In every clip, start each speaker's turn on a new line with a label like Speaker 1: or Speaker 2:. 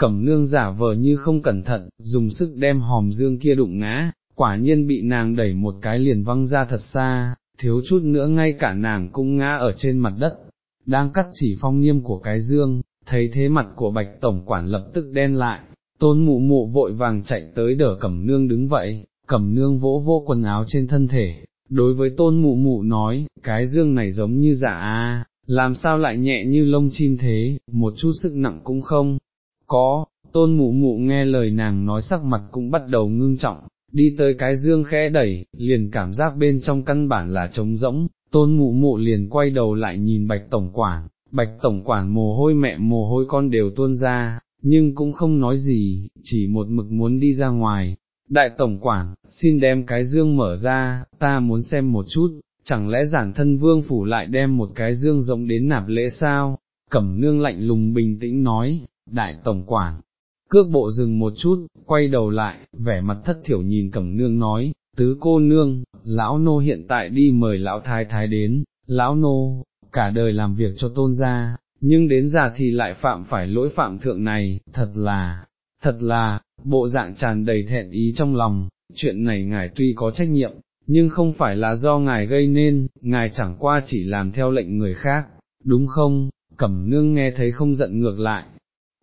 Speaker 1: cẩm nương giả vờ như không cẩn thận, dùng sức đem hòm dương kia đụng ngã, quả nhiên bị nàng đẩy một cái liền văng ra thật xa, thiếu chút nữa ngay cả nàng cũng ngã ở trên mặt đất, đang cắt chỉ phong nghiêm của cái dương, thấy thế mặt của bạch tổng quản lập tức đen lại, tôn mụ mụ vội vàng chạy tới đỡ cẩm nương đứng vậy, cẩm nương vỗ vô quần áo trên thân thể, đối với tôn mụ mụ nói, cái dương này giống như giả a, làm sao lại nhẹ như lông chim thế, một chút sức nặng cũng không, có, tôn mụ mụ nghe lời nàng nói sắc mặt cũng bắt đầu ngưng trọng, đi tới cái dương khẽ đẩy, liền cảm giác bên trong căn bản là trống rỗng, tôn mụ mụ liền quay đầu lại nhìn bạch tổng quản, bạch tổng quản mồ hôi mẹ mồ hôi con đều tuôn ra, nhưng cũng không nói gì, chỉ một mực muốn đi ra ngoài. Đại tổng quản, xin đem cái dương mở ra, ta muốn xem một chút, chẳng lẽ giản thân vương phủ lại đem một cái dương rộng đến nạp lễ sao? Cẩm nương lạnh lùng bình tĩnh nói, đại tổng quản, cước bộ dừng một chút, quay đầu lại, vẻ mặt thất thiểu nhìn cẩm nương nói, tứ cô nương, lão nô hiện tại đi mời lão thái thái đến, lão nô, cả đời làm việc cho tôn gia, nhưng đến già thì lại phạm phải lỗi phạm thượng này, thật là, thật là, bộ dạng tràn đầy thẹn ý trong lòng, chuyện này ngài tuy có trách nhiệm, nhưng không phải là do ngài gây nên, ngài chẳng qua chỉ làm theo lệnh người khác, đúng không, cẩm nương nghe thấy không giận ngược lại,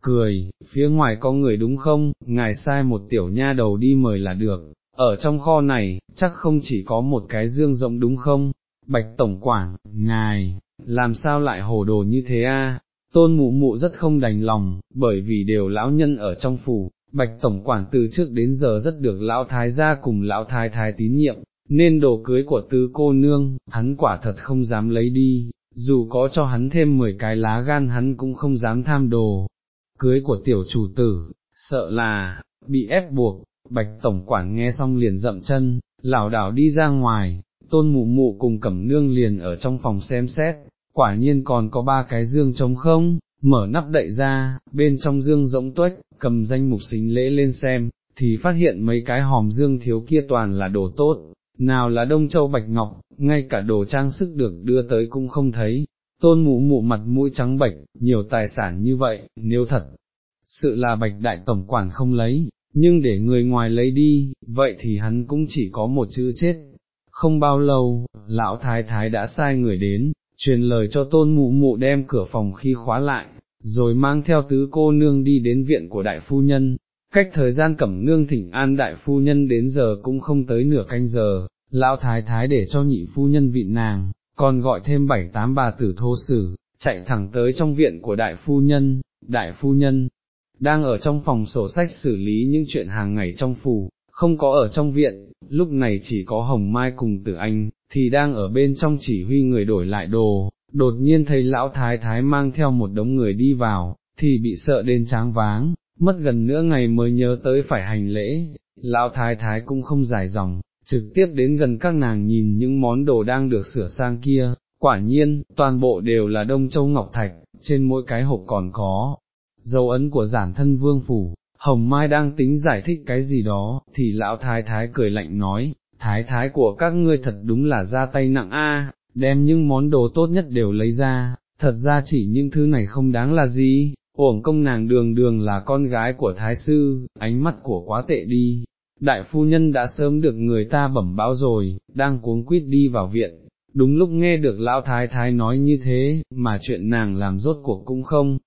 Speaker 1: cười, phía ngoài có người đúng không, ngài sai một tiểu nha đầu đi mời là được, ở trong kho này, chắc không chỉ có một cái dương rộng đúng không, bạch tổng quản, ngài, làm sao lại hồ đồ như thế a? tôn mụ mụ rất không đành lòng, bởi vì đều lão nhân ở trong phủ, bạch tổng quản từ trước đến giờ rất được lão thái gia cùng lão thái thái tín nhiệm, nên đồ cưới của tứ cô nương, hắn quả thật không dám lấy đi, dù có cho hắn thêm 10 cái lá gan hắn cũng không dám tham đồ, cưới của tiểu chủ tử, sợ là, bị ép buộc, bạch tổng quản nghe xong liền dậm chân, lảo đảo đi ra ngoài, tôn mụ mụ cùng cẩm nương liền ở trong phòng xem xét, quả nhiên còn có ba cái dương trống không, mở nắp đậy ra, bên trong dương rỗng tuếch, cầm danh mục xính lễ lên xem, thì phát hiện mấy cái hòm dương thiếu kia toàn là đồ tốt, nào là đông châu bạch ngọc, ngay cả đồ trang sức được đưa tới cũng không thấy, tôn mụ mụ mặt mũi trắng bệch, nhiều tài sản như vậy, nếu thật, sự là bạch đại tổng quản không lấy, nhưng để người ngoài lấy đi, vậy thì hắn cũng chỉ có một chữ chết. Không bao lâu, lão thái thái đã sai người đến, truyền lời cho tôn mụ mụ đem cửa phòng khi khóa lại, rồi mang theo tứ cô nương đi đến viện của đại phu nhân. Cách thời gian cẩm nương thỉnh an đại phu nhân đến giờ cũng không tới nửa canh giờ, lão thái thái để cho nhị phu nhân vị nàng, còn gọi thêm bảy tám bà tử thô sử, chạy thẳng tới trong viện của đại phu nhân, đại phu nhân, đang ở trong phòng sổ sách xử lý những chuyện hàng ngày trong phủ, không có ở trong viện, lúc này chỉ có Hồng Mai cùng Tử Anh, thì đang ở bên trong chỉ huy người đổi lại đồ, đột nhiên thấy lão thái thái mang theo một đống người đi vào, thì bị sợ đến tráng váng, mất gần nửa ngày mới nhớ tới phải hành lễ, lão thái thái cũng không dài dòng, trực tiếp đến gần các nàng nhìn những món đồ đang được sửa sang kia, quả nhiên, toàn bộ đều là đông châu ngọc thạch, trên mỗi cái hộp còn có, dấu ấn của giản thân vương phủ, Hồng Mai đang tính giải thích cái gì đó, thì lão thái thái cười lạnh nói, thái thái của các ngươi thật đúng là ra tay nặng a, đem những món đồ tốt nhất đều lấy ra, thật ra chỉ những thứ này không đáng là gì, uổng công nàng đường đường là con gái của thái sư, ánh mắt của quá tệ đi. Đại phu nhân đã sớm được người ta bẩm báo rồi, đang cuống quýt đi vào viện, đúng lúc nghe được lão thái thái nói như thế, mà chuyện nàng làm rốt cuộc cũng không,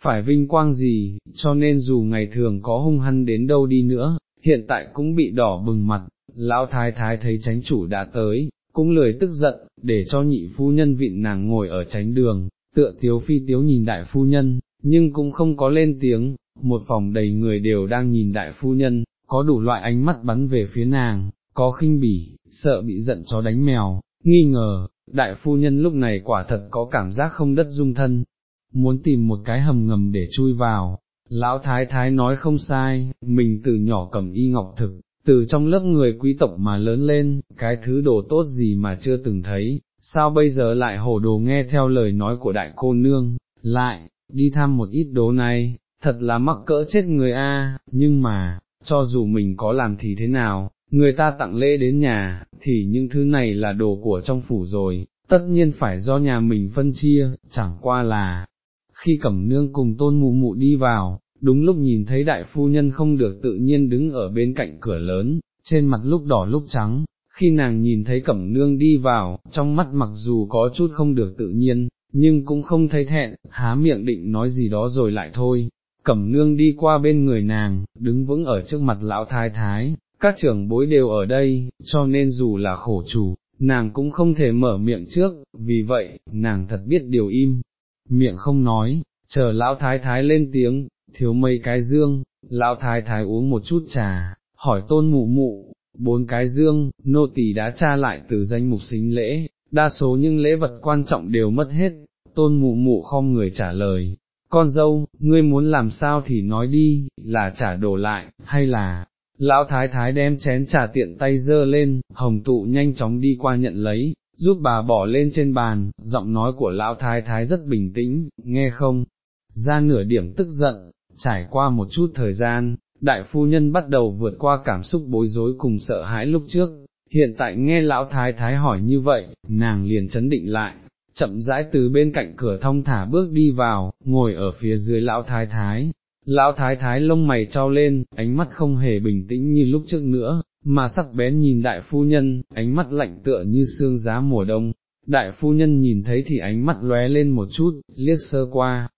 Speaker 1: phải vinh quang gì, cho nên dù ngày thường có hung hăng đến đâu đi nữa, hiện tại cũng bị đỏ bừng mặt, lão thái thái thấy tránh chủ đã tới, cũng lười tức giận, để cho nhị phu nhân vịn nàng ngồi ở tránh đường, tựa tiếu phi tiếu nhìn đại phu nhân, nhưng cũng không có lên tiếng, một phòng đầy người đều đang nhìn đại phu nhân, có đủ loại ánh mắt bắn về phía nàng, có khinh bỉ, sợ bị giận chó đánh mèo, nghi ngờ, đại phu nhân lúc này quả thật có cảm giác không đất dung thân, muốn tìm một cái hầm ngầm để chui vào. Lão thái thái nói không sai, mình từ nhỏ cầm y ngọc thực, từ trong lớp người quý tộc mà lớn lên, cái thứ đồ tốt gì mà chưa từng thấy, sao bây giờ lại hồ đồ nghe theo lời nói của đại cô nương, lại, đi thăm một ít đồ này, thật là mắc cỡ chết người a. nhưng mà, cho dù mình có làm thì thế nào, người ta tặng lễ đến nhà, thì những thứ này là đồ của trong phủ rồi, tất nhiên phải do nhà mình phân chia, chẳng qua là, khi cẩm nương cùng tôn mụ mụ đi vào, đúng lúc nhìn thấy đại phu nhân không được tự nhiên đứng ở bên cạnh cửa lớn, trên mặt lúc đỏ lúc trắng, khi nàng nhìn thấy cẩm nương đi vào, trong mắt mặc dù có chút không được tự nhiên, nhưng cũng không thấy thẹn, há miệng định nói gì đó rồi lại thôi. Cẩm nương đi qua bên người nàng, đứng vững ở trước mặt lão thái thái, các trưởng bối đều ở đây, cho nên dù là khổ chủ, nàng cũng không thể mở miệng trước, vì vậy, nàng thật biết điều im, miệng không nói, chờ lão thái thái lên tiếng, thiếu mấy cái dương, lão thái thái uống một chút trà, hỏi tôn mụ mụ, bốn cái dương, nô tỳ đã tra lại từ danh mục xính lễ, đa số những lễ vật quan trọng đều mất hết, tôn mụ mụ không người trả lời, con dâu, ngươi muốn làm sao thì nói đi, là trả đồ lại, hay là, lão thái thái đem chén trà tiện tay dơ lên, hồng tụ nhanh chóng đi qua nhận lấy, giúp bà bỏ lên trên bàn, giọng nói của lão thái thái rất bình tĩnh, nghe không, ra nửa điểm tức giận, trải qua một chút thời gian, đại phu nhân bắt đầu vượt qua cảm xúc bối rối cùng sợ hãi lúc trước, hiện tại nghe lão thái thái hỏi như vậy, nàng liền chấn định lại, chậm rãi từ bên cạnh cửa thông thả bước đi vào, ngồi ở phía dưới lão thái thái. Lão thái thái lông mày trao lên, ánh mắt không hề bình tĩnh như lúc trước nữa, mà sắc bén nhìn đại phu nhân, ánh mắt lạnh tựa như xương giá mùa đông. Đại phu nhân nhìn thấy thì ánh mắt lóe lên một chút, liếc sơ qua,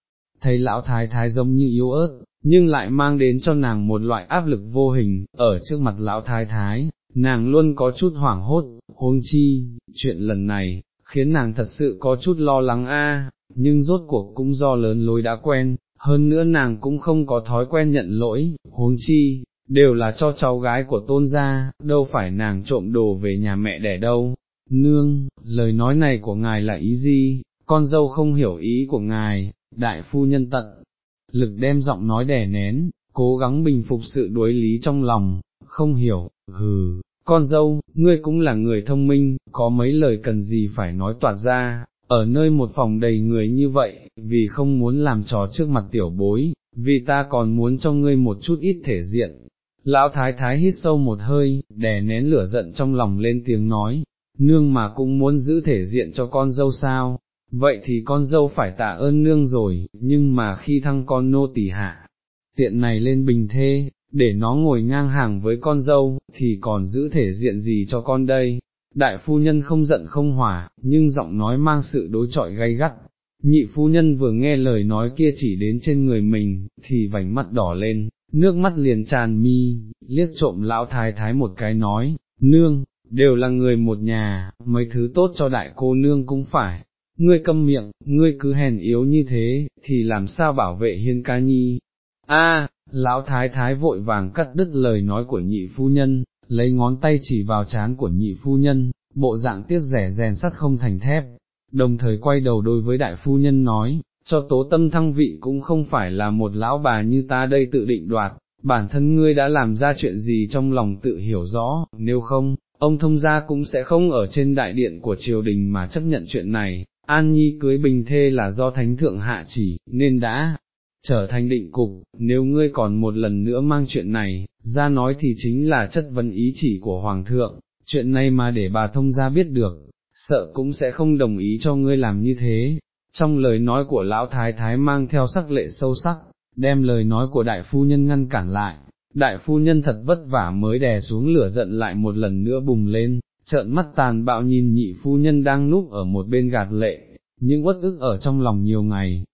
Speaker 1: thấy lão thái thái giống như yếu ớt, nhưng lại mang đến cho nàng một loại áp lực vô hình, ở trước mặt lão thái thái, nàng luôn có chút hoảng hốt, huống chi, chuyện lần này, khiến nàng thật sự có chút lo lắng a, nhưng rốt cuộc cũng do lớn lối đã quen, hơn nữa nàng cũng không có thói quen nhận lỗi, huống chi, đều là cho cháu gái của tôn gia, đâu phải nàng trộm đồ về nhà mẹ đẻ đâu. Nương, lời nói này của ngài là ý gì, con dâu không hiểu ý của ngài, đại phu nhân tận, lực đem giọng nói đè nén, cố gắng bình phục sự đối lý trong lòng, không hiểu, hừ, con dâu, ngươi cũng là người thông minh, có mấy lời cần gì phải nói toạt ra, ở nơi một phòng đầy người như vậy, vì không muốn làm trò trước mặt tiểu bối, vì ta còn muốn cho ngươi một chút ít thể diện. Lão thái thái hít sâu một hơi, đè nén lửa giận trong lòng lên tiếng nói, nương mà cũng muốn giữ thể diện cho con dâu sao, vậy thì con dâu phải tạ ơn nương rồi, nhưng mà khi thăng con nô tỳ hạ, tiện này lên bình thê, để nó ngồi ngang hàng với con dâu, thì còn giữ thể diện gì cho con đây. Đại phu nhân không giận không hỏa, nhưng giọng nói mang sự đối trọi gay gắt. Nhị phu nhân vừa nghe lời nói kia chỉ đến trên người mình, thì vành mắt đỏ lên, nước mắt liền tràn mi, liếc trộm lão thái thái một cái nói, nương, đều là người một nhà, mấy thứ tốt cho đại cô nương cũng phải, ngươi câm miệng, ngươi cứ hèn yếu như thế, thì làm sao bảo vệ hiên ca nhi. A, lão thái thái vội vàng cắt đứt lời nói của nhị phu nhân, lấy ngón tay chỉ vào chán của nhị phu nhân, bộ dạng tiếc rẻ rèn sắt không thành thép, đồng thời quay đầu đối với đại phu nhân nói, cho tố tâm thăng vị cũng không phải là một lão bà như ta đây tự định đoạt, bản thân ngươi đã làm ra chuyện gì trong lòng tự hiểu rõ, nếu không, ông thông gia cũng sẽ không ở trên đại điện của triều đình mà chấp nhận chuyện này, An Nhi cưới bình thê là do thánh thượng hạ chỉ, nên đã trở thành định cục, nếu ngươi còn một lần nữa mang chuyện này, ra nói thì chính là chất vấn ý chỉ của Hoàng thượng, chuyện này mà để bà thông gia biết được, sợ cũng sẽ không đồng ý cho ngươi làm như thế. Trong lời nói của lão thái thái mang theo sắc lệ sâu sắc, đem lời nói của đại phu nhân ngăn cản lại, đại phu nhân thật vất vả mới đè xuống lửa giận lại một lần nữa bùng lên, trợn mắt tàn bạo nhìn nhị phu nhân đang núp ở một bên gạt lệ, những uất ức ở trong lòng nhiều ngày,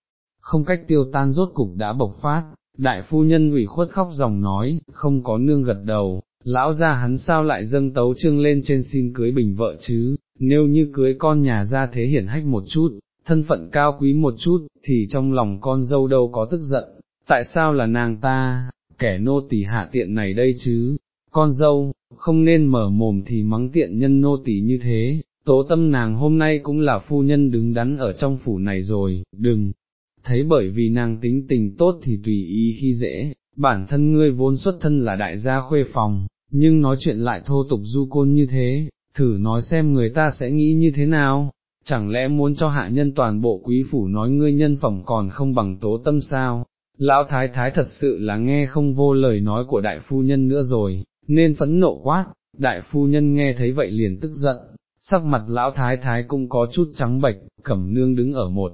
Speaker 1: không cách tiêu tan rốt cục đã bộc phát, đại phu nhân ủy khuất khóc dòng nói, không có nương gật đầu, lão ra hắn sao lại dâng tấu trương lên trên xin cưới bình vợ chứ, nếu như cưới con nhà ra thế hiển hách một chút, thân phận cao quý một chút, thì trong lòng con dâu đâu có tức giận, tại sao là nàng ta, kẻ nô tỳ hạ tiện này đây chứ, con dâu, không nên mở mồm thì mắng tiện nhân nô tỳ như thế, tố tâm nàng hôm nay cũng là phu nhân đứng đắn ở trong phủ này rồi, đừng, thấy bởi vì nàng tính tình tốt thì tùy ý khi dễ, bản thân ngươi vốn xuất thân là đại gia khuê phòng, nhưng nói chuyện lại thô tục du côn như thế, thử nói xem người ta sẽ nghĩ như thế nào, chẳng lẽ muốn cho hạ nhân toàn bộ quý phủ nói ngươi nhân phẩm còn không bằng tố tâm sao, lão thái thái thật sự là nghe không vô lời nói của đại phu nhân nữa rồi, nên phẫn nộ quát, đại phu nhân nghe thấy vậy liền tức giận, sắc mặt lão thái thái cũng có chút trắng bệch, cẩm nương đứng ở một,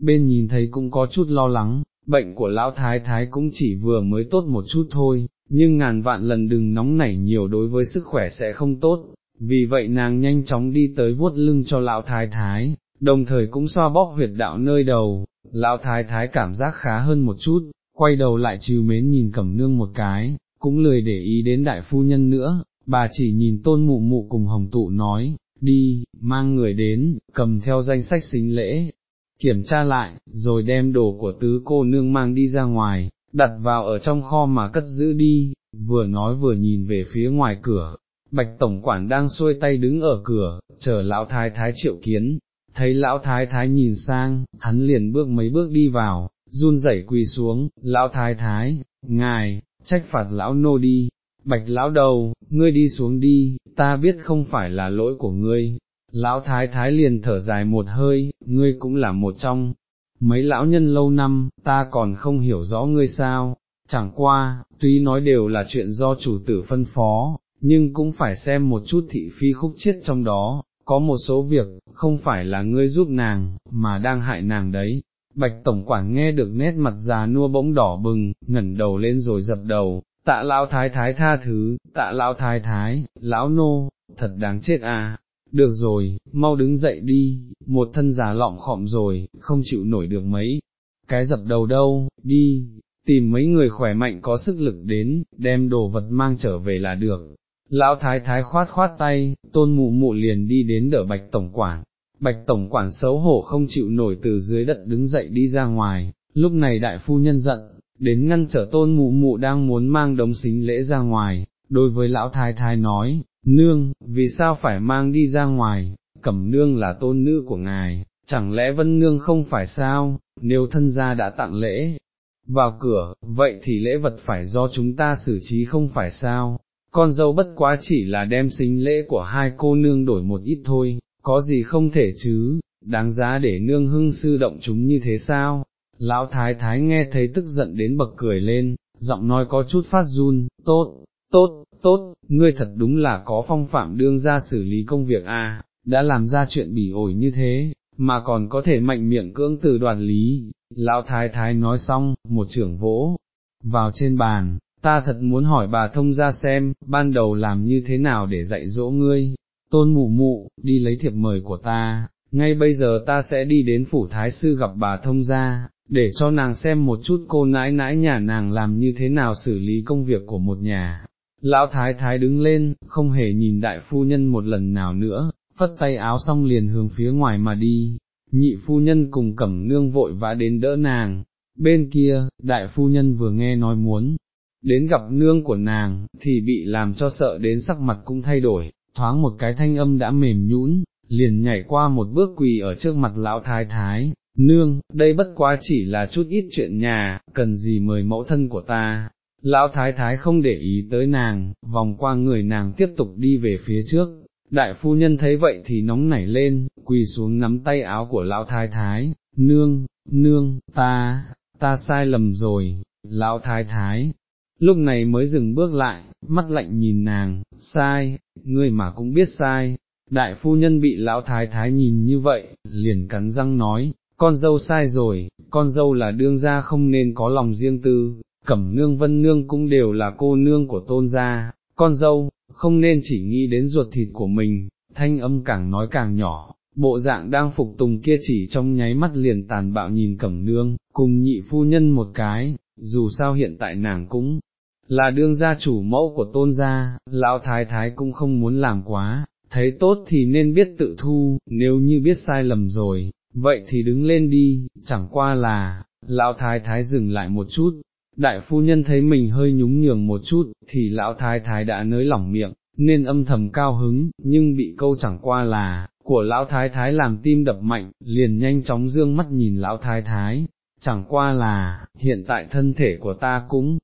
Speaker 1: bên nhìn thấy cũng có chút lo lắng, bệnh của lão thái thái cũng chỉ vừa mới tốt một chút thôi, nhưng ngàn vạn lần đừng nóng nảy nhiều đối với sức khỏe sẽ không tốt, vì vậy nàng nhanh chóng đi tới vuốt lưng cho lão thái thái, đồng thời cũng xoa bóp huyệt đạo nơi đầu, lão thái thái cảm giác khá hơn một chút, quay đầu lại trừ mến nhìn cẩm nương một cái, cũng lười để ý đến đại phu nhân nữa, bà chỉ nhìn tôn mụ mụ cùng hồng tụ nói, đi, mang người đến, cầm theo danh sách xính lễ, kiểm tra lại, rồi đem đồ của tứ cô nương mang đi ra ngoài, đặt vào ở trong kho mà cất giữ đi, vừa nói vừa nhìn về phía ngoài cửa, bạch tổng quản đang xuôi tay đứng ở cửa, chờ lão thái thái triệu kiến, thấy lão thái thái nhìn sang, hắn liền bước mấy bước đi vào, run rẩy quỳ xuống, lão thái thái, ngài, trách phạt lão nô đi, bạch lão đầu, ngươi đi xuống đi, ta biết không phải là lỗi của ngươi. Lão thái thái liền thở dài một hơi, ngươi cũng là một trong, mấy lão nhân lâu năm, ta còn không hiểu rõ ngươi sao, chẳng qua, tuy nói đều là chuyện do chủ tử phân phó, nhưng cũng phải xem một chút thị phi khúc chiết trong đó, có một số việc, không phải là ngươi giúp nàng, mà đang hại nàng đấy. Bạch Tổng Quản nghe được nét mặt già nua bỗng đỏ bừng, ngẩn đầu lên rồi dập đầu, tạ lão thái thái tha thứ, tạ lão thái thái, lão nô, thật đáng chết à, được rồi, mau đứng dậy đi, một thân già lọm khọm rồi, không chịu nổi được mấy, cái dập đầu đâu, đi, tìm mấy người khỏe mạnh có sức lực đến, đem đồ vật mang trở về là được. Lão thái thái khoát khoát tay, tôn mụ mụ liền đi đến đỡ bạch tổng quản, bạch tổng quản xấu hổ không chịu nổi từ dưới đất đứng dậy đi ra ngoài, lúc này đại phu nhân giận, đến ngăn trở tôn mụ mụ đang muốn mang đống xính lễ ra ngoài, đối với lão thái thái nói, nương, vì sao phải mang đi ra ngoài, cẩm nương là tôn nữ của ngài, chẳng lẽ vân nương không phải sao, nếu thân gia đã tặng lễ vào cửa, vậy thì lễ vật phải do chúng ta xử trí không phải sao, con dâu bất quá chỉ là đem xính lễ của hai cô nương đổi một ít thôi, có gì không thể chứ, đáng giá để nương hưng sư động chúng như thế sao, lão thái thái nghe thấy tức giận đến bậc cười lên, giọng nói có chút phát run, tốt, tốt, tốt, ngươi thật đúng là có phong phạm đương ra xử lý công việc à, đã làm ra chuyện bỉ ổi như thế, mà còn có thể mạnh miệng cưỡng từ đoàn lý, lão thái thái nói xong, một trưởng vỗ, vào trên bàn, ta thật muốn hỏi bà thông ra xem, ban đầu làm như thế nào để dạy dỗ ngươi, tôn mụ mụ, đi lấy thiệp mời của ta, ngay bây giờ ta sẽ đi đến phủ thái sư gặp bà thông gia, để cho nàng xem một chút cô nãi nãi nhà nàng làm như thế nào xử lý công việc của một nhà. Lão thái thái đứng lên, không hề nhìn đại phu nhân một lần nào nữa, phất tay áo xong liền hướng phía ngoài mà đi, nhị phu nhân cùng cẩm nương vội vã đến đỡ nàng, bên kia, đại phu nhân vừa nghe nói muốn, đến gặp nương của nàng, thì bị làm cho sợ đến sắc mặt cũng thay đổi, thoáng một cái thanh âm đã mềm nhũn, liền nhảy qua một bước quỳ ở trước mặt lão thái thái, nương, đây bất quá chỉ là chút ít chuyện nhà, cần gì mời mẫu thân của ta. Lão thái thái không để ý tới nàng, vòng qua người nàng tiếp tục đi về phía trước, đại phu nhân thấy vậy thì nóng nảy lên, quỳ xuống nắm tay áo của lão thái thái, nương, nương, ta, ta sai lầm rồi, lão thái thái, lúc này mới dừng bước lại, mắt lạnh nhìn nàng, sai, ngươi mà cũng biết sai, đại phu nhân bị lão thái thái nhìn như vậy, liền cắn răng nói, con dâu sai rồi, con dâu là đương gia không nên có lòng riêng tư, cẩm nương vân nương cũng đều là cô nương của tôn gia, con dâu, không nên chỉ nghĩ đến ruột thịt của mình, thanh âm càng nói càng nhỏ, bộ dạng đang phục tùng kia chỉ trong nháy mắt liền tàn bạo nhìn cẩm nương, cùng nhị phu nhân một cái, dù sao hiện tại nàng cũng là đương gia chủ mẫu của tôn gia, lão thái thái cũng không muốn làm quá, thấy tốt thì nên biết tự thu, nếu như biết sai lầm rồi, vậy thì đứng lên đi, chẳng qua là, lão thái thái dừng lại một chút, đại phu nhân thấy mình hơi nhúng nhường một chút, thì lão thái thái đã nới lỏng miệng, nên âm thầm cao hứng, nhưng bị câu chẳng qua là, của lão thái thái làm tim đập mạnh, liền nhanh chóng dương mắt nhìn lão thái thái, chẳng qua là, hiện tại thân thể của ta cũng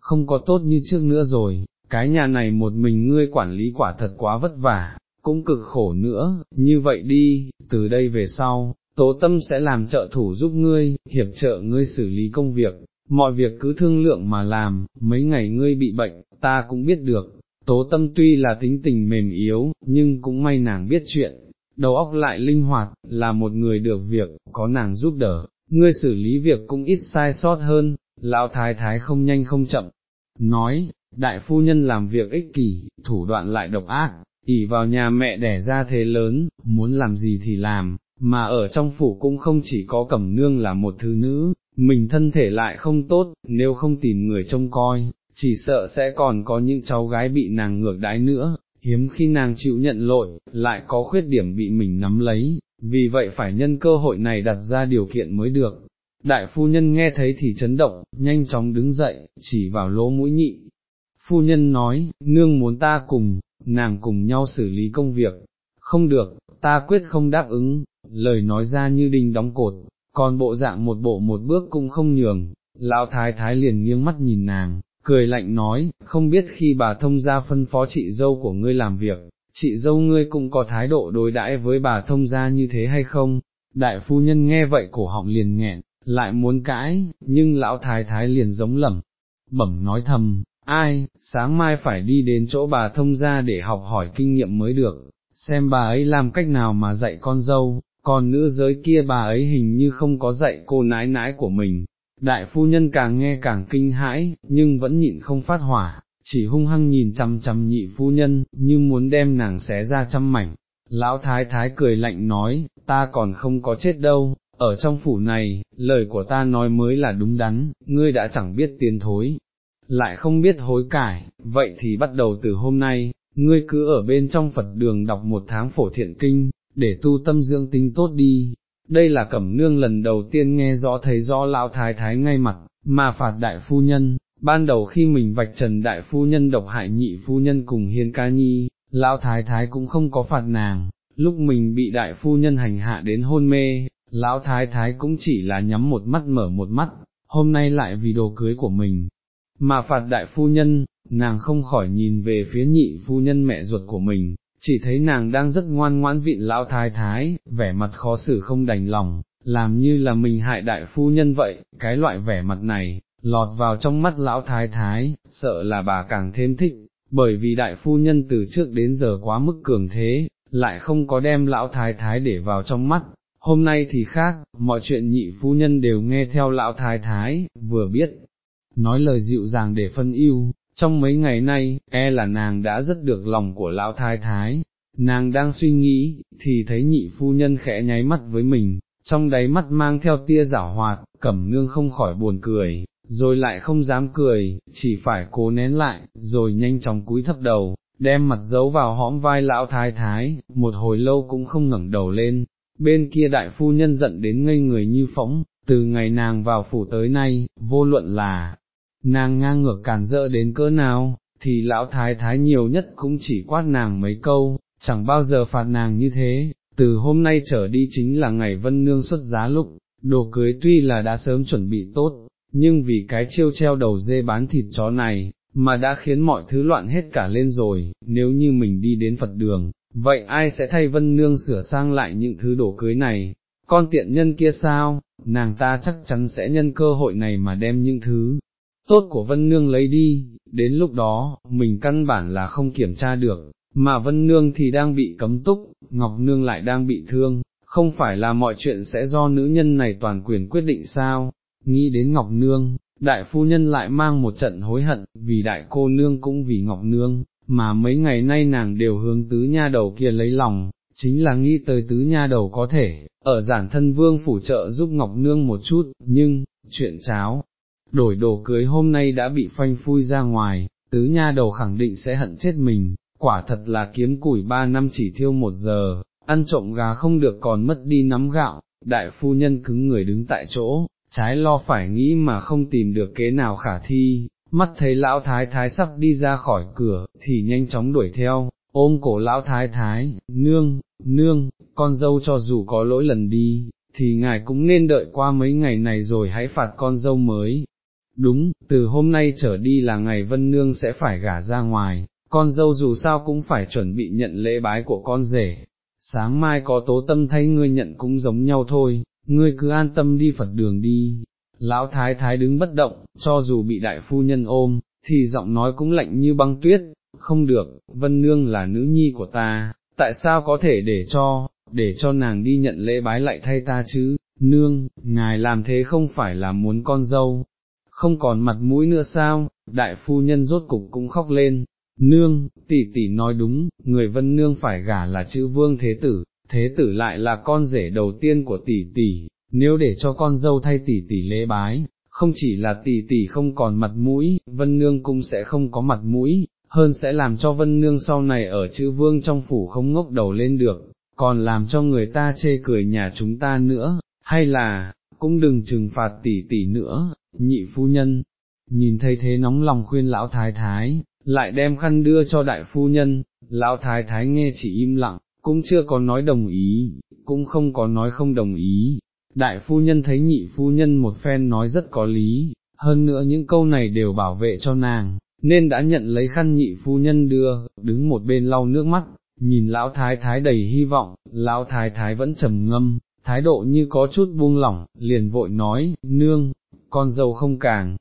Speaker 1: không có tốt như trước nữa rồi, cái nhà này một mình ngươi quản lý quả thật quá vất vả, cũng cực khổ nữa, như vậy đi, từ đây về sau, tố tâm sẽ làm trợ thủ giúp ngươi, hiệp trợ ngươi xử lý công việc, mọi việc cứ thương lượng mà làm, mấy ngày ngươi bị bệnh, ta cũng biết được, tố tâm tuy là tính tình mềm yếu, nhưng cũng may nàng biết chuyện, đầu óc lại linh hoạt, là một người được việc, có nàng giúp đỡ, ngươi xử lý việc cũng ít sai sót hơn, lão thái thái không nhanh không chậm, nói, đại phu nhân làm việc ích kỷ, thủ đoạn lại độc ác, ỉ vào nhà mẹ đẻ ra thế lớn, muốn làm gì thì làm, mà ở trong phủ cũng không chỉ có cẩm nương là một thứ nữ, mình thân thể lại không tốt, nếu không tìm người trông coi, chỉ sợ sẽ còn có những cháu gái bị nàng ngược đái nữa, hiếm khi nàng chịu nhận lỗi, lại có khuyết điểm bị mình nắm lấy, vì vậy phải nhân cơ hội này đặt ra điều kiện mới được. Đại phu nhân nghe thấy thì chấn động, nhanh chóng đứng dậy, chỉ vào lỗ mũi nhị. Phu nhân nói, nương muốn ta cùng, nàng cùng nhau xử lý công việc, không được, ta quyết không đáp ứng, lời nói ra như đinh đóng cột, còn bộ dạng một bộ một bước cũng không nhường, lão thái thái liền nghiêng mắt nhìn nàng, cười lạnh nói, không biết khi bà thông gia phân phó chị dâu của ngươi làm việc, chị dâu ngươi cũng có thái độ đối đãi với bà thông gia như thế hay không? Đại phu nhân nghe vậy cổ họng liền nghẹn, lại muốn cãi, nhưng lão thái thái liền giống lẩm, bẩm nói thầm, ai, sáng mai phải đi đến chỗ bà thông gia để học hỏi kinh nghiệm mới được, xem bà ấy làm cách nào mà dạy con dâu, còn nữ giới kia bà ấy hình như không có dạy cô nái nái của mình. Đại phu nhân càng nghe càng kinh hãi, nhưng vẫn nhịn không phát hỏa, chỉ hung hăng nhìn chằm chằm nhị phu nhân, như muốn đem nàng xé ra trăm mảnh. Lão thái thái cười lạnh nói, ta còn không có chết đâu, ở trong phủ này, lời của ta nói mới là đúng đắn, ngươi đã chẳng biết tiến thối, lại không biết hối cải, vậy thì bắt đầu từ hôm nay, ngươi cứ ở bên trong Phật đường đọc một tháng phổ thiện kinh, để tu tâm dưỡng tính tốt đi. Đây là cẩm nương lần đầu tiên nghe rõ thấy rõ lão thái thái ngay mặt, mà phạt đại phu nhân, ban đầu khi mình vạch trần đại phu nhân độc hại nhị phu nhân cùng hiên ca nhi, lão thái thái cũng không có phạt nàng, lúc mình bị đại phu nhân hành hạ đến hôn mê, lão thái thái cũng chỉ là nhắm một mắt mở một mắt, hôm nay lại vì đồ cưới của mình, mà phạt đại phu nhân, nàng không khỏi nhìn về phía nhị phu nhân mẹ ruột của mình, chỉ thấy nàng đang rất ngoan ngoãn vịn lão thái thái, vẻ mặt khó xử không đành lòng, làm như là mình hại đại phu nhân vậy, cái loại vẻ mặt này, lọt vào trong mắt lão thái thái, sợ là bà càng thêm thích, bởi vì đại phu nhân từ trước đến giờ quá mức cường thế, lại không có đem lão thái thái để vào trong mắt. Hôm nay thì khác, mọi chuyện nhị phu nhân đều nghe theo lão thái thái, vừa biết, nói lời dịu dàng để phân ưu, trong mấy ngày nay, e là nàng đã rất được lòng của lão thái thái, nàng đang suy nghĩ, thì thấy nhị phu nhân khẽ nháy mắt với mình, trong đáy mắt mang theo tia giả hoạt, cẩm nương không khỏi buồn cười, rồi lại không dám cười, chỉ phải cố nén lại, rồi nhanh chóng cúi thấp đầu, đem mặt giấu vào hõm vai lão thái thái, một hồi lâu cũng không ngẩng đầu lên, bên kia đại phu nhân giận đến ngây người như phóng, từ ngày nàng vào phủ tới nay, vô luận là, nàng ngang ngược cản dỡ đến cỡ nào, thì lão thái thái nhiều nhất cũng chỉ quát nàng mấy câu, chẳng bao giờ phạt nàng như thế, từ hôm nay trở đi chính là ngày vân nương xuất giá lúc, đồ cưới tuy là đã sớm chuẩn bị tốt, nhưng vì cái chiêu treo đầu dê bán thịt chó này, mà đã khiến mọi thứ loạn hết cả lên rồi, nếu như mình đi đến Phật đường, vậy ai sẽ thay vân nương sửa sang lại những thứ đồ cưới này, con tiện nhân kia sao, nàng ta chắc chắn sẽ nhân cơ hội này mà đem những thứ tốt của Vân Nương lấy đi, đến lúc đó, mình căn bản là không kiểm tra được, mà Vân Nương thì đang bị cấm túc, Ngọc Nương lại đang bị thương, không phải là mọi chuyện sẽ do nữ nhân này toàn quyền quyết định sao, nghĩ đến Ngọc Nương, đại phu nhân lại mang một trận hối hận, vì đại cô nương cũng vì Ngọc Nương, mà mấy ngày nay nàng đều hướng tứ nha đầu kia lấy lòng, chính là nghĩ tới tứ nha đầu có thể, ở giản thân vương phủ trợ giúp Ngọc Nương một chút, nhưng, chuyện cháo, đổi đồ cưới hôm nay đã bị phanh phui ra ngoài, tứ nha đầu khẳng định sẽ hận chết mình, quả thật là kiếm củi ba năm chỉ thiêu một giờ, ăn trộm gà không được còn mất đi nắm gạo, đại phu nhân cứng người đứng tại chỗ, trái lo phải nghĩ mà không tìm được kế nào khả thi, mắt thấy lão thái thái sắp đi ra khỏi cửa, thì nhanh chóng đuổi theo, ôm cổ lão thái thái, nương, nương, con dâu cho dù có lỗi lần đi, thì ngài cũng nên đợi qua mấy ngày này rồi hãy phạt con dâu mới, Đúng, từ hôm nay trở đi là ngày Vân Nương sẽ phải gả ra ngoài, con dâu dù sao cũng phải chuẩn bị nhận lễ bái của con rể. Sáng mai có tố tâm thấy ngươi nhận cũng giống nhau thôi, ngươi cứ an tâm đi Phật đường đi. Lão thái thái đứng bất động, cho dù bị đại phu nhân ôm, thì giọng nói cũng lạnh như băng tuyết, không được, Vân Nương là nữ nhi của ta, tại sao có thể để cho, để cho nàng đi nhận lễ bái lại thay ta chứ, nương, ngài làm thế không phải là muốn con dâu, không còn mặt mũi nữa sao, đại phu nhân rốt cục cũng khóc lên, nương, tỷ tỷ nói đúng, người vân nương phải gả là chữ vương thế tử, thế tử lại là con rể đầu tiên của tỷ tỷ, nếu để cho con dâu thay tỷ tỷ lễ bái, không chỉ là tỷ tỷ không còn mặt mũi, vân nương cũng sẽ không có mặt mũi, hơn sẽ làm cho vân nương sau này ở chữ vương trong phủ không ngốc đầu lên được, còn làm cho người ta chê cười nhà chúng ta nữa, hay là, cũng đừng trừng phạt tỷ tỷ nữa, nhị phu nhân, nhìn thấy thế nóng lòng khuyên lão thái thái, lại đem khăn đưa cho đại phu nhân, lão thái thái nghe chỉ im lặng, cũng chưa có nói đồng ý, cũng không có nói không đồng ý. Đại phu nhân thấy nhị phu nhân một phen nói rất có lý, hơn nữa những câu này đều bảo vệ cho nàng, nên đã nhận lấy khăn nhị phu nhân đưa, đứng một bên lau nước mắt, nhìn lão thái thái đầy hy vọng, lão thái thái vẫn trầm ngâm, thái độ như có chút buông lỏng, liền vội nói, nương, con dâu không càng,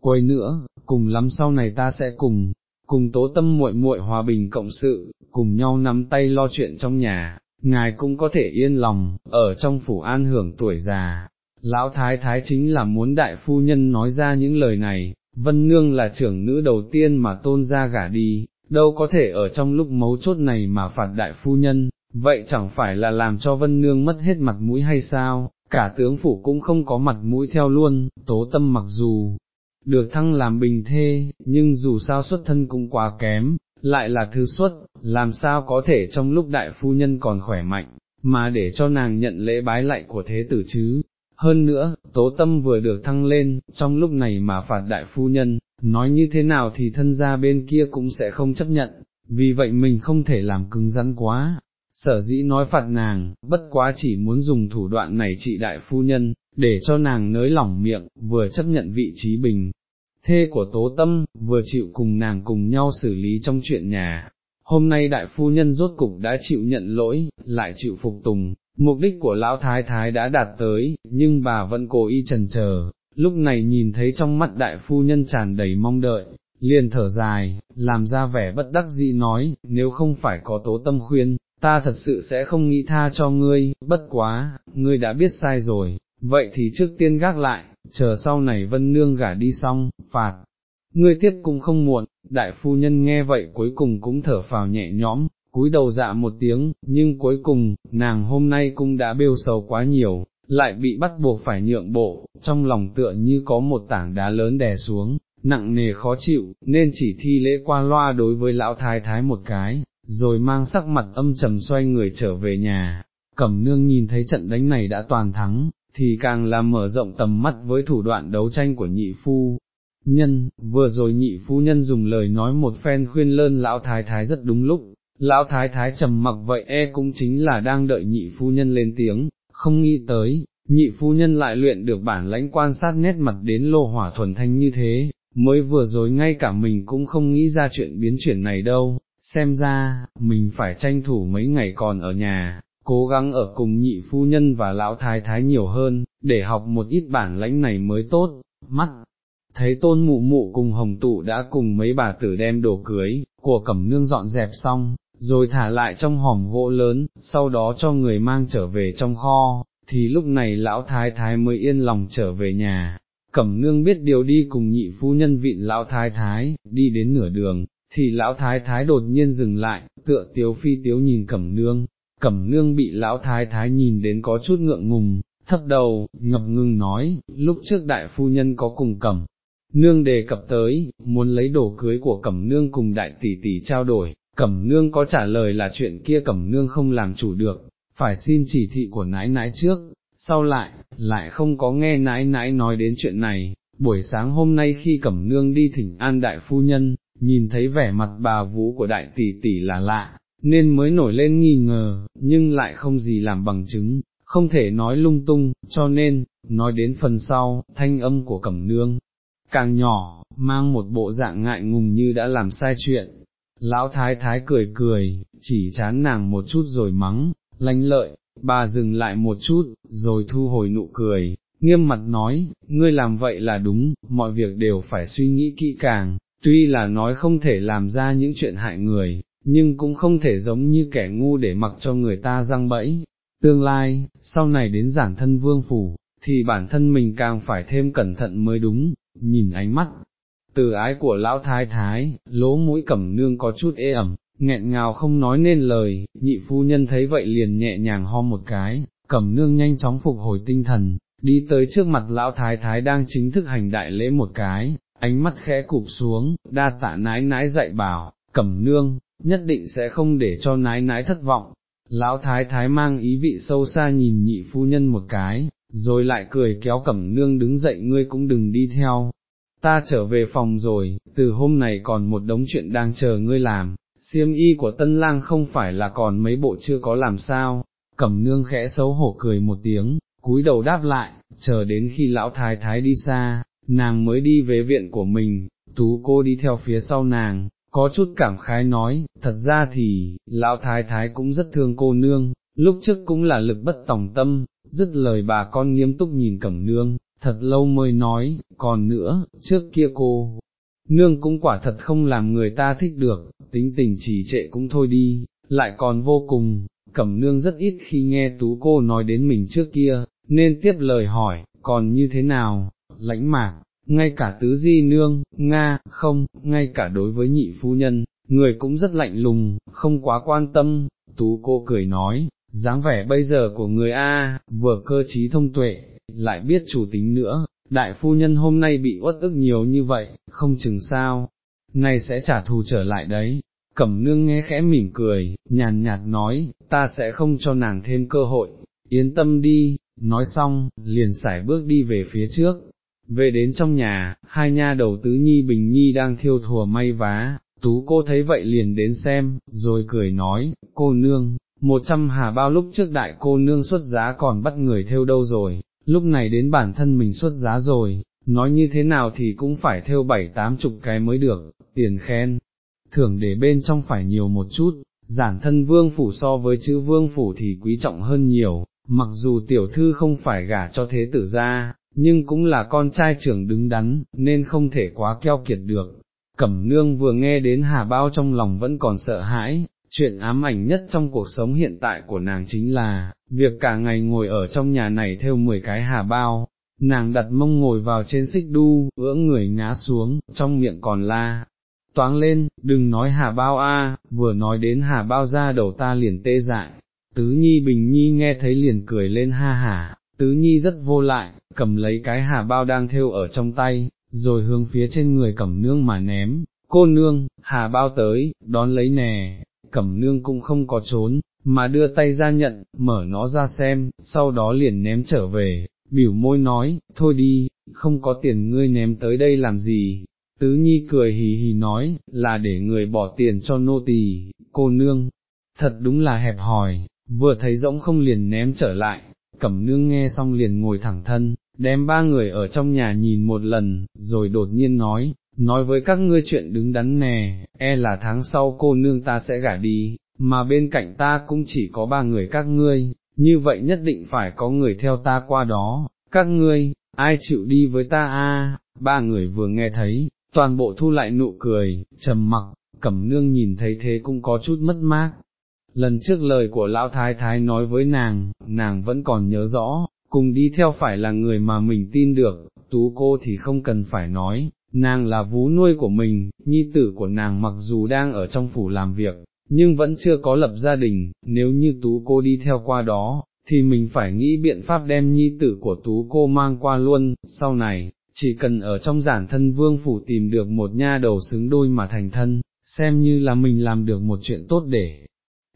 Speaker 1: quay nữa, cùng lắm sau này ta sẽ cùng, cùng tố tâm muội muội hòa bình cộng sự, cùng nhau nắm tay lo chuyện trong nhà, ngài cũng có thể yên lòng, ở trong phủ an hưởng tuổi già. Lão thái thái chính là muốn đại phu nhân nói ra những lời này, vân nương là trưởng nữ đầu tiên mà tôn ra gả đi, đâu có thể ở trong lúc mấu chốt này mà phạt đại phu nhân, vậy chẳng phải là làm cho vân nương mất hết mặt mũi hay sao, cả tướng phủ cũng không có mặt mũi theo luôn, tố tâm mặc dù được thăng làm bình thê, nhưng dù sao xuất thân cũng quá kém, lại là thứ xuất, làm sao có thể trong lúc đại phu nhân còn khỏe mạnh, mà để cho nàng nhận lễ bái lạy của thế tử chứ. Hơn nữa, tố tâm vừa được thăng lên, trong lúc này mà phạt đại phu nhân, nói như thế nào thì thân gia bên kia cũng sẽ không chấp nhận, vì vậy mình không thể làm cứng rắn quá. Sở dĩ nói phạt nàng, bất quá chỉ muốn dùng thủ đoạn này trị đại phu nhân, để cho nàng nới lỏng miệng, vừa chấp nhận vị trí bình, thê của tố tâm, vừa chịu cùng nàng cùng nhau xử lý trong chuyện nhà. Hôm nay đại phu nhân rốt cục đã chịu nhận lỗi, lại chịu phục tùng, mục đích của lão thái thái đã đạt tới, nhưng bà vẫn cố ý trần chờ. lúc này nhìn thấy trong mắt đại phu nhân tràn đầy mong đợi, liền thở dài, làm ra vẻ bất đắc dĩ nói, nếu không phải có tố tâm khuyên, ta thật sự sẽ không nghĩ tha cho ngươi, bất quá, ngươi đã biết sai rồi, vậy thì trước tiên gác lại, chờ sau này vân nương gả đi xong, phạt, ngươi tiếp cũng không muộn, đại phu nhân nghe vậy cuối cùng cũng thở phào nhẹ nhõm, cúi đầu dạ một tiếng, nhưng cuối cùng, nàng hôm nay cũng đã bêu sầu quá nhiều, lại bị bắt buộc phải nhượng bộ, trong lòng tựa như có một tảng đá lớn đè xuống, nặng nề khó chịu, nên chỉ thi lễ qua loa đối với lão thái thái một cái, rồi mang sắc mặt âm trầm xoay người trở về nhà. Cẩm nương nhìn thấy trận đánh này đã toàn thắng, thì càng làm mở rộng tầm mắt với thủ đoạn đấu tranh của nhị phu. Nhân, vừa rồi nhị phu nhân dùng lời nói một phen khuyên lơn lão thái thái rất đúng lúc, lão thái thái trầm mặc vậy e cũng chính là đang đợi nhị phu nhân lên tiếng, không nghĩ tới, nhị phu nhân lại luyện được bản lãnh quan sát nét mặt đến lô hỏa thuần thanh như thế, mới vừa rồi ngay cả mình cũng không nghĩ ra chuyện biến chuyển này đâu, xem ra, mình phải tranh thủ mấy ngày còn ở nhà, cố gắng ở cùng nhị phu nhân và lão thái thái nhiều hơn, để học một ít bản lãnh này mới tốt, mắt. Thấy tôn mụ mụ cùng hồng tụ đã cùng mấy bà tử đem đồ cưới, của cẩm nương dọn dẹp xong, rồi thả lại trong hòm gỗ lớn, sau đó cho người mang trở về trong kho, thì lúc này lão thái thái mới yên lòng trở về nhà. Cẩm nương biết điều đi cùng nhị phu nhân vịn lão thái thái, đi đến nửa đường, thì lão thái thái đột nhiên dừng lại, tựa tiếu phi tiếu nhìn cẩm nương, cẩm nương bị lão thái thái nhìn đến có chút ngượng ngùng, thấp đầu, ngập ngừng nói, lúc trước đại phu nhân có cùng cẩm. Nương đề cập tới, muốn lấy đồ cưới của cẩm nương cùng đại tỷ tỷ trao đổi, cẩm nương có trả lời là chuyện kia cẩm nương không làm chủ được, phải xin chỉ thị của nãi nãi trước, sau lại, lại không có nghe nãi nãi nói đến chuyện này, buổi sáng hôm nay khi cẩm nương đi thỉnh an đại phu nhân, nhìn thấy vẻ mặt bà vũ của đại tỷ tỷ là lạ, nên mới nổi lên nghi ngờ, nhưng lại không gì làm bằng chứng, không thể nói lung tung, cho nên, nói đến phần sau, thanh âm của cẩm nương, càng nhỏ, mang một bộ dạng ngại ngùng như đã làm sai chuyện. Lão thái thái cười cười, chỉ chán nàng một chút rồi mắng, lanh lợi, bà dừng lại một chút, rồi thu hồi nụ cười, nghiêm mặt nói, ngươi làm vậy là đúng, mọi việc đều phải suy nghĩ kỹ càng, tuy là nói không thể làm ra những chuyện hại người, nhưng cũng không thể giống như kẻ ngu để mặc cho người ta răng bẫy. tương lai, sau này đến giản thân vương phủ, thì bản thân mình càng phải thêm cẩn thận mới đúng, nhìn ánh mắt. Từ ái của lão thái thái, lỗ mũi cẩm nương có chút ê ẩm, nghẹn ngào không nói nên lời, nhị phu nhân thấy vậy liền nhẹ nhàng ho một cái, cẩm nương nhanh chóng phục hồi tinh thần, đi tới trước mặt lão thái thái đang chính thức hành đại lễ một cái, ánh mắt khẽ cụp xuống, đa tạ nái nái dạy bảo, cẩm nương, nhất định sẽ không để cho nái nái thất vọng. Lão thái thái mang ý vị sâu xa nhìn nhị phu nhân một cái, rồi lại cười kéo cẩm nương đứng dậy ngươi cũng đừng đi theo. Ta trở về phòng rồi, từ hôm này còn một đống chuyện đang chờ ngươi làm, xiêm y của tân lang không phải là còn mấy bộ chưa có làm sao, cẩm nương khẽ xấu hổ cười một tiếng, cúi đầu đáp lại, chờ đến khi lão thái thái đi xa, nàng mới đi về viện của mình, tú cô đi theo phía sau nàng, có chút cảm khái nói, thật ra thì, lão thái thái cũng rất thương cô nương, lúc trước cũng là lực bất tòng tâm, dứt lời bà con nghiêm túc nhìn cẩm nương, thật lâu mới nói, còn nữa, trước kia cô, nương cũng quả thật không làm người ta thích được, tính tình chỉ trệ cũng thôi đi, lại còn vô cùng, cẩm nương rất ít khi nghe tú cô nói đến mình trước kia, nên tiếp lời hỏi, còn như thế nào, lãnh mạc, ngay cả tứ di nương, Nga, không, ngay cả đối với nhị phu nhân, người cũng rất lạnh lùng, không quá quan tâm, tú cô cười nói, dáng vẻ bây giờ của người A, vừa cơ trí thông tuệ, lại biết chủ tính nữa, đại phu nhân hôm nay bị uất ức nhiều như vậy, không chừng sao, này sẽ trả thù trở lại đấy. Cẩm nương nghe khẽ mỉm cười, nhàn nhạt nói, ta sẽ không cho nàng thêm cơ hội, yên tâm đi, nói xong, liền sải bước đi về phía trước. Về đến trong nhà, hai nha đầu tứ nhi bình nhi đang thiêu thùa may vá, tú cô thấy vậy liền đến xem, rồi cười nói, cô nương, một trăm hà bao lúc trước đại cô nương xuất giá còn bắt người theo đâu rồi, lúc này đến bản thân mình xuất giá rồi, nói như thế nào thì cũng phải theo bảy tám chục cái mới được, tiền khen, thưởng để bên trong phải nhiều một chút, giản thân vương phủ so với chữ vương phủ thì quý trọng hơn nhiều, mặc dù tiểu thư không phải gả cho thế tử ra, nhưng cũng là con trai trưởng đứng đắn, nên không thể quá keo kiệt được. Cẩm nương vừa nghe đến hà bao trong lòng vẫn còn sợ hãi, chuyện ám ảnh nhất trong cuộc sống hiện tại của nàng chính là, việc cả ngày ngồi ở trong nhà này theo 10 cái hà bao, nàng đặt mông ngồi vào trên xích đu, ưỡng người ngã xuống, trong miệng còn la, toáng lên, đừng nói hà bao a, vừa nói đến hà bao ra đầu ta liền tê dại, tứ nhi bình nhi nghe thấy liền cười lên ha hả, tứ nhi rất vô lại, cầm lấy cái hà bao đang theo ở trong tay, rồi hướng phía trên người cẩm nương mà ném, cô nương, hà bao tới, đón lấy nè, cẩm nương cũng không có trốn, mà đưa tay ra nhận, mở nó ra xem, sau đó liền ném trở về, biểu môi nói, thôi đi, không có tiền ngươi ném tới đây làm gì, tứ nhi cười hì hì nói, là để người bỏ tiền cho nô tỳ, cô nương, thật đúng là hẹp hòi, vừa thấy rỗng không liền ném trở lại, cẩm nương nghe xong liền ngồi thẳng thân, đem ba người ở trong nhà nhìn một lần, rồi đột nhiên nói, nói với các ngươi chuyện đứng đắn nè, e là tháng sau cô nương ta sẽ gả đi, mà bên cạnh ta cũng chỉ có ba người các ngươi, như vậy nhất định phải có người theo ta qua đó, các ngươi, ai chịu đi với ta a? ba người vừa nghe thấy, toàn bộ thu lại nụ cười, trầm mặc, cẩm nương nhìn thấy thế cũng có chút mất mát. Lần trước lời của lão thái thái nói với nàng, nàng vẫn còn nhớ rõ, cùng đi theo phải là người mà mình tin được, tú cô thì không cần phải nói, nàng là vú nuôi của mình, nhi tử của nàng mặc dù đang ở trong phủ làm việc, nhưng vẫn chưa có lập gia đình, nếu như tú cô đi theo qua đó, thì mình phải nghĩ biện pháp đem nhi tử của tú cô mang qua luôn, sau này, chỉ cần ở trong giản thân vương phủ tìm được một nha đầu xứng đôi mà thành thân, xem như là mình làm được một chuyện tốt để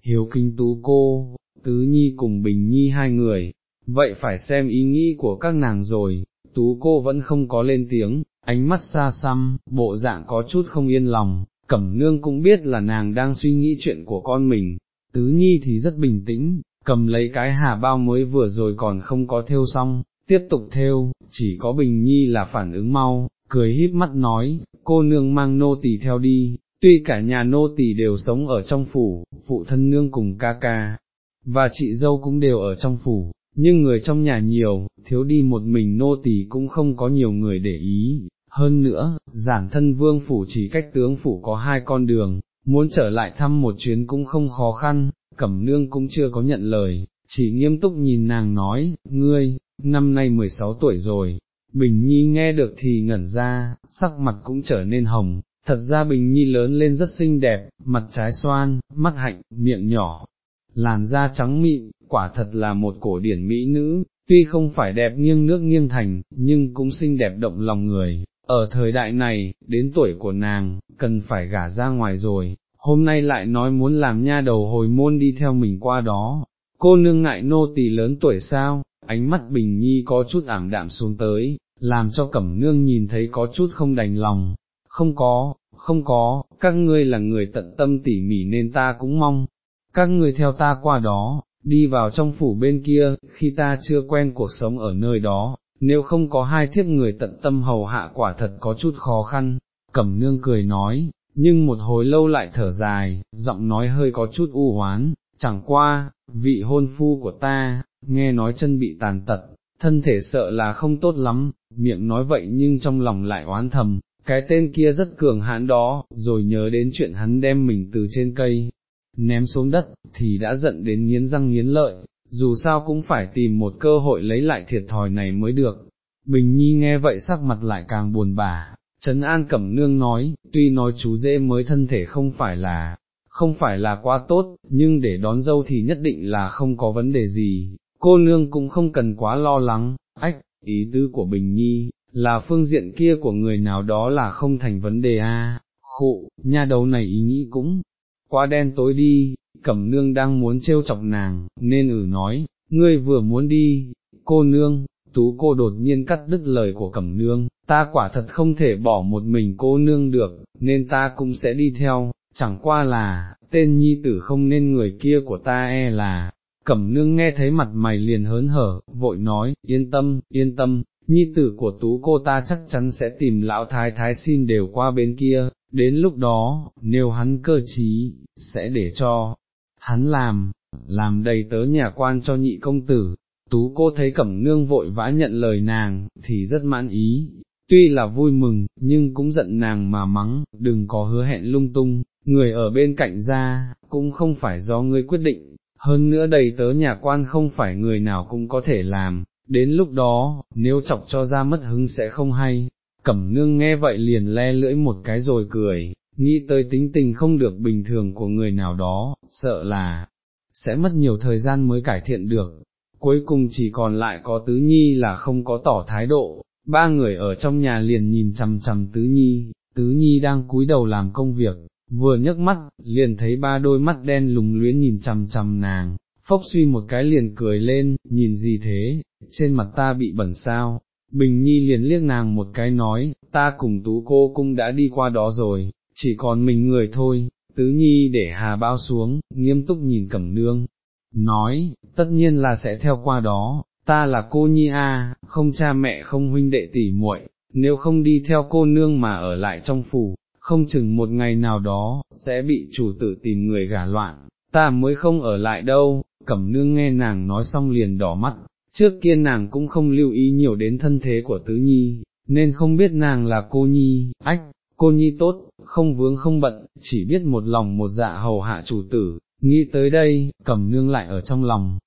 Speaker 1: hiếu kinh tú cô, tứ nhi cùng bình nhi hai người, vậy phải xem ý nghĩ của các nàng rồi, tú cô vẫn không có lên tiếng, ánh mắt xa xăm, bộ dạng có chút không yên lòng, cẩm nương cũng biết là nàng đang suy nghĩ chuyện của con mình, tứ nhi thì rất bình tĩnh, cầm lấy cái hà bao mới vừa rồi còn không có theo xong, tiếp tục theo, chỉ có bình nhi là phản ứng mau, cười híp mắt nói, cô nương mang nô tỳ theo đi, tuy cả nhà nô tỳ đều sống ở trong phủ, phụ thân nương cùng ca ca, và chị dâu cũng đều ở trong phủ, nhưng người trong nhà nhiều, thiếu đi một mình nô tỳ cũng không có nhiều người để ý, hơn nữa, giản thân vương phủ chỉ cách tướng phủ có hai con đường, muốn trở lại thăm một chuyến cũng không khó khăn, cẩm nương cũng chưa có nhận lời, chỉ nghiêm túc nhìn nàng nói, ngươi, năm nay 16 tuổi rồi, Bình Nhi nghe được thì ngẩn ra, sắc mặt cũng trở nên hồng, thật ra Bình Nhi lớn lên rất xinh đẹp, mặt trái xoan, mắt hạnh, miệng nhỏ, làn da trắng mịn, quả thật là một cổ điển mỹ nữ, tuy không phải đẹp nghiêng nước nghiêng thành, nhưng cũng xinh đẹp động lòng người. Ở thời đại này, đến tuổi của nàng, cần phải gả ra ngoài rồi, hôm nay lại nói muốn làm nha đầu hồi môn đi theo mình qua đó. Cô nương ngại nô tỳ lớn tuổi sao, ánh mắt Bình Nhi có chút ảm đạm xuống tới, làm cho Cẩm Nương nhìn thấy có chút không đành lòng. Không có, không có, các ngươi là người tận tâm tỉ mỉ nên ta cũng mong, các ngươi theo ta qua đó, đi vào trong phủ bên kia, khi ta chưa quen cuộc sống ở nơi đó, nếu không có hai thiếp người tận tâm hầu hạ quả thật có chút khó khăn, cẩm nương cười nói, nhưng một hồi lâu lại thở dài, giọng nói hơi có chút u hoán, chẳng qua, vị hôn phu của ta, nghe nói chân bị tàn tật, thân thể sợ là không tốt lắm, miệng nói vậy nhưng trong lòng lại oán thầm, cái tên kia rất cường hãn đó, rồi nhớ đến chuyện hắn đem mình từ trên cây, ném xuống đất, thì đã giận đến nghiến răng nghiến lợi, dù sao cũng phải tìm một cơ hội lấy lại thiệt thòi này mới được. Bình Nhi nghe vậy sắc mặt lại càng buồn bã, Trấn An Cẩm Nương nói, tuy nói chú dễ mới thân thể không phải là, không phải là quá tốt, nhưng để đón dâu thì nhất định là không có vấn đề gì, cô nương cũng không cần quá lo lắng, ách, ý tư của Bình Nhi, là phương diện kia của người nào đó là không thành vấn đề a. À. khụ, nha đầu này ý nghĩ cũng, quá đen tối đi, cẩm nương đang muốn trêu chọc nàng, nên ử nói, ngươi vừa muốn đi, cô nương, tú cô đột nhiên cắt đứt lời của cẩm nương, ta quả thật không thể bỏ một mình cô nương được, nên ta cũng sẽ đi theo, chẳng qua là, tên nhi tử không nên người kia của ta e là, cẩm nương nghe thấy mặt mày liền hớn hở, vội nói, yên tâm, yên tâm, nhi tử của tú cô ta chắc chắn sẽ tìm lão thái thái xin đều qua bên kia, đến lúc đó, nếu hắn cơ trí, sẽ để cho hắn làm, làm đầy tớ nhà quan cho nhị công tử. Tú cô thấy cẩm nương vội vã nhận lời nàng, thì rất mãn ý, tuy là vui mừng, nhưng cũng giận nàng mà mắng, đừng có hứa hẹn lung tung, người ở bên cạnh ra, cũng không phải do ngươi quyết định, hơn nữa đầy tớ nhà quan không phải người nào cũng có thể làm, đến lúc đó, nếu chọc cho ra mất hứng sẽ không hay, cẩm nương nghe vậy liền le lưỡi một cái rồi cười, nghĩ tới tính tình không được bình thường của người nào đó, sợ là, sẽ mất nhiều thời gian mới cải thiện được, cuối cùng chỉ còn lại có tứ nhi là không có tỏ thái độ, ba người ở trong nhà liền nhìn chằm chằm tứ nhi, tứ nhi đang cúi đầu làm công việc, vừa nhấc mắt, liền thấy ba đôi mắt đen lùng luyến nhìn chằm chằm nàng, phốc suy một cái liền cười lên, nhìn gì thế, trên mặt ta bị bẩn sao, Bình Nhi liền liếc nàng một cái nói, ta cùng tú cô cũng đã đi qua đó rồi, chỉ còn mình người thôi, tứ Nhi để hà bao xuống, nghiêm túc nhìn cẩm nương, nói, tất nhiên là sẽ theo qua đó, ta là cô Nhi a, không cha mẹ không huynh đệ tỷ muội, nếu không đi theo cô nương mà ở lại trong phủ, không chừng một ngày nào đó, sẽ bị chủ tử tìm người gả loạn, ta mới không ở lại đâu, cẩm nương nghe nàng nói xong liền đỏ mắt, trước kia nàng cũng không lưu ý nhiều đến thân thế của tứ nhi, nên không biết nàng là cô nhi, ách, cô nhi tốt, không vướng không bận, chỉ biết một lòng một dạ hầu hạ chủ tử, nghĩ tới đây, cẩm nương lại ở trong lòng,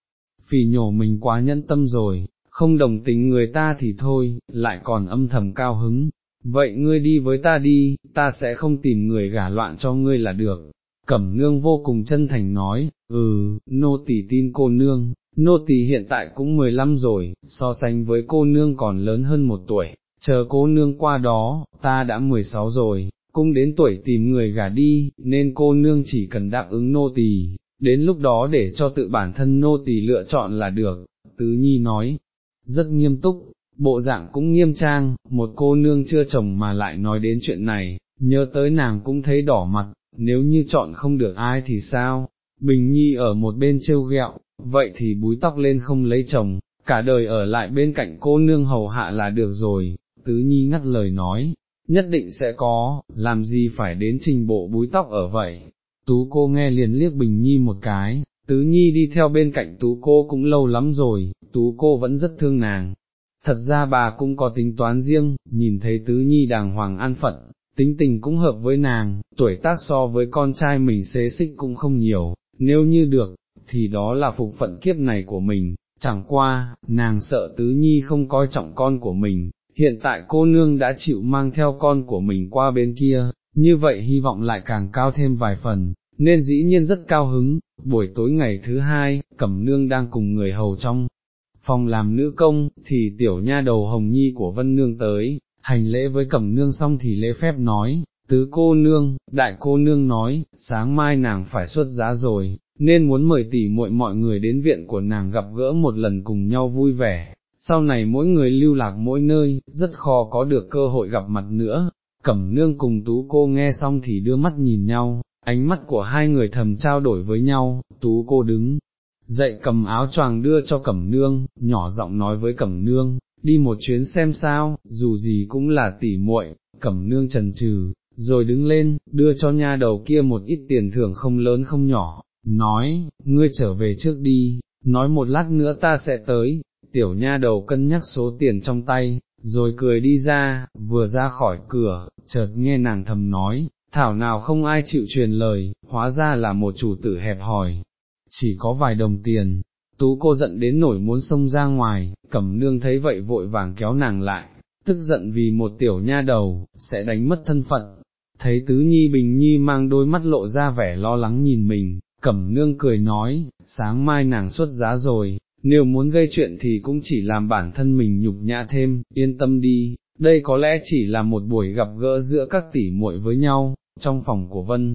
Speaker 1: phì nhổ mình quá nhẫn tâm rồi, không đồng tình người ta thì thôi, lại còn âm thầm cao hứng, vậy ngươi đi với ta đi, ta sẽ không tìm người gả loạn cho ngươi là được. Cẩm nương vô cùng chân thành nói, ừ, nô tỳ tin cô nương, nô tỳ hiện tại cũng 15 rồi, so sánh với cô nương còn lớn hơn một tuổi, chờ cô nương qua đó, ta đã 16 rồi, cũng đến tuổi tìm người gả đi, nên cô nương chỉ cần đáp ứng nô tỳ, đến lúc đó để cho tự bản thân nô tỳ lựa chọn là được, tứ nhi nói, rất nghiêm túc, bộ dạng cũng nghiêm trang, một cô nương chưa chồng mà lại nói đến chuyện này, nhớ tới nàng cũng thấy đỏ mặt, nếu như chọn không được ai thì sao, Bình Nhi ở một bên trêu ghẹo, vậy thì búi tóc lên không lấy chồng, cả đời ở lại bên cạnh cô nương hầu hạ là được rồi, tứ nhi ngắt lời nói, nhất định sẽ có, làm gì phải đến trình bộ búi tóc ở vậy, tú cô nghe liền liếc bình nhi một cái, tứ nhi đi theo bên cạnh tú cô cũng lâu lắm rồi, tú cô vẫn rất thương nàng. Thật ra bà cũng có tính toán riêng, nhìn thấy tứ nhi đàng hoàng an phận, tính tình cũng hợp với nàng, tuổi tác so với con trai mình xế xích cũng không nhiều, nếu như được, thì đó là phục phận kiếp này của mình, chẳng qua, nàng sợ tứ nhi không coi trọng con của mình, hiện tại cô nương đã chịu mang theo con của mình qua bên kia, như vậy hy vọng lại càng cao thêm vài phần, nên dĩ nhiên rất cao hứng, buổi tối ngày thứ hai, Cẩm Nương đang cùng người hầu trong phòng làm nữ công, thì tiểu nha đầu hồng nhi của Vân Nương tới, hành lễ với Cẩm Nương xong thì lễ phép nói, tứ cô nương, đại cô nương nói, sáng mai nàng phải xuất giá rồi, nên muốn mời tỷ muội mọi người đến viện của nàng gặp gỡ một lần cùng nhau vui vẻ, sau này mỗi người lưu lạc mỗi nơi, rất khó có được cơ hội gặp mặt nữa. Cẩm nương cùng tú cô nghe xong thì đưa mắt nhìn nhau, ánh mắt của hai người thầm trao đổi với nhau, tú cô đứng, dậy cầm áo choàng đưa cho cẩm nương, nhỏ giọng nói với cẩm nương, đi một chuyến xem sao, dù gì cũng là tỉ muội, cẩm nương trần trừ, rồi đứng lên, đưa cho nha đầu kia một ít tiền thưởng không lớn không nhỏ, nói, ngươi trở về trước đi, nói một lát nữa ta sẽ tới, tiểu nha đầu cân nhắc số tiền trong tay, rồi cười đi ra, vừa ra khỏi cửa, chợt nghe nàng thầm nói, thảo nào không ai chịu truyền lời, hóa ra là một chủ tử hẹp hòi, chỉ có vài đồng tiền, tú cô giận đến nổi muốn xông ra ngoài, cẩm nương thấy vậy vội vàng kéo nàng lại, tức giận vì một tiểu nha đầu, sẽ đánh mất thân phận, thấy tứ nhi bình nhi mang đôi mắt lộ ra vẻ lo lắng nhìn mình, cẩm nương cười nói, sáng mai nàng xuất giá rồi, nếu muốn gây chuyện thì cũng chỉ làm bản thân mình nhục nhã thêm, yên tâm đi, đây có lẽ chỉ là một buổi gặp gỡ giữa các tỷ muội với nhau, trong phòng của Vân.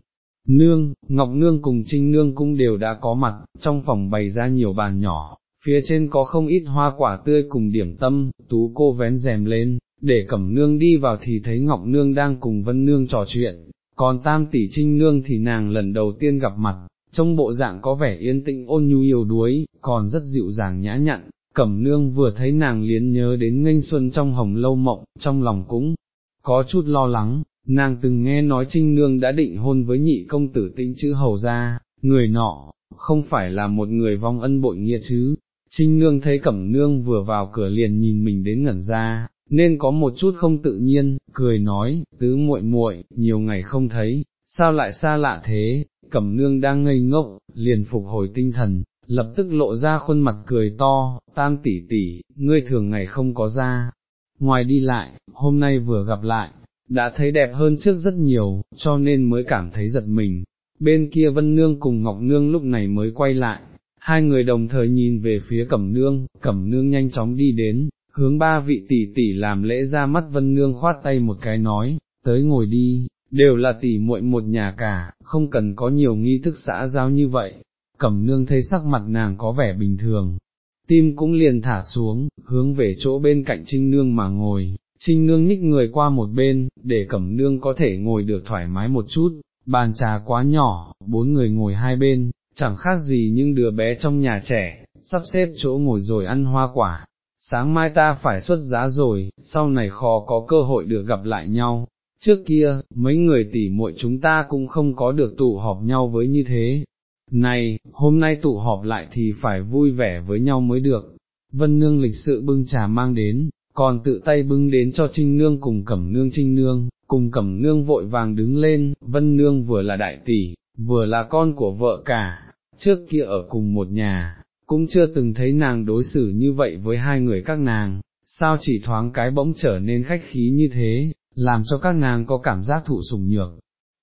Speaker 1: Nương, Ngọc Nương cùng Trinh Nương cũng đều đã có mặt, trong phòng bày ra nhiều bàn nhỏ, phía trên có không ít hoa quả tươi cùng điểm tâm, tú cô vén rèm lên, để Cẩm Nương đi vào thì thấy Ngọc Nương đang cùng Vân Nương trò chuyện, còn Tam Tỷ Trinh Nương thì nàng lần đầu tiên gặp mặt, trong bộ dạng có vẻ yên tĩnh ôn nhu yêu đuối, còn rất dịu dàng nhã nhặn, cẩm nương vừa thấy nàng liến nhớ đến nghênh xuân trong hồng lâu mộng, trong lòng cũng có chút lo lắng, nàng từng nghe nói trinh nương đã định hôn với nhị công tử tinh chữ hầu ra, người nọ, không phải là một người vong ân bội nghĩa chứ, trinh nương thấy cẩm nương vừa vào cửa liền nhìn mình đến ngẩn ra, nên có một chút không tự nhiên, cười nói, tứ muội muội, nhiều ngày không thấy, sao lại xa lạ thế, cẩm nương đang ngây ngốc, liền phục hồi tinh thần, lập tức lộ ra khuôn mặt cười to, tam tỷ tỷ, ngươi thường ngày không có ra, ngoài đi lại, hôm nay vừa gặp lại, đã thấy đẹp hơn trước rất nhiều, cho nên mới cảm thấy giật mình, bên kia vân nương cùng ngọc nương lúc này mới quay lại, hai người đồng thời nhìn về phía cẩm nương, cẩm nương nhanh chóng đi đến, hướng ba vị tỷ tỷ làm lễ ra mắt vân nương khoát tay một cái nói, tới ngồi đi, đều là tỷ muội một nhà cả, không cần có nhiều nghi thức xã giao như vậy, cẩm nương thấy sắc mặt nàng có vẻ bình thường, tim cũng liền thả xuống, hướng về chỗ bên cạnh trinh nương mà ngồi, trinh nương nhích người qua một bên, để cẩm nương có thể ngồi được thoải mái một chút, bàn trà quá nhỏ, bốn người ngồi hai bên, chẳng khác gì những đứa bé trong nhà trẻ, sắp xếp chỗ ngồi rồi ăn hoa quả. Sáng mai ta phải xuất giá rồi, sau này khó có cơ hội được gặp lại nhau, trước kia, mấy người tỉ muội chúng ta cũng không có được tụ họp nhau với như thế. Này, hôm nay tụ họp lại thì phải vui vẻ với nhau mới được. Vân Nương lịch sự bưng trà mang đến, còn tự tay bưng đến cho Trinh Nương cùng Cẩm Nương. Trinh Nương, cùng Cẩm Nương vội vàng đứng lên, Vân Nương vừa là đại tỷ, vừa là con của vợ cả, trước kia ở cùng một nhà, cũng chưa từng thấy nàng đối xử như vậy với hai người các nàng, sao chỉ thoáng cái bỗng trở nên khách khí như thế, làm cho các nàng có cảm giác thụ sùng nhược.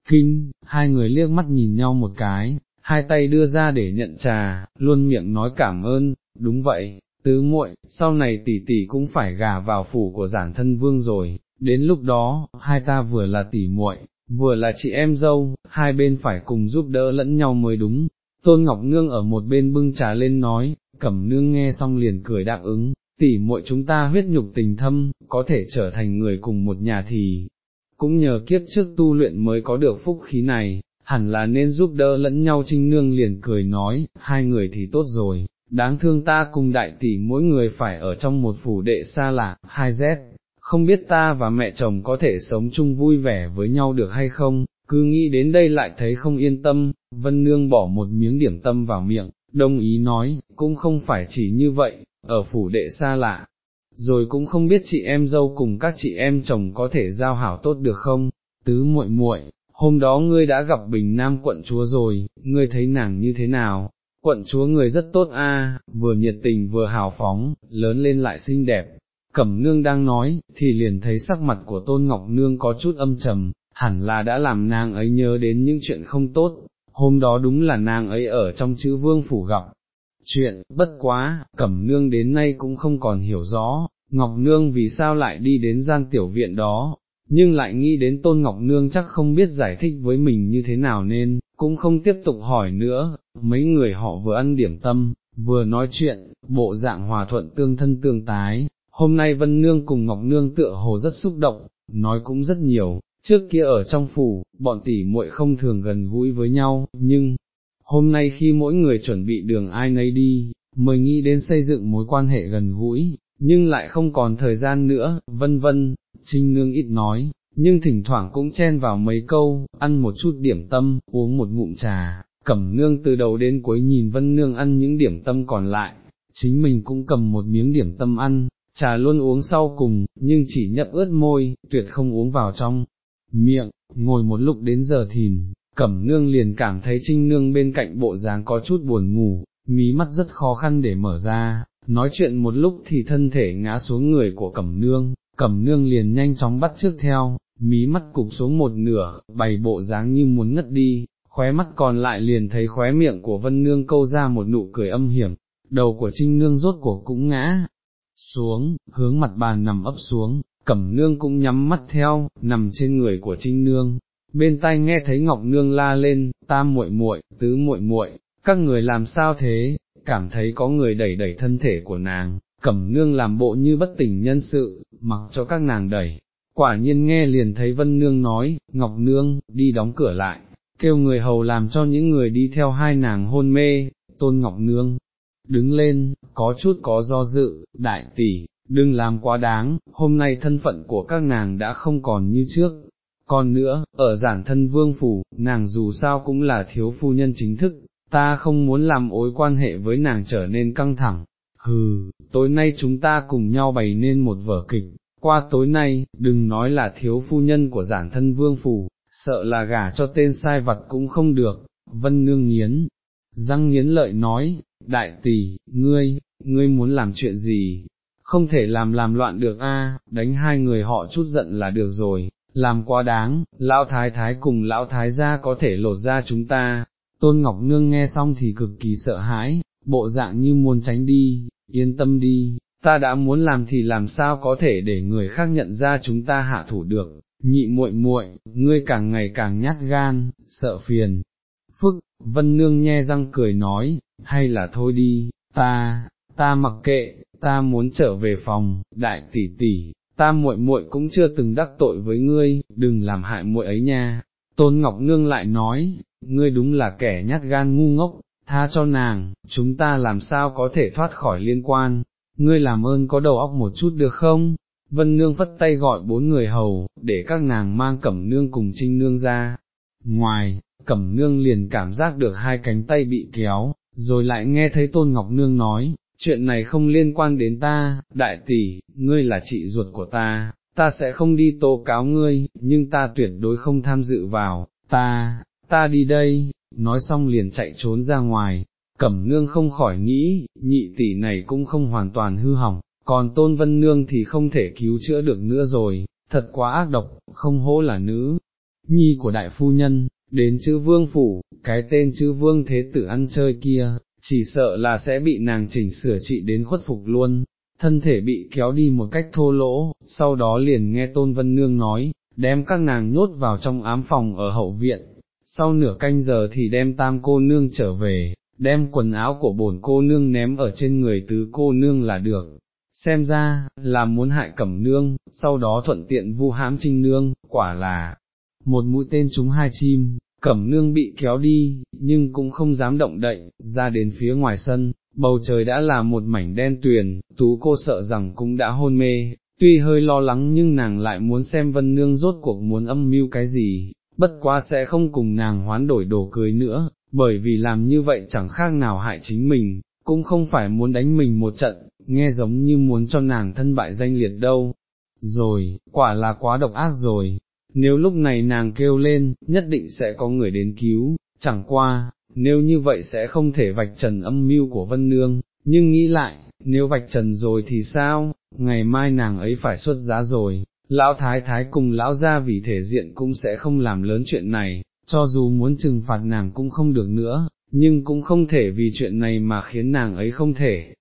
Speaker 1: Kinh, hai người liếc mắt nhìn nhau một cái, hai tay đưa ra để nhận trà, luôn miệng nói cảm ơn, đúng vậy, tứ muội, sau này tỷ tỷ cũng phải gà vào phủ của giản thân vương rồi, đến lúc đó, hai ta vừa là tỷ muội, vừa là chị em dâu, hai bên phải cùng giúp đỡ lẫn nhau mới đúng. Tôn Ngọc Nương ở một bên bưng trà lên nói, cẩm nương nghe xong liền cười đáp ứng, tỷ muội chúng ta huyết nhục tình thâm, có thể trở thành người cùng một nhà thì, cũng nhờ kiếp trước tu luyện mới có được phúc khí này, hẳn là nên giúp đỡ lẫn nhau. Trinh nương liền cười nói, hai người thì tốt rồi, đáng thương ta cùng đại tỷ mỗi người phải ở trong một phủ đệ xa lạ, hai z, không biết ta và mẹ chồng có thể sống chung vui vẻ với nhau được hay không, cứ nghĩ đến đây lại thấy không yên tâm, vân nương bỏ một miếng điểm tâm vào miệng, đồng ý nói, cũng không phải chỉ như vậy, ở phủ đệ xa lạ, rồi cũng không biết chị em dâu cùng các chị em chồng có thể giao hảo tốt được không, tứ muội muội, hôm đó ngươi đã gặp Bình Nam quận chúa rồi, ngươi thấy nàng như thế nào, quận chúa người rất tốt a, vừa nhiệt tình vừa hào phóng, lớn lên lại xinh đẹp. Cẩm nương đang nói, thì liền thấy sắc mặt của tôn ngọc nương có chút âm trầm, hẳn là đã làm nàng ấy nhớ đến những chuyện không tốt, hôm đó đúng là nàng ấy ở trong chữ vương phủ gặp. Chuyện, bất quá, cẩm nương đến nay cũng không còn hiểu rõ, Ngọc Nương vì sao lại đi đến gian tiểu viện đó, nhưng lại nghĩ đến Tôn Ngọc Nương chắc không biết giải thích với mình như thế nào nên, cũng không tiếp tục hỏi nữa, mấy người họ vừa ăn điểm tâm, vừa nói chuyện, bộ dạng hòa thuận tương thân tương tái, hôm nay Vân Nương cùng Ngọc Nương tựa hồ rất xúc động, nói cũng rất nhiều, trước kia ở trong phủ, bọn tỷ muội không thường gần gũi với nhau, nhưng, hôm nay khi mỗi người chuẩn bị đường ai nấy đi, mới nghĩ đến xây dựng mối quan hệ gần gũi, nhưng lại không còn thời gian nữa, vân vân, Trinh Nương ít nói, nhưng thỉnh thoảng cũng chen vào mấy câu, ăn một chút điểm tâm, uống một ngụm trà, cẩm nương từ đầu đến cuối nhìn vân nương ăn những điểm tâm còn lại, chính mình cũng cầm một miếng điểm tâm ăn, trà luôn uống sau cùng, nhưng chỉ nhấp ướt môi, tuyệt không uống vào trong. Miệng, ngồi một lúc đến giờ thìn, cẩm nương liền cảm thấy trinh nương bên cạnh bộ dáng có chút buồn ngủ, mí mắt rất khó khăn để mở ra, nói chuyện một lúc thì thân thể ngã xuống người của cẩm nương, cẩm nương liền nhanh chóng bắt trước theo, mí mắt cục xuống một nửa, bày bộ dáng như muốn ngất đi, khóe mắt còn lại liền thấy khóe miệng của vân nương câu ra một nụ cười âm hiểm, đầu của trinh nương rốt của cũng ngã xuống, hướng mặt bàn nằm ấp xuống, cẩm nương cũng nhắm mắt theo, nằm trên người của trinh nương. Bên tai nghe thấy Ngọc Nương la lên, tam muội muội, tứ muội muội, các người làm sao thế, cảm thấy có người đẩy đẩy thân thể của nàng, cẩm nương làm bộ như bất tỉnh nhân sự, mặc cho các nàng đẩy. Quả nhiên nghe liền thấy Vân Nương nói, Ngọc Nương, đi đóng cửa lại, kêu người hầu làm cho những người đi theo hai nàng hôn mê, Tôn Ngọc Nương, đứng lên, có chút có do dự, đại tỷ, đừng làm quá đáng, hôm nay thân phận của các nàng đã không còn như trước. Còn nữa, ở giản thân vương phủ, nàng dù sao cũng là thiếu phu nhân chính thức, ta không muốn làm ối quan hệ với nàng trở nên căng thẳng, hừ, tối nay chúng ta cùng nhau bày nên một vở kịch, qua tối nay, đừng nói là thiếu phu nhân của giản thân vương phủ, sợ là gả cho tên sai vật cũng không được, vân nương nghiến, răng nghiến lợi nói, đại tỷ, ngươi, ngươi muốn làm chuyện gì, không thể làm làm loạn được a, đánh hai người họ chút giận là được rồi, làm quá đáng, lão thái thái cùng lão thái gia có thể lột ra chúng ta, Tôn Ngọc Nương nghe xong thì cực kỳ sợ hãi, bộ dạng như muốn tránh đi, yên tâm đi, ta đã muốn làm thì làm sao có thể để người khác nhận ra chúng ta hạ thủ được, nhị muội muội, ngươi càng ngày càng nhát gan, sợ phiền. Phức, Vân Nương nhe răng cười nói, hay là thôi đi, ta, ta mặc kệ, ta muốn trở về phòng, đại tỷ tỷ, ta muội muội cũng chưa từng đắc tội với ngươi, đừng làm hại muội ấy nha. Tôn Ngọc Nương lại nói, ngươi đúng là kẻ nhát gan ngu ngốc, tha cho nàng, chúng ta làm sao có thể thoát khỏi liên quan, ngươi làm ơn có đầu óc một chút được không? Vân Nương phất tay gọi bốn người hầu, để các nàng mang Cẩm Nương cùng Trinh Nương ra. Ngoài, Cẩm Nương liền cảm giác được hai cánh tay bị kéo, rồi lại nghe thấy Tôn Ngọc Nương nói, chuyện này không liên quan đến ta, đại tỷ, ngươi là chị ruột của ta, ta sẽ không đi tố cáo ngươi, nhưng ta tuyệt đối không tham dự vào, ta, ta đi đây, nói xong liền chạy trốn ra ngoài, cẩm nương không khỏi nghĩ, nhị tỷ này cũng không hoàn toàn hư hỏng, còn tôn vân nương thì không thể cứu chữa được nữa rồi, thật quá ác độc, không hố là nữ, nhi của đại phu nhân, đến chữ vương phủ, cái tên chữ vương thế tử ăn chơi kia, chỉ sợ là sẽ bị nàng chỉnh sửa trị đến khuất phục luôn, thân thể bị kéo đi một cách thô lỗ, sau đó liền nghe tôn vân nương nói, đem các nàng nhốt vào trong ám phòng ở hậu viện, sau nửa canh giờ thì đem tam cô nương trở về, đem quần áo của bổn cô nương ném ở trên người tứ cô nương là được. Xem ra, là muốn hại cẩm nương, sau đó thuận tiện vu hãm trinh nương, quả là, một mũi tên trúng hai chim, cẩm nương bị kéo đi, nhưng cũng không dám động đậy, ra đến phía ngoài sân, bầu trời đã là một mảnh đen tuyền, tú cô sợ rằng cũng đã hôn mê, tuy hơi lo lắng nhưng nàng lại muốn xem vân nương rốt cuộc muốn âm mưu cái gì, bất quá sẽ không cùng nàng hoán đổi đồ cưới nữa, bởi vì làm như vậy chẳng khác nào hại chính mình, cũng không phải muốn đánh mình một trận, nghe giống như muốn cho nàng thân bại danh liệt đâu. Rồi, quả là quá độc ác rồi, nếu lúc này nàng kêu lên, nhất định sẽ có người đến cứu, chẳng qua, nếu như vậy sẽ không thể vạch trần âm mưu của Vân Nương, nhưng nghĩ lại, nếu vạch trần rồi thì sao, ngày mai nàng ấy phải xuất giá rồi, lão thái thái cùng lão gia vì thể diện cũng sẽ không làm lớn chuyện này, cho dù muốn trừng phạt nàng cũng không được nữa, nhưng cũng không thể vì chuyện này mà khiến nàng ấy không thể.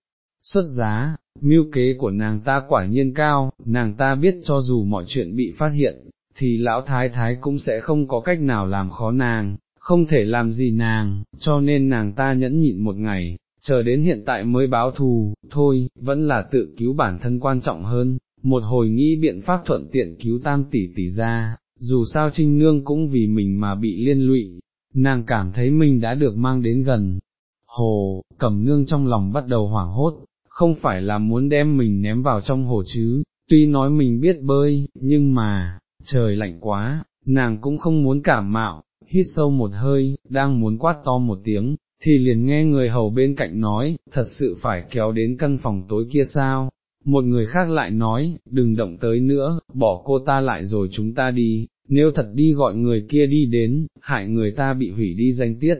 Speaker 1: Xuất giá, mưu kế của nàng ta quả nhiên cao, nàng ta biết cho dù mọi chuyện bị phát hiện, thì lão thái thái cũng sẽ không có cách nào làm khó nàng, không thể làm gì nàng, cho nên nàng ta nhẫn nhịn một ngày, chờ đến hiện tại mới báo thù, thôi, vẫn là tự cứu bản thân quan trọng hơn, một hồi nghĩ biện pháp thuận tiện cứu tam tỷ tỷ ra, dù sao trinh nương cũng vì mình mà bị liên lụy, nàng cảm thấy mình đã được mang đến gần. Hồ, cẩm nương trong lòng bắt đầu hoảng hốt, không phải là muốn đem mình ném vào trong hồ chứ, tuy nói mình biết bơi, nhưng mà, trời lạnh quá, nàng cũng không muốn cảm mạo, hít sâu một hơi, đang muốn quát to một tiếng, thì liền nghe người hầu bên cạnh nói, thật sự phải kéo đến căn phòng tối kia sao, một người khác lại nói, đừng động tới nữa, bỏ cô ta lại rồi chúng ta đi, nếu thật đi gọi người kia đi đến, hại người ta bị hủy đi danh tiết.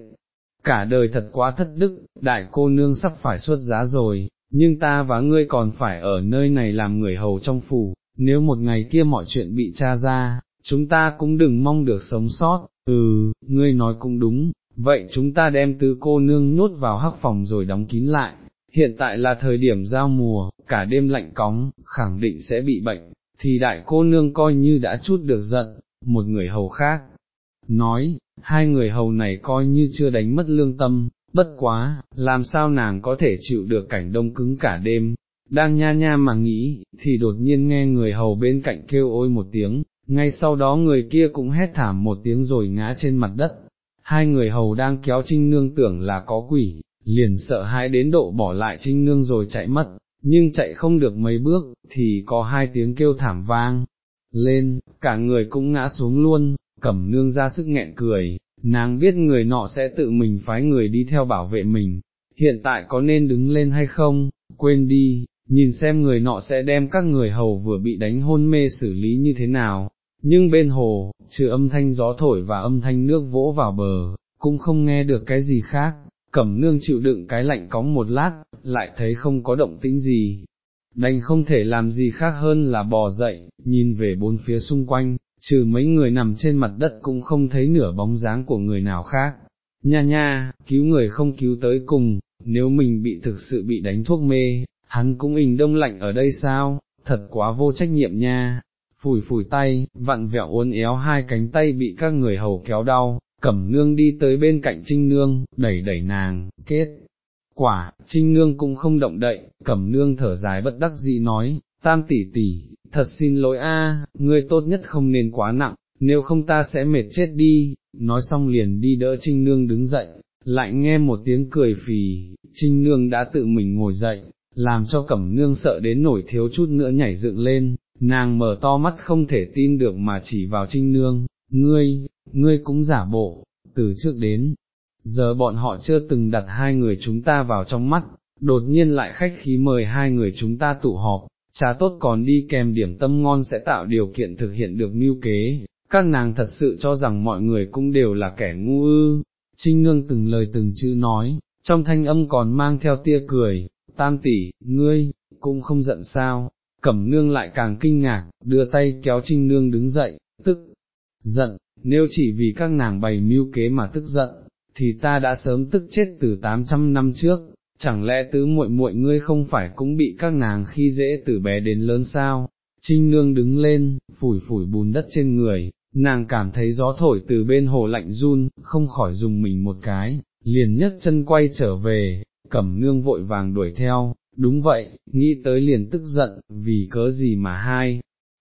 Speaker 1: Cả đời thật quá thất đức, đại cô nương sắp phải xuất giá rồi, nhưng ta và ngươi còn phải ở nơi này làm người hầu trong phủ, nếu một ngày kia mọi chuyện bị tra ra, chúng ta cũng đừng mong được sống sót, ừ, ngươi nói cũng đúng, vậy chúng ta đem tứ cô nương nhốt vào hắc phòng rồi đóng kín lại, hiện tại là thời điểm giao mùa, cả đêm lạnh cóng, khẳng định sẽ bị bệnh, thì đại cô nương coi như đã chút được giận, một người hầu khác, nói, hai người hầu này coi như chưa đánh mất lương tâm, bất quá, làm sao nàng có thể chịu được cảnh đông cứng cả đêm, đang nha nha mà nghĩ, thì đột nhiên nghe người hầu bên cạnh kêu ôi một tiếng, ngay sau đó người kia cũng hét thảm một tiếng rồi ngã trên mặt đất, hai người hầu đang kéo trinh nương tưởng là có quỷ, liền sợ hãi đến độ bỏ lại trinh nương rồi chạy mất, nhưng chạy không được mấy bước, thì có hai tiếng kêu thảm vang, lên, cả người cũng ngã xuống luôn, cẩm nương ra sức nghẹn cười, nàng biết người nọ sẽ tự mình phái người đi theo bảo vệ mình, hiện tại có nên đứng lên hay không, quên đi, nhìn xem người nọ sẽ đem các người hầu vừa bị đánh hôn mê xử lý như thế nào, nhưng bên hồ, trừ âm thanh gió thổi và âm thanh nước vỗ vào bờ, cũng không nghe được cái gì khác, cẩm nương chịu đựng cái lạnh cóng một lát, lại thấy không có động tĩnh gì, đành không thể làm gì khác hơn là bò dậy, nhìn về bốn phía xung quanh, trừ mấy người nằm trên mặt đất cũng không thấy nửa bóng dáng của người nào khác. Nha nha, cứu người không cứu tới cùng, nếu mình bị thực sự bị đánh thuốc mê, hắn cũng ình đông lạnh ở đây sao, thật quá vô trách nhiệm nha. Phủi phủi tay, vặn vẹo uốn éo hai cánh tay bị các người hầu kéo đau, cẩm nương đi tới bên cạnh trinh nương, đẩy đẩy nàng, kết. Quả, trinh nương cũng không động đậy, cẩm nương thở dài bất đắc dĩ nói, tam tỷ tỷ, thật xin lỗi a, ngươi tốt nhất không nên quá nặng, nếu không ta sẽ mệt chết đi, nói xong liền đi đỡ trinh nương đứng dậy, lại nghe một tiếng cười phì, trinh nương đã tự mình ngồi dậy, làm cho cẩm nương sợ đến nổi thiếu chút nữa nhảy dựng lên, nàng mở to mắt không thể tin được mà chỉ vào trinh nương, ngươi, ngươi cũng giả bộ, từ trước đến, giờ bọn họ chưa từng đặt hai người chúng ta vào trong mắt, đột nhiên lại khách khí mời hai người chúng ta tụ họp, trà tốt còn đi kèm điểm tâm ngon sẽ tạo điều kiện thực hiện được mưu kế, các nàng thật sự cho rằng mọi người cũng đều là kẻ ngu ư, trinh nương từng lời từng chữ nói, trong thanh âm còn mang theo tia cười, tam tỷ, ngươi, cũng không giận sao, cẩm nương lại càng kinh ngạc, đưa tay kéo trinh nương đứng dậy, tức, giận, nếu chỉ vì các nàng bày mưu kế mà tức giận, thì ta đã sớm tức chết từ 800 năm trước, chẳng lẽ tứ muội muội ngươi không phải cũng bị các nàng khi dễ từ bé đến lớn sao? Trinh nương đứng lên, phủi phủi bùn đất trên người, nàng cảm thấy gió thổi từ bên hồ lạnh run, không khỏi dùng mình một cái, liền nhất chân quay trở về, cẩm nương vội vàng đuổi theo, đúng vậy, nghĩ tới liền tức giận, vì cớ gì mà hai,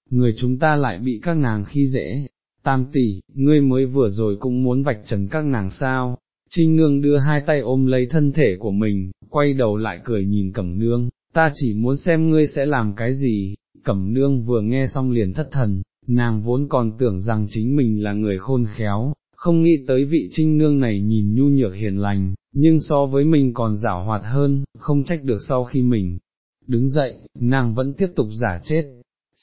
Speaker 1: người chúng ta lại bị các nàng khi dễ, tam tỷ, ngươi mới vừa rồi cũng muốn vạch trần các nàng sao, trinh nương đưa hai tay ôm lấy thân thể của mình, quay đầu lại cười nhìn cẩm nương, ta chỉ muốn xem ngươi sẽ làm cái gì, cẩm nương vừa nghe xong liền thất thần, nàng vốn còn tưởng rằng chính mình là người khôn khéo, không nghĩ tới vị trinh nương này nhìn nhu nhược hiền lành, nhưng so với mình còn giảo hoạt hơn, không trách được sau khi mình đứng dậy, nàng vẫn tiếp tục giả chết,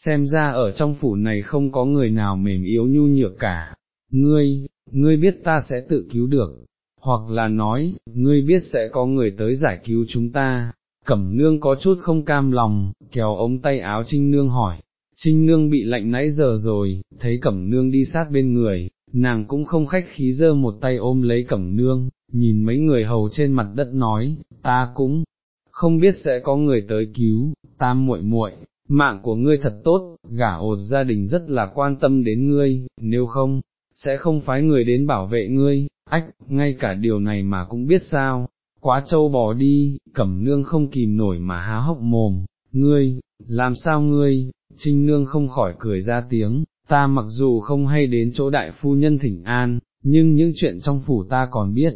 Speaker 1: xem ra ở trong phủ này không có người nào mềm yếu nhu nhược cả, ngươi, ngươi biết ta sẽ tự cứu được, hoặc là nói, ngươi biết sẽ có người tới giải cứu chúng ta, cẩm nương có chút không cam lòng, kéo ống tay áo trinh nương hỏi, trinh nương bị lạnh nãy giờ rồi, thấy cẩm nương đi sát bên người, nàng cũng không khách khí dơ một tay ôm lấy cẩm nương, nhìn mấy người hầu trên mặt đất nói, ta cũng không biết sẽ có người tới cứu, tam muội muội, mạng của ngươi thật tốt, gả ột gia đình rất là quan tâm đến ngươi, nếu không, sẽ không phái người đến bảo vệ ngươi, ách, ngay cả điều này mà cũng biết sao, quá trâu bò đi, cẩm nương không kìm nổi mà há hốc mồm, ngươi, làm sao ngươi, trinh nương không khỏi cười ra tiếng, ta mặc dù không hay đến chỗ đại phu nhân thỉnh an, nhưng những chuyện trong phủ ta còn biết,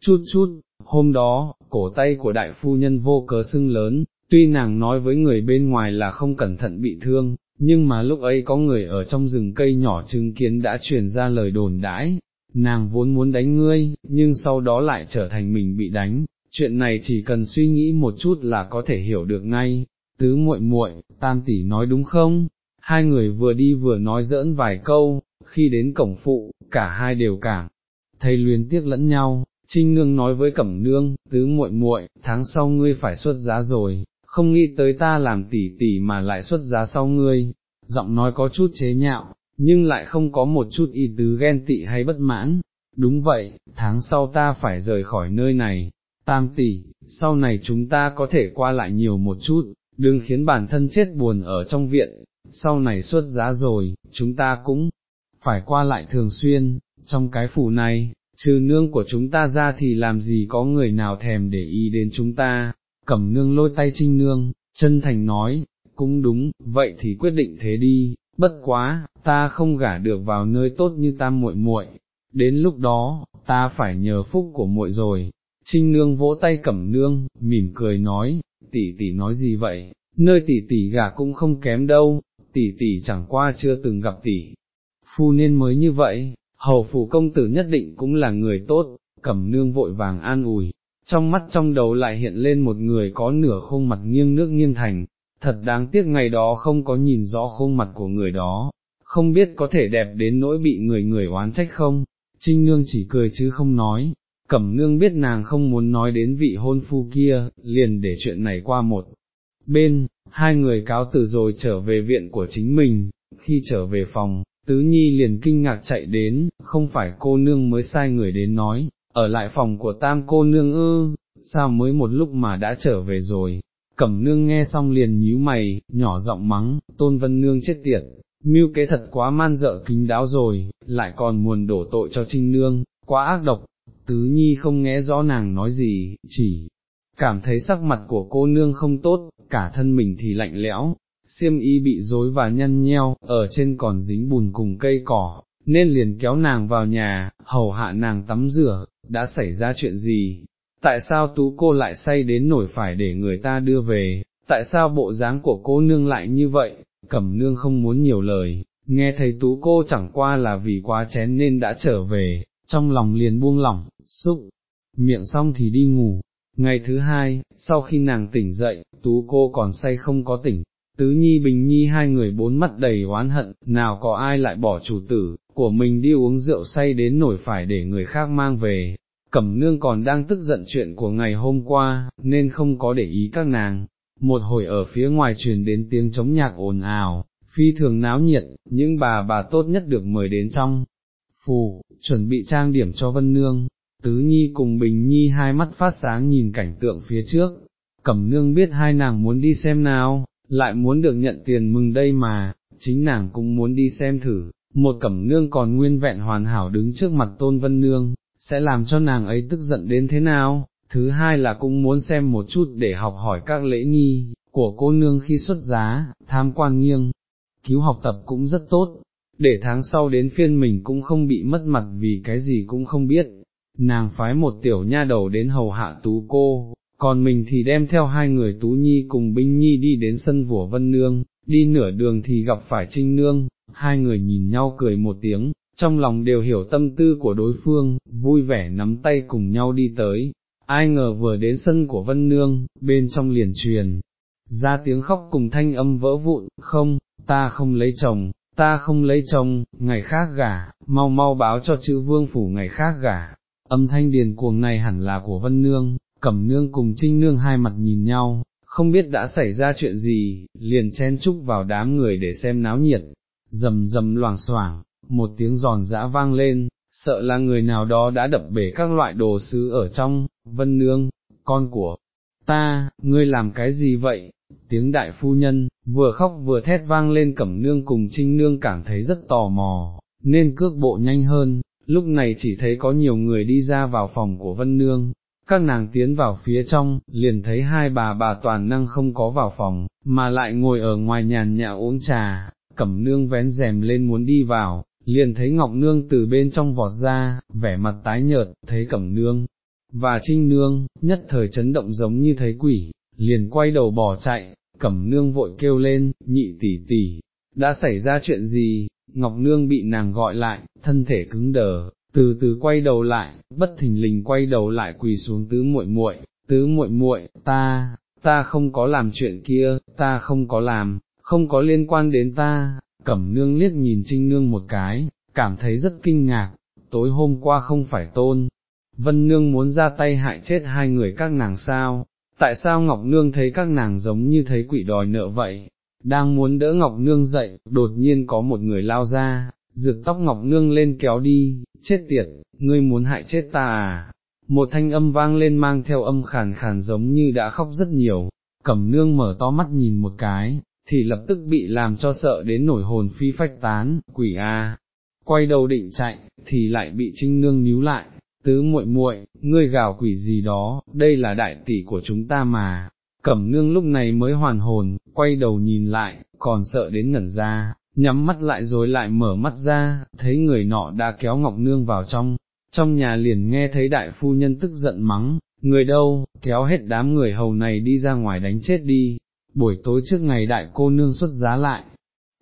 Speaker 1: chút chút, hôm đó, cổ tay của đại phu nhân vô cớ sưng lớn, tuy nàng nói với người bên ngoài là không cẩn thận bị thương, nhưng mà lúc ấy có người ở trong rừng cây nhỏ chứng kiến đã truyền ra lời đồn đãi, nàng vốn muốn đánh ngươi, nhưng sau đó lại trở thành mình bị đánh, chuyện này chỉ cần suy nghĩ một chút là có thể hiểu được ngay, tứ muội muội, tam tỷ nói đúng không? Hai người vừa đi vừa nói giỡn vài câu, khi đến cổng phụ, cả hai đều cảm, thấy luyến tiếc lẫn nhau, Trinh Nương nói với Cẩm Nương, tứ muội muội, tháng sau ngươi phải xuất giá rồi, không nghĩ tới ta làm tỷ tỷ mà lại xuất giá sau ngươi, giọng nói có chút chế nhạo, nhưng lại không có một chút y tứ ghen tị hay bất mãn, đúng vậy, tháng sau ta phải rời khỏi nơi này, tam tỷ, sau này chúng ta có thể qua lại nhiều một chút, đừng khiến bản thân chết buồn ở trong viện, sau này xuất giá rồi, chúng ta cũng phải qua lại thường xuyên, trong cái phủ này, trừ nương của chúng ta ra thì làm gì có người nào thèm để ý đến chúng ta, cẩm nương lôi tay trinh nương, chân thành nói, cũng đúng, vậy thì quyết định thế đi, bất quá, ta không gả được vào nơi tốt như tam muội muội, đến lúc đó, ta phải nhờ phúc của muội rồi. Trinh nương vỗ tay cẩm nương, mỉm cười nói, tỷ tỷ nói gì vậy, nơi tỷ tỷ gả cũng không kém đâu, tỷ tỷ chẳng qua chưa từng gặp tỷ, phu nên mới như vậy, hầu phủ công tử nhất định cũng là người tốt, cẩm nương vội vàng an ủi, trong mắt trong đầu lại hiện lên một người có nửa khuôn mặt nghiêng nước nghiêng thành, thật đáng tiếc ngày đó không có nhìn rõ khuôn mặt của người đó, không biết có thể đẹp đến nỗi bị người người oán trách không, trinh nương chỉ cười chứ không nói, cẩm nương biết nàng không muốn nói đến vị hôn phu kia, liền để chuyện này qua một bên, hai người cáo từ rồi trở về viện của chính mình, khi trở về phòng, tứ nhi liền kinh ngạc chạy đến, không phải cô nương mới sai người đến nói, ở lại phòng của tam cô nương ư, sao mới một lúc mà đã trở về rồi, cẩm nương nghe xong liền nhíu mày, nhỏ giọng mắng, tôn vân nương chết tiệt, mưu kế thật quá man dợ kính đáo rồi, lại còn muồn đổ tội cho trinh nương, quá ác độc, tứ nhi không nghe rõ nàng nói gì, chỉ cảm thấy sắc mặt của cô nương không tốt, cả thân mình thì lạnh lẽo, xiêm y bị rối và nhăn nheo, ở trên còn dính bùn cùng cây cỏ, nên liền kéo nàng vào nhà, hầu hạ nàng tắm rửa, đã xảy ra chuyện gì, tại sao tú cô lại say đến nổi phải để người ta đưa về, tại sao bộ dáng của cô nương lại như vậy, cẩm nương không muốn nhiều lời, nghe thấy tú cô chẳng qua là vì quá chén nên đã trở về, trong lòng liền buông lỏng, xúc, miệng xong thì đi ngủ. Ngày thứ hai, sau khi nàng tỉnh dậy, tú cô còn say không có tỉnh, tứ nhi bình nhi hai người bốn mắt đầy oán hận, nào có ai lại bỏ chủ tử, của mình đi uống rượu say đến nổi phải để người khác mang về, cẩm nương còn đang tức giận chuyện của ngày hôm qua, nên không có để ý các nàng, một hồi ở phía ngoài truyền đến tiếng chống nhạc ồn ào, phi thường náo nhiệt, những bà bà tốt nhất được mời đến trong, phù, chuẩn bị trang điểm cho vân nương, tứ nhi cùng bình nhi hai mắt phát sáng nhìn cảnh tượng phía trước, cẩm nương biết hai nàng muốn đi xem nào, lại muốn được nhận tiền mừng đây mà, chính nàng cũng muốn đi xem thử, một cẩm nương còn nguyên vẹn hoàn hảo đứng trước mặt tôn vân nương, sẽ làm cho nàng ấy tức giận đến thế nào, thứ hai là cũng muốn xem một chút để học hỏi các lễ nghi, của cô nương khi xuất giá, tham quan nghiêng, cứu học tập cũng rất tốt, để tháng sau đến phiên mình cũng không bị mất mặt vì cái gì cũng không biết, nàng phái một tiểu nha đầu đến hầu hạ tú cô, còn mình thì đem theo hai người tú nhi cùng binh nhi đi đến sân vủa vân nương, đi nửa đường thì gặp phải trinh nương, hai người nhìn nhau cười một tiếng, trong lòng đều hiểu tâm tư của đối phương, vui vẻ nắm tay cùng nhau đi tới, ai ngờ vừa đến sân của Vân Nương, bên trong liền truyền, ra tiếng khóc cùng thanh âm vỡ vụn, không, ta không lấy chồng, ta không lấy chồng, ngày khác gả, mau mau báo cho chữ vương phủ ngày khác gả, âm thanh điền cuồng này hẳn là của Vân Nương, Cẩm Nương cùng Trinh Nương hai mặt nhìn nhau, không biết đã xảy ra chuyện gì, liền chen chúc vào đám người để xem náo nhiệt, rầm rầm loảng xoảng, một tiếng giòn giã vang lên, sợ là người nào đó đã đập bể các loại đồ sứ ở trong, Vân Nương, con của ta, ngươi làm cái gì vậy? Tiếng đại phu nhân, vừa khóc vừa thét vang lên cẩm nương cùng trinh nương cảm thấy rất tò mò, nên cước bộ nhanh hơn, lúc này chỉ thấy có nhiều người đi ra vào phòng của Vân Nương, các nàng tiến vào phía trong, liền thấy hai bà bà toàn năng không có vào phòng, mà lại ngồi ở ngoài nhàn nhã uống trà, cẩm nương vén rèm lên muốn đi vào, liền thấy Ngọc Nương từ bên trong vọt ra, vẻ mặt tái nhợt, thấy cẩm nương, và trinh nương, nhất thời chấn động giống như thấy quỷ, liền quay đầu bỏ chạy, cẩm nương vội kêu lên, nhị tỷ tỷ, đã xảy ra chuyện gì, Ngọc Nương bị nàng gọi lại, thân thể cứng đờ, từ từ quay đầu lại, bất thình lình quay đầu lại quỳ xuống tứ muội muội, tứ muội muội, ta, ta không có làm chuyện kia, ta không có làm, không có liên quan đến ta, cẩm nương liếc nhìn trinh nương một cái, cảm thấy rất kinh ngạc, tối hôm qua không phải tôn, vân nương muốn ra tay hại chết hai người các nàng sao, tại sao Ngọc Nương thấy các nàng giống như thấy quỷ đòi nợ vậy, đang muốn đỡ Ngọc Nương dậy, đột nhiên có một người lao ra, rực tóc Ngọc Nương lên kéo đi, chết tiệt, ngươi muốn hại chết ta à, một thanh âm vang lên mang theo âm khàn khàn giống như đã khóc rất nhiều, cẩm nương mở to mắt nhìn một cái, thì lập tức bị làm cho sợ đến nổi hồn phi phách tán, quỷ a. Quay đầu định chạy, thì lại bị trinh nương níu lại, tứ muội muội, ngươi gào quỷ gì đó, đây là đại tỷ của chúng ta mà. Cẩm nương lúc này mới hoàn hồn, quay đầu nhìn lại, còn sợ đến ngẩn ra, nhắm mắt lại rồi lại mở mắt ra, thấy người nọ đã kéo Ngọc Nương vào trong, trong nhà liền nghe thấy đại phu nhân tức giận mắng, người đâu, kéo hết đám người hầu này đi ra ngoài đánh chết đi, buổi tối trước ngày đại cô nương xuất giá lại,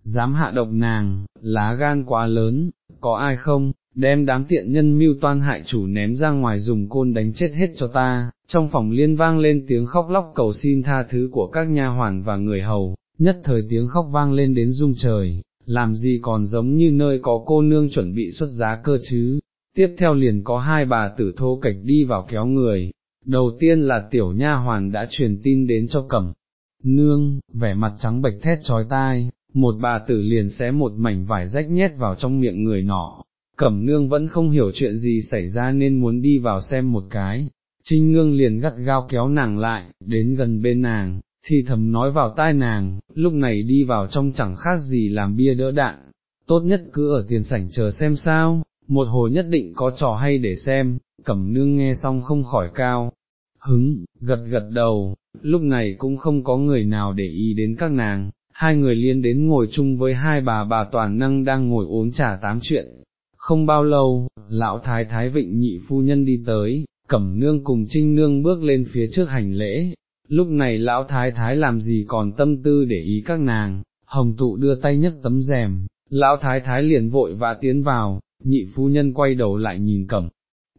Speaker 1: dám hạ độc nàng, lá gan quá lớn, có ai không, đem đám tiện nhân mưu toan hại chủ ném ra ngoài dùng côn đánh chết hết cho ta, trong phòng liên vang lên tiếng khóc lóc cầu xin tha thứ của các nha hoàn và người hầu, nhất thời tiếng khóc vang lên đến rung trời, làm gì còn giống như nơi có cô nương chuẩn bị xuất giá cơ chứ, tiếp theo liền có hai bà tử thô cạch đi vào kéo người, đầu tiên là tiểu nha hoàn đã truyền tin đến cho cẩm, nương, vẻ mặt trắng bệch thét trói tai, một bà tử liền xé một mảnh vải rách nhét vào trong miệng người nọ, cẩm nương vẫn không hiểu chuyện gì xảy ra nên muốn đi vào xem một cái, trinh nương liền gắt gao kéo nàng lại, đến gần bên nàng, thì thầm nói vào tai nàng, lúc này đi vào trong chẳng khác gì làm bia đỡ đạn, tốt nhất cứ ở tiền sảnh chờ xem sao, một hồi nhất định có trò hay để xem, cẩm nương nghe xong không khỏi cao, hứng, gật gật đầu, lúc này cũng không có người nào để ý đến các nàng, hai người liên đến ngồi chung với hai bà bà toàn năng đang ngồi uống trà tám chuyện. Không bao lâu, lão thái thái vịnh nhị phu nhân đi tới, cẩm nương cùng trinh nương bước lên phía trước hành lễ, lúc này lão thái thái làm gì còn tâm tư để ý các nàng, hồng tụ đưa tay nhấc tấm rèm, lão thái thái liền vội vã tiến vào, nhị phu nhân quay đầu lại nhìn cẩm,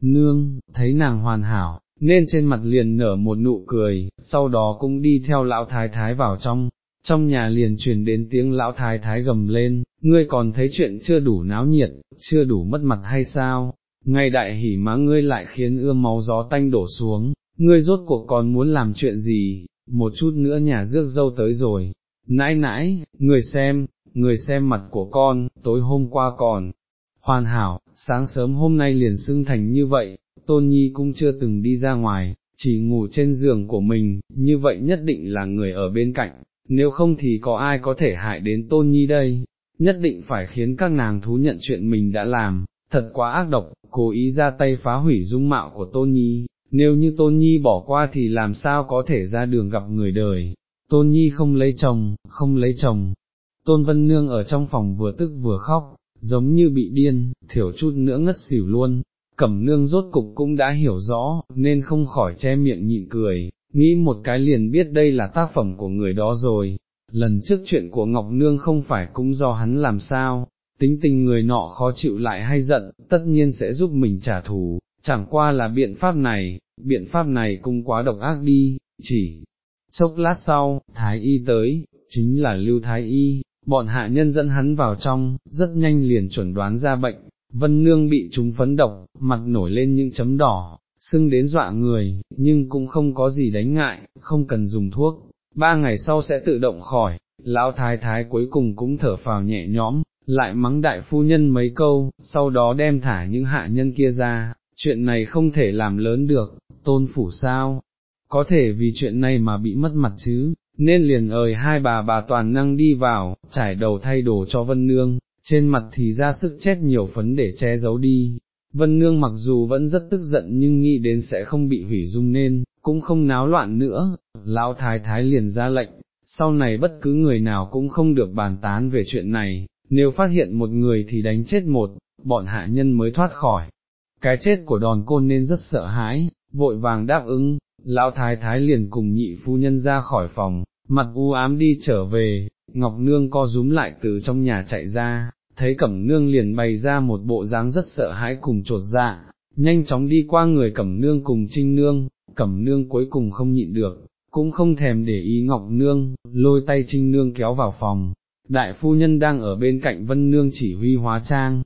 Speaker 1: nương, thấy nàng hoàn hảo, nên trên mặt liền nở một nụ cười, sau đó cũng đi theo lão thái thái vào trong, trong nhà liền truyền đến tiếng lão thái thái gầm lên, ngươi còn thấy chuyện chưa đủ náo nhiệt, chưa đủ mất mặt hay sao, ngay đại hỉ má ngươi lại khiến ươm máu gió tanh đổ xuống, ngươi rốt cuộc còn muốn làm chuyện gì, một chút nữa nhà rước dâu tới rồi, nãi nãi, người xem, người xem mặt của con, tối hôm qua còn, hoàn hảo, sáng sớm hôm nay liền xưng thành như vậy, tôn nhi cũng chưa từng đi ra ngoài, chỉ ngủ trên giường của mình, như vậy nhất định là người ở bên cạnh, nếu không thì có ai có thể hại đến tôn nhi đây, nhất định phải khiến các nàng thú nhận chuyện mình đã làm, thật quá ác độc, cố ý ra tay phá hủy dung mạo của tôn nhi, nếu như tôn nhi bỏ qua thì làm sao có thể ra đường gặp người đời, tôn nhi không lấy chồng, không lấy chồng. Tôn Vân Nương ở trong phòng vừa tức vừa khóc, giống như bị điên, thiểu chút nữa ngất xỉu luôn, cẩm nương rốt cục cũng đã hiểu rõ, nên không khỏi che miệng nhịn cười, nghĩ một cái liền biết đây là tác phẩm của người đó rồi, lần trước chuyện của Ngọc Nương không phải cũng do hắn làm sao, tính tình người nọ khó chịu lại hay giận, tất nhiên sẽ giúp mình trả thù, chẳng qua là biện pháp này, biện pháp này cũng quá độc ác đi, chỉ, chốc lát sau, Thái Y tới, chính là Lưu Thái Y, bọn hạ nhân dẫn hắn vào trong, rất nhanh liền chuẩn đoán ra bệnh, vân nương bị chúng phấn độc, mặt nổi lên những chấm đỏ, sưng đến dọa người, nhưng cũng không có gì đánh ngại, không cần dùng thuốc, ba ngày sau sẽ tự động khỏi, lão thái thái cuối cùng cũng thở phào nhẹ nhõm, lại mắng đại phu nhân mấy câu, sau đó đem thả những hạ nhân kia ra, chuyện này không thể làm lớn được, tôn phủ sao, có thể vì chuyện này mà bị mất mặt chứ, nên liền ời hai bà bà toàn năng đi vào, trải đầu thay đồ cho Vân Nương, trên mặt thì ra sức chết nhiều phấn để che giấu đi. Vân Nương mặc dù vẫn rất tức giận nhưng nghĩ đến sẽ không bị hủy dung nên, cũng không náo loạn nữa, lão thái thái liền ra lệnh, sau này bất cứ người nào cũng không được bàn tán về chuyện này, nếu phát hiện một người thì đánh chết một, bọn hạ nhân mới thoát khỏi. Cái chết của đòn côn nên rất sợ hãi, vội vàng đáp ứng, lão thái thái liền cùng nhị phu nhân ra khỏi phòng, mặt u ám đi trở về, Ngọc Nương co rúm lại từ trong nhà chạy ra, thấy Cẩm Nương liền bày ra một bộ dáng rất sợ hãi cùng trột dạ, nhanh chóng đi qua người Cẩm Nương cùng Trinh Nương, Cẩm Nương cuối cùng không nhịn được, cũng không thèm để ý Ngọc Nương, lôi tay Trinh Nương kéo vào phòng, đại phu nhân đang ở bên cạnh Vân Nương chỉ huy hóa trang,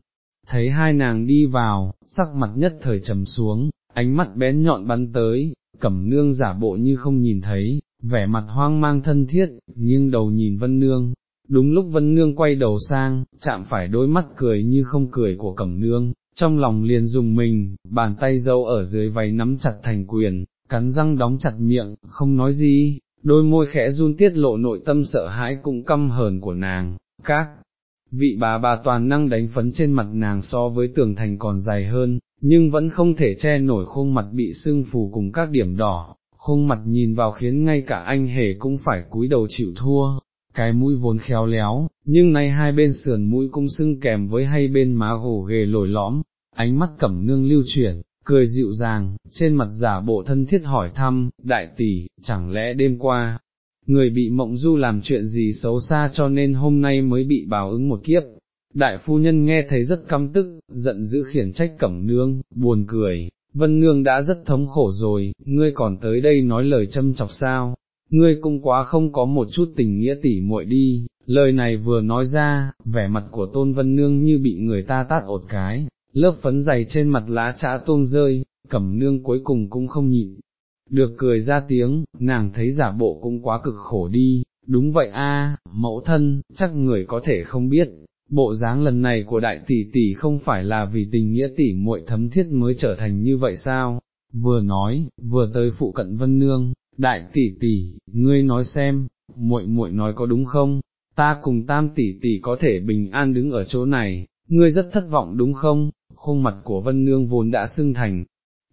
Speaker 1: thấy hai nàng đi vào, sắc mặt nhất thời trầm xuống, ánh mắt bén nhọn bắn tới, Cẩm Nương giả bộ như không nhìn thấy, vẻ mặt hoang mang thân thiết, nhưng đầu nhìn Vân Nương, đúng lúc Vân Nương quay đầu sang, chạm phải đôi mắt cười như không cười của Cẩm Nương, trong lòng liền dùng mình, bàn tay dâu ở dưới váy nắm chặt thành quyền, cắn răng đóng chặt miệng, không nói gì, đôi môi khẽ run tiết lộ nội tâm sợ hãi cũng căm hờn của nàng, các vị bà bà toàn năng đánh phấn trên mặt nàng so với tường thành còn dài hơn, nhưng vẫn không thể che nổi khuôn mặt bị sưng phù cùng các điểm đỏ, khung mặt nhìn vào khiến ngay cả anh hề cũng phải cúi đầu chịu thua, cái mũi vốn khéo léo, nhưng nay hai bên sườn mũi cũng sưng kèm với hai bên má gồ ghề lồi lõm, ánh mắt cẩm nương lưu chuyển, cười dịu dàng, trên mặt giả bộ thân thiết hỏi thăm, đại tỷ, chẳng lẽ đêm qua, người bị mộng du làm chuyện gì xấu xa cho nên hôm nay mới bị báo ứng một kiếp. Đại phu nhân nghe thấy rất căm tức, giận dữ khiển trách cẩm nương, buồn cười, vân nương đã rất thống khổ rồi, ngươi còn tới đây nói lời châm chọc sao, ngươi cũng quá không có một chút tình nghĩa tỉ muội đi, lời này vừa nói ra, vẻ mặt của tôn vân nương như bị người ta tát ột cái, lớp phấn dày trên mặt lá trá tuông rơi, cẩm nương cuối cùng cũng không nhịn, được cười ra tiếng, nàng thấy giả bộ cũng quá cực khổ đi, đúng vậy a, mẫu thân, chắc người có thể không biết, bộ dáng lần này của đại tỷ tỷ không phải là vì tình nghĩa tỷ muội thấm thiết mới trở thành như vậy sao, vừa nói, vừa tới phụ cận vân nương, đại tỷ tỷ, ngươi nói xem, muội muội nói có đúng không, ta cùng tam tỷ tỷ có thể bình an đứng ở chỗ này, ngươi rất thất vọng đúng không, khuôn mặt của vân nương vốn đã sưng thành,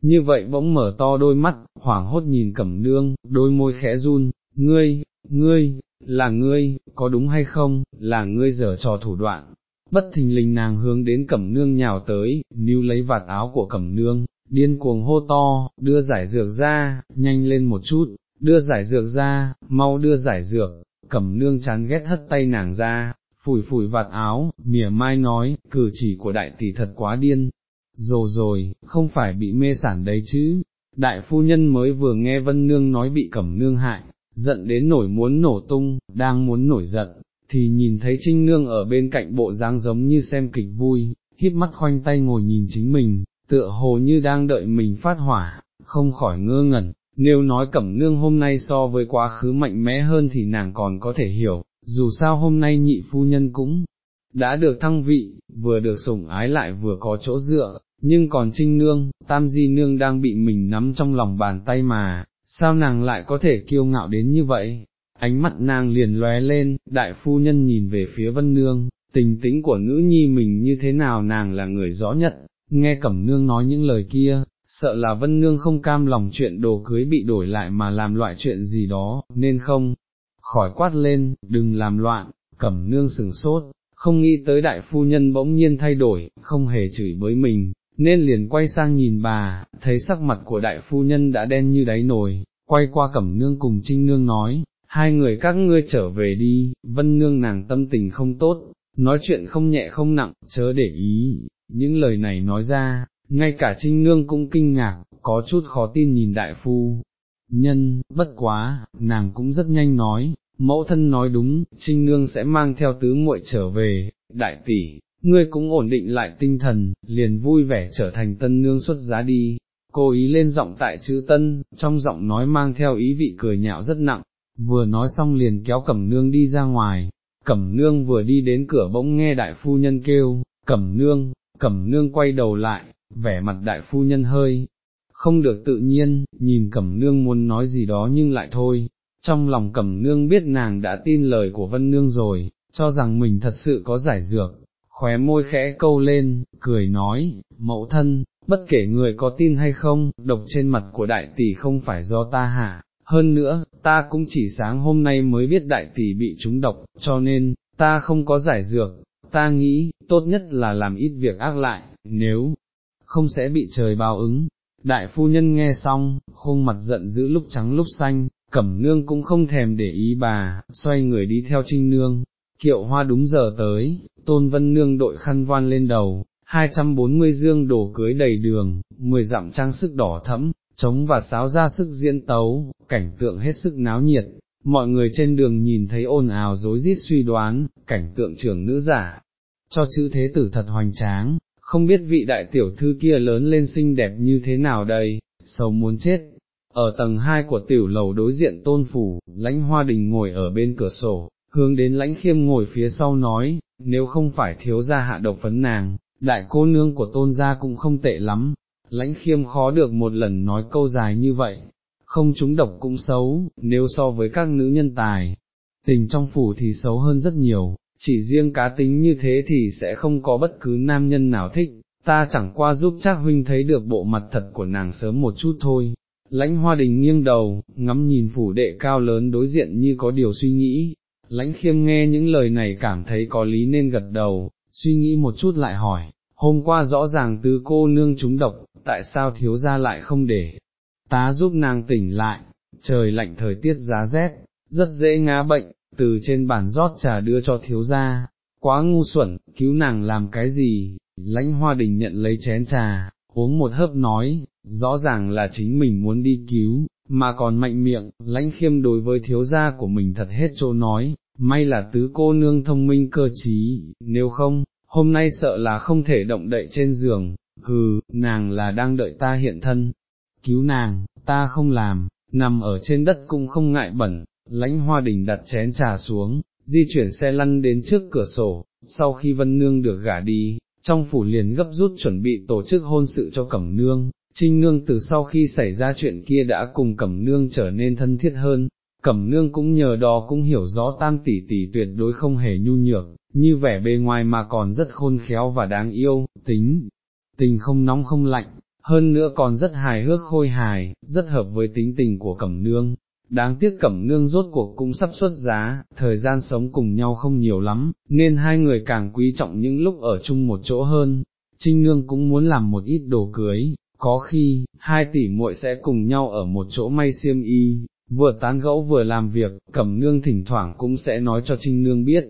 Speaker 1: như vậy bỗng mở to đôi mắt, hoảng hốt nhìn cẩm nương, đôi môi khẽ run, ngươi, ngươi, là ngươi, có đúng hay không, là ngươi dở trò thủ đoạn. Bất thình lình nàng hướng đến cẩm nương nhào tới, níu lấy vạt áo của cẩm nương, điên cuồng hô to, đưa giải dược ra, nhanh lên một chút, đưa giải dược ra, mau đưa giải dược, cẩm nương chán ghét hất tay nàng ra, phủi phủi vạt áo, mỉa mai nói, cử chỉ của đại tỷ thật quá điên, rồi rồi, không phải bị mê sản đấy chứ, đại phu nhân mới vừa nghe vân nương nói bị cẩm nương hại, giận đến nổi muốn nổ tung, đang muốn nổi giận, thì nhìn thấy trinh nương ở bên cạnh bộ dáng giống như xem kịch vui, híp mắt khoanh tay ngồi nhìn chính mình, tựa hồ như đang đợi mình phát hỏa, không khỏi ngơ ngẩn, nếu nói cẩm nương hôm nay so với quá khứ mạnh mẽ hơn thì nàng còn có thể hiểu, dù sao hôm nay nhị phu nhân cũng đã được thăng vị, vừa được sủng ái lại vừa có chỗ dựa, nhưng còn trinh nương, tam di nương đang bị mình nắm trong lòng bàn tay mà, sao nàng lại có thể kiêu ngạo đến như vậy? Ánh mắt nàng liền lóe lên, đại phu nhân nhìn về phía vân nương, tình tĩnh của nữ nhi mình như thế nào nàng là người rõ nhất, nghe cẩm nương nói những lời kia, sợ là vân nương không cam lòng chuyện đồ cưới bị đổi lại mà làm loại chuyện gì đó, nên không, khỏi quát lên, đừng làm loạn, cẩm nương sừng sốt, không nghĩ tới đại phu nhân bỗng nhiên thay đổi, không hề chửi với mình, nên liền quay sang nhìn bà, thấy sắc mặt của đại phu nhân đã đen như đáy nồi, quay qua cẩm nương cùng trinh nương nói, hai người các ngươi trở về đi, vân nương nàng tâm tình không tốt, nói chuyện không nhẹ không nặng, chớ để ý, những lời này nói ra, ngay cả trinh nương cũng kinh ngạc, có chút khó tin nhìn đại phu. Nhân, bất quá, nàng cũng rất nhanh nói, mẫu thân nói đúng, trinh nương sẽ mang theo tứ muội trở về, đại tỷ, ngươi cũng ổn định lại tinh thần, liền vui vẻ trở thành tân nương xuất giá đi. Cô ý lên giọng tại chữ tân, trong giọng nói mang theo ý vị cười nhạo rất nặng, vừa nói xong liền kéo cẩm nương đi ra ngoài, cẩm nương vừa đi đến cửa bỗng nghe đại phu nhân kêu, cẩm nương, cẩm nương quay đầu lại, vẻ mặt đại phu nhân hơi, không được tự nhiên, nhìn cẩm nương muốn nói gì đó nhưng lại thôi, trong lòng cẩm nương biết nàng đã tin lời của vân nương rồi, cho rằng mình thật sự có giải dược, khóe môi khẽ câu lên, cười nói, mẫu thân, bất kể người có tin hay không, độc trên mặt của đại tỷ không phải do ta hạ, hơn nữa, ta cũng chỉ sáng hôm nay mới biết đại tỷ bị trúng độc, cho nên, ta không có giải dược, ta nghĩ, tốt nhất là làm ít việc ác lại, nếu không sẽ bị trời báo ứng. Đại phu nhân nghe xong, khuôn mặt giận dữ lúc trắng lúc xanh, cẩm nương cũng không thèm để ý bà, xoay người đi theo trinh nương, kiệu hoa đúng giờ tới, tôn vân nương đội khăn voan lên đầu, 240 dương đổ cưới đầy đường, 10 dặm trang sức đỏ thẫm, trống và sáo ra sức diễn tấu, cảnh tượng hết sức náo nhiệt, mọi người trên đường nhìn thấy ồn ào dối rít suy đoán, cảnh tượng trưởng nữ giả, cho chữ thế tử thật hoành tráng, không biết vị đại tiểu thư kia lớn lên xinh đẹp như thế nào đây, sầu muốn chết. Ở tầng 2 của tiểu lầu đối diện tôn phủ, lãnh hoa đình ngồi ở bên cửa sổ, hướng đến lãnh khiêm ngồi phía sau nói, nếu không phải thiếu gia hạ độc phấn nàng, đại cô nương của tôn gia cũng không tệ lắm, lãnh khiêm khó được một lần nói câu dài như vậy, không chúng độc cũng xấu, nếu so với các nữ nhân tài, tình trong phủ thì xấu hơn rất nhiều, chỉ riêng cá tính như thế thì sẽ không có bất cứ nam nhân nào thích, ta chẳng qua giúp chắc huynh thấy được bộ mặt thật của nàng sớm một chút thôi. Lãnh hoa đình nghiêng đầu, ngắm nhìn phủ đệ cao lớn đối diện như có điều suy nghĩ, lãnh khiêm nghe những lời này cảm thấy có lý nên gật đầu, suy nghĩ một chút lại hỏi, hôm qua rõ ràng tứ cô nương trúng độc, tại sao thiếu gia lại không để, tá giúp nàng tỉnh lại, trời lạnh thời tiết giá rét, rất dễ ngã bệnh, từ trên bàn rót trà đưa cho thiếu gia, quá ngu xuẩn, cứu nàng làm cái gì, lãnh hoa đình nhận lấy chén trà, uống một hớp nói, rõ ràng là chính mình muốn đi cứu, mà còn mạnh miệng, lãnh khiêm đối với thiếu gia của mình thật hết chỗ nói, may là tứ cô nương thông minh cơ trí, nếu không, hôm nay sợ là không thể động đậy trên giường, hừ, nàng là đang đợi ta hiện thân, cứu nàng, ta không làm, nằm ở trên đất cũng không ngại bẩn, lãnh hoa đình đặt chén trà xuống, di chuyển xe lăn đến trước cửa sổ, sau khi vân nương được gả đi, trong phủ liền gấp rút chuẩn bị tổ chức hôn sự cho cẩm nương, trinh nương từ sau khi xảy ra chuyện kia đã cùng cẩm nương trở nên thân thiết hơn, cẩm nương cũng nhờ đó cũng hiểu rõ tam tỷ tỷ tuyệt đối không hề nhu nhược, như vẻ bề ngoài mà còn rất khôn khéo và đáng yêu, tính, tình không nóng không lạnh, hơn nữa còn rất hài hước khôi hài, rất hợp với tính tình của cẩm nương. Đáng tiếc cẩm nương rốt cuộc cũng sắp xuất giá, thời gian sống cùng nhau không nhiều lắm, nên hai người càng quý trọng những lúc ở chung một chỗ hơn. Trinh nương cũng muốn làm một ít đồ cưới, có khi, hai tỷ muội sẽ cùng nhau ở một chỗ may xiêm y, vừa tán gẫu vừa làm việc, cẩm nương thỉnh thoảng cũng sẽ nói cho Trinh nương biết.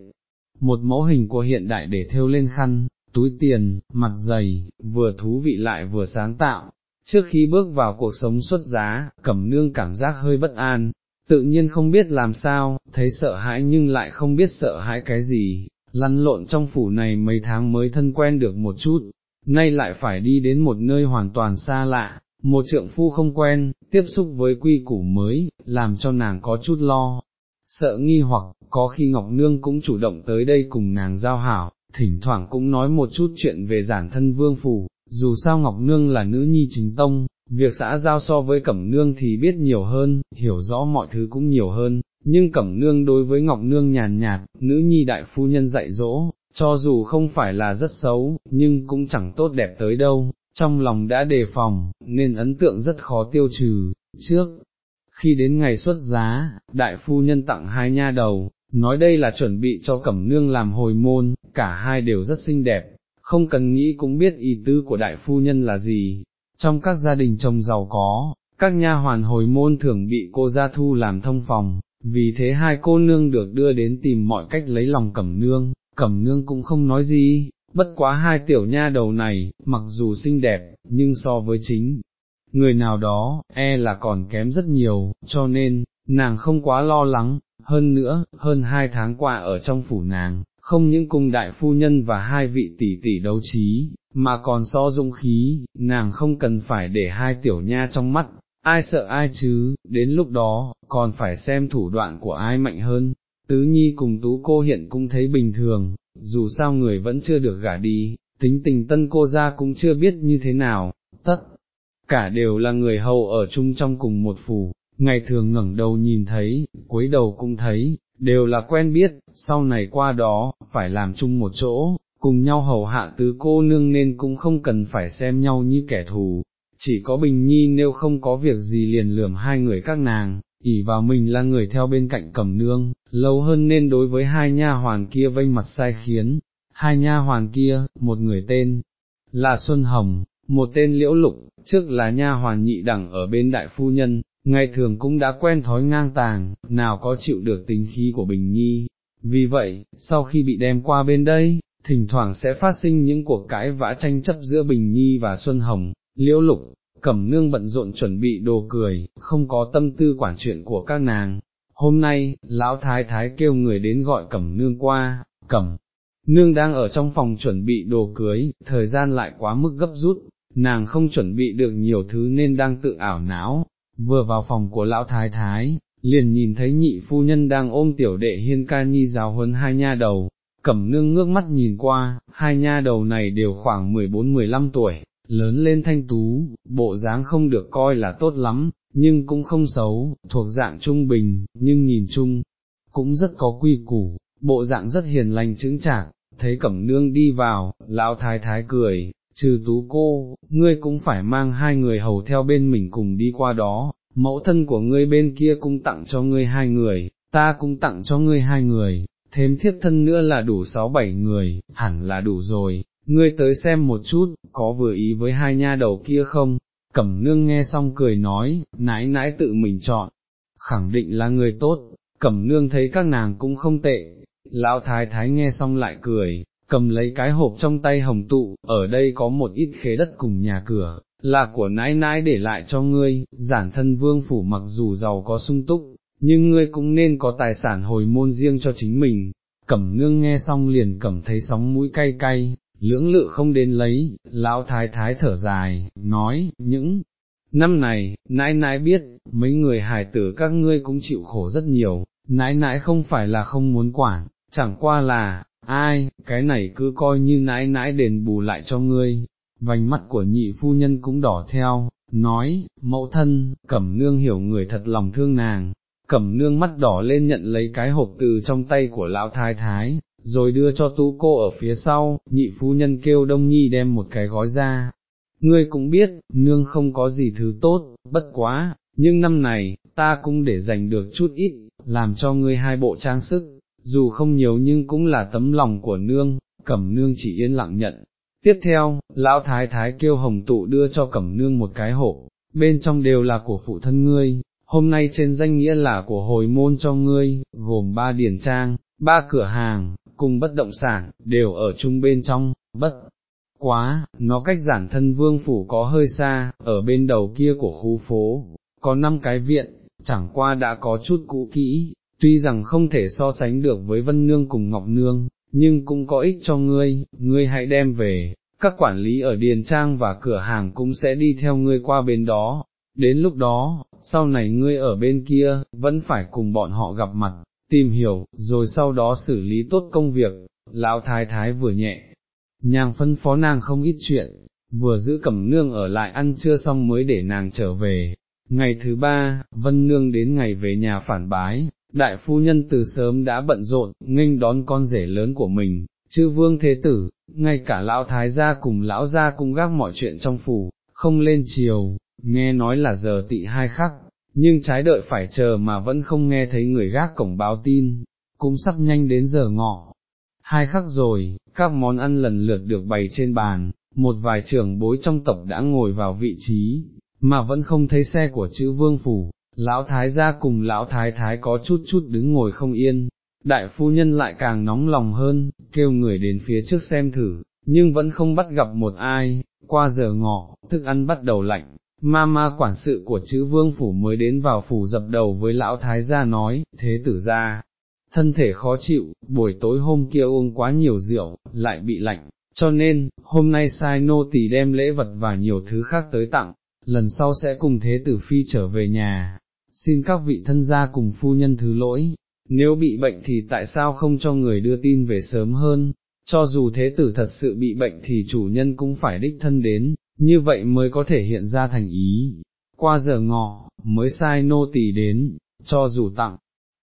Speaker 1: Một mẫu hình của hiện đại để thêu lên khăn, túi tiền, mặt dày, vừa thú vị lại vừa sáng tạo. Trước khi bước vào cuộc sống xuất giá, cẩm nương cảm giác hơi bất an, tự nhiên không biết làm sao, thấy sợ hãi nhưng lại không biết sợ hãi cái gì, lăn lộn trong phủ này mấy tháng mới thân quen được một chút, nay lại phải đi đến một nơi hoàn toàn xa lạ, một trượng phu không quen, tiếp xúc với quy củ mới, làm cho nàng có chút lo, sợ nghi hoặc, có khi Ngọc Nương cũng chủ động tới đây cùng nàng giao hảo, thỉnh thoảng cũng nói một chút chuyện về giản thân vương phủ, dù sao Ngọc Nương là nữ nhi chính tông, việc xã giao so với Cẩm Nương thì biết nhiều hơn, hiểu rõ mọi thứ cũng nhiều hơn, nhưng Cẩm Nương đối với Ngọc Nương nhàn nhạt, nữ nhi đại phu nhân dạy dỗ, cho dù không phải là rất xấu, nhưng cũng chẳng tốt đẹp tới đâu, trong lòng đã đề phòng, nên ấn tượng rất khó tiêu trừ, trước. Khi đến ngày xuất giá, đại phu nhân tặng hai nha đầu, nói đây là chuẩn bị cho cẩm nương làm hồi môn, cả hai đều rất xinh đẹp, không cần nghĩ cũng biết ý tư của đại phu nhân là gì. Trong các gia đình chồng giàu có, các nha hoàn hồi môn thường bị cô gia thu làm thông phòng, vì thế hai cô nương được đưa đến tìm mọi cách lấy lòng cẩm nương, cẩm nương cũng không nói gì, bất quá hai tiểu nha đầu này, mặc dù xinh đẹp, nhưng so với chính, người nào đó, e là còn kém rất nhiều, cho nên, nàng không quá lo lắng, hơn nữa, hơn hai tháng qua ở trong phủ nàng, không những cùng đại phu nhân và hai vị tỷ tỷ đấu trí, mà còn so dũng khí, nàng không cần phải để hai tiểu nha trong mắt, ai sợ ai chứ, đến lúc đó, còn phải xem thủ đoạn của ai mạnh hơn. Tứ Nhi cùng Tú cô hiện cũng thấy bình thường, dù sao người vẫn chưa được gả đi, tính tình tân cô ra cũng chưa biết như thế nào, tất cả đều là người hầu ở chung trong cùng một phủ, ngày thường ngẩng đầu nhìn thấy, cuối đầu cũng thấy, đều là quen biết, sau này qua đó, phải làm chung một chỗ, cùng nhau hầu hạ tứ cô nương nên cũng không cần phải xem nhau như kẻ thù, chỉ có Bình Nhi nếu không có việc gì liền lườm hai người các nàng, ỉ vào mình là người theo bên cạnh cầm nương, lâu hơn nên đối với hai nha hoàn kia vênh mặt sai khiến, hai nha hoàn kia, một người tên là Xuân Hồng, một tên Liễu Lục, trước là nha hoàn nhị đẳng ở bên đại phu nhân, ngày thường cũng đã quen thói ngang tàng, nào có chịu được tính khí của Bình Nhi. Vì vậy, sau khi bị đem qua bên đây, thỉnh thoảng sẽ phát sinh những cuộc cãi vã tranh chấp giữa Bình Nhi và Xuân Hồng, Liễu Lục, Cẩm Nương bận rộn chuẩn bị đồ cười, không có tâm tư quản chuyện của các nàng. Hôm nay, Lão Thái Thái kêu người đến gọi Cẩm Nương qua, Cẩm Nương đang ở trong phòng chuẩn bị đồ cưới, thời gian lại quá mức gấp rút, nàng không chuẩn bị được nhiều thứ nên đang tự ảo não, vừa vào phòng của lão thái thái, liền nhìn thấy nhị phu nhân đang ôm tiểu đệ hiên ca nhi giáo huấn hai nha đầu, cẩm nương ngước mắt nhìn qua, hai nha đầu này đều khoảng 14-15 tuổi, lớn lên thanh tú, bộ dáng không được coi là tốt lắm, nhưng cũng không xấu, thuộc dạng trung bình, nhưng nhìn chung, cũng rất có quy củ, bộ dạng rất hiền lành chứng chạc, thấy cẩm nương đi vào, lão thái thái cười, trừ tú cô, ngươi cũng phải mang hai người hầu theo bên mình cùng đi qua đó, mẫu thân của ngươi bên kia cũng tặng cho ngươi hai người, ta cũng tặng cho ngươi hai người, thêm thiếp thân nữa là đủ sáu bảy người, hẳn là đủ rồi, ngươi tới xem một chút, có vừa ý với hai nha đầu kia không? Cẩm nương nghe xong cười nói, nãi nãi tự mình chọn, khẳng định là người tốt, cẩm nương thấy các nàng cũng không tệ, lão thái thái nghe xong lại cười, cầm lấy cái hộp trong tay hồng tụ, ở đây có một ít khế đất cùng nhà cửa, là của nãi nãi để lại cho ngươi, giản thân vương phủ mặc dù giàu có sung túc, nhưng ngươi cũng nên có tài sản hồi môn riêng cho chính mình. Cẩm nương nghe xong liền cẩm thấy sóng mũi cay cay, lưỡng lự không đến lấy, lão thái thái thở dài, nói, những năm này, nãi nãi biết, mấy người hài tử các ngươi cũng chịu khổ rất nhiều, nãi nãi không phải là không muốn quản, chẳng qua là, ai, cái này cứ coi như nãi nãi đền bù lại cho ngươi, vành mắt của nhị phu nhân cũng đỏ theo, nói, mẫu thân, cẩm nương hiểu người thật lòng thương nàng, cẩm nương mắt đỏ lên nhận lấy cái hộp từ trong tay của lão thái thái, rồi đưa cho tú cô ở phía sau, nhị phu nhân kêu đông nhi đem một cái gói ra. Ngươi cũng biết, nương không có gì thứ tốt, bất quá, nhưng năm này, ta cũng để dành được chút ít, làm cho ngươi hai bộ trang sức, dù không nhiều nhưng cũng là tấm lòng của nương, cẩm nương chỉ yên lặng nhận. Tiếp theo, lão thái thái kêu hồng tụ đưa cho cẩm nương một cái hộp, bên trong đều là của phụ thân ngươi, hôm nay trên danh nghĩa là của hồi môn cho ngươi, gồm ba điển trang, ba cửa hàng, cùng bất động sản, đều ở chung bên trong, bất quá, nó cách giản thân vương phủ có hơi xa, ở bên đầu kia của khu phố, có năm cái viện, chẳng qua đã có chút cũ kỹ, tuy rằng không thể so sánh được với Vân Nương cùng Ngọc Nương, nhưng cũng có ích cho ngươi, ngươi hãy đem về, các quản lý ở Điền Trang và cửa hàng cũng sẽ đi theo ngươi qua bên đó, đến lúc đó, sau này ngươi ở bên kia, vẫn phải cùng bọn họ gặp mặt, tìm hiểu, rồi sau đó xử lý tốt công việc, lão thái thái vừa nhẹ, nhàng phân phó nàng không ít chuyện, vừa giữ cẩm nương ở lại ăn trưa xong mới để nàng trở về. Ngày thứ ba, Vân Nương đến ngày về nhà phản bái, đại phu nhân từ sớm đã bận rộn, nghênh đón con rể lớn của mình, chư vương thế tử, ngay cả lão thái gia cùng lão gia cũng gác mọi chuyện trong phủ, không lên chiều, nghe nói là giờ tị hai khắc, nhưng trái đợi phải chờ mà vẫn không nghe thấy người gác cổng báo tin, cũng sắp nhanh đến giờ ngọ. Hai khắc rồi, các món ăn lần lượt được bày trên bàn, một vài trưởng bối trong tộc đã ngồi vào vị trí, mà vẫn không thấy xe của chữ vương phủ, lão thái gia cùng lão thái thái có chút chút đứng ngồi không yên, đại phu nhân lại càng nóng lòng hơn, kêu người đến phía trước xem thử, nhưng vẫn không bắt gặp một ai, qua giờ ngọ, thức ăn bắt đầu lạnh, ma ma quản sự của chữ vương phủ mới đến vào phủ dập đầu với lão thái gia nói, thế tử gia, thân thể khó chịu, buổi tối hôm kia uống quá nhiều rượu, lại bị lạnh, cho nên, hôm nay sai nô tỳ đem lễ vật và nhiều thứ khác tới tặng, lần sau sẽ cùng thế tử phi trở về nhà, xin các vị thân gia cùng phu nhân thứ lỗi, nếu bị bệnh thì tại sao không cho người đưa tin về sớm hơn, cho dù thế tử thật sự bị bệnh thì chủ nhân cũng phải đích thân đến, như vậy mới có thể hiện ra thành ý. Qua giờ ngọ, mới sai nô tỳ đến, cho dù tặng,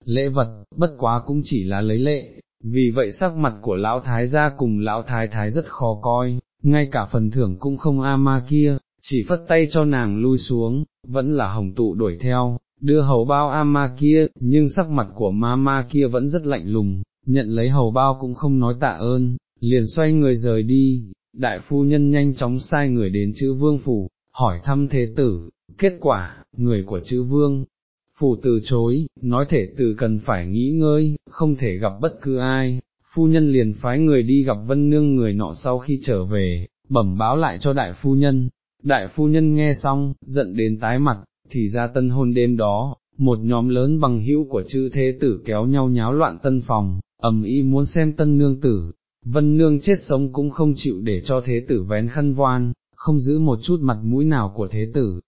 Speaker 1: lễ vật, bất quá cũng chỉ là lấy lệ, vì vậy sắc mặt của lão thái gia cùng lão thái thái rất khó coi, ngay cả phần thưởng cũng không a ma kia, chỉ phất tay cho nàng lui xuống, vẫn là hồng tụ đuổi theo, đưa hầu bao a ma kia, nhưng sắc mặt của ma ma kia vẫn rất lạnh lùng, nhận lấy hầu bao cũng không nói tạ ơn, liền xoay người rời đi, đại phu nhân nhanh chóng sai người đến chữ vương phủ, hỏi thăm thế tử, kết quả, người của chữ vương, phủ từ chối, nói thể tử cần phải nghĩ ngơi, không thể gặp bất cứ ai, phu nhân liền phái người đi gặp vân nương người nọ sau khi trở về, bẩm báo lại cho đại phu nhân, đại phu nhân nghe xong, giận đến tái mặt, thì ra tân hôn đêm đó, một nhóm lớn bằng hữu của chữ thế tử kéo nhau nháo loạn tân phòng, ầm y muốn xem tân nương tử, vân nương chết sống cũng không chịu để cho thế tử vén khăn voan, không giữ một chút mặt mũi nào của thế tử.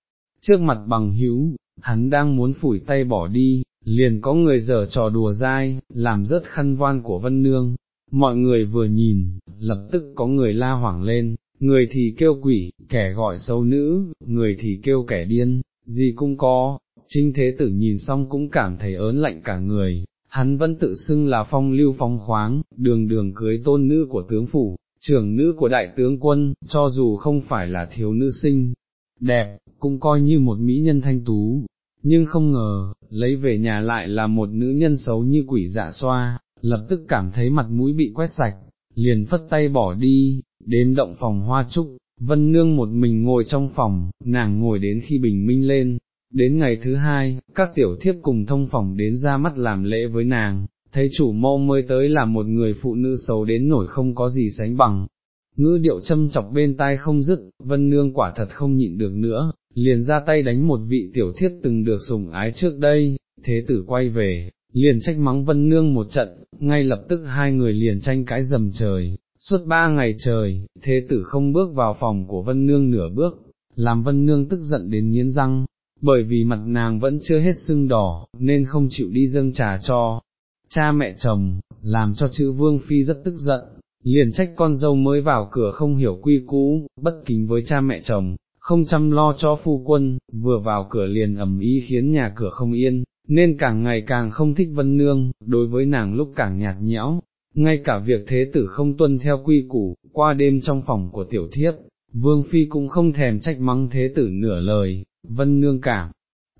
Speaker 1: Trước mặt bằng hữu, hắn đang muốn phủi tay bỏ đi, liền có người dở trò đùa dai, làm rớt khăn voan của vân nương. Mọi người vừa nhìn, lập tức có người la hoảng lên, người thì kêu quỷ, kẻ gọi xấu nữ, người thì kêu kẻ điên, gì cũng có, trinh thế tử nhìn xong cũng cảm thấy ớn lạnh cả người, hắn vẫn tự xưng là phong lưu phong khoáng, đường đường cưới tôn nữ của tướng phủ, trưởng nữ của đại tướng quân, cho dù không phải là thiếu nữ sinh, đẹp, cũng coi như một mỹ nhân thanh tú, nhưng không ngờ, lấy về nhà lại là một nữ nhân xấu như quỷ dạ xoa, lập tức cảm thấy mặt mũi bị quét sạch, liền phất tay bỏ đi, đến động phòng hoa trúc, vân nương một mình ngồi trong phòng, nàng ngồi đến khi bình minh lên, Đến ngày thứ hai, các tiểu thiếp cùng thông phòng đến ra mắt làm lễ với nàng, thấy chủ mâu mới tới là một người phụ nữ xấu đến nổi không có gì sánh bằng. Ngữ điệu châm chọc bên tai không dứt, vân nương quả thật không nhịn được nữa, liền ra tay đánh một vị tiểu thiếp từng được sủng ái trước đây, thế tử quay về, liền trách mắng vân nương một trận, ngay lập tức hai người liền tranh cãi dầm trời, suốt ba ngày trời, thế tử không bước vào phòng của vân nương nửa bước, làm vân nương tức giận đến nghiến răng, bởi vì mặt nàng vẫn chưa hết sưng đỏ, nên không chịu đi dâng trà cho cha mẹ chồng, làm cho chữ vương phi rất tức giận, liền trách con dâu mới vào cửa không hiểu quy cũ, bất kính với cha mẹ chồng, không chăm lo cho phu quân, vừa vào cửa liền ẩm ý khiến nhà cửa không yên, nên càng ngày càng không thích vân nương, đối với nàng lúc càng nhạt nhẽo, ngay cả việc thế tử không tuân theo quy củ, qua đêm trong phòng của tiểu thiếp, vương phi cũng không thèm trách mắng thế tử nửa lời, vân nương cảm,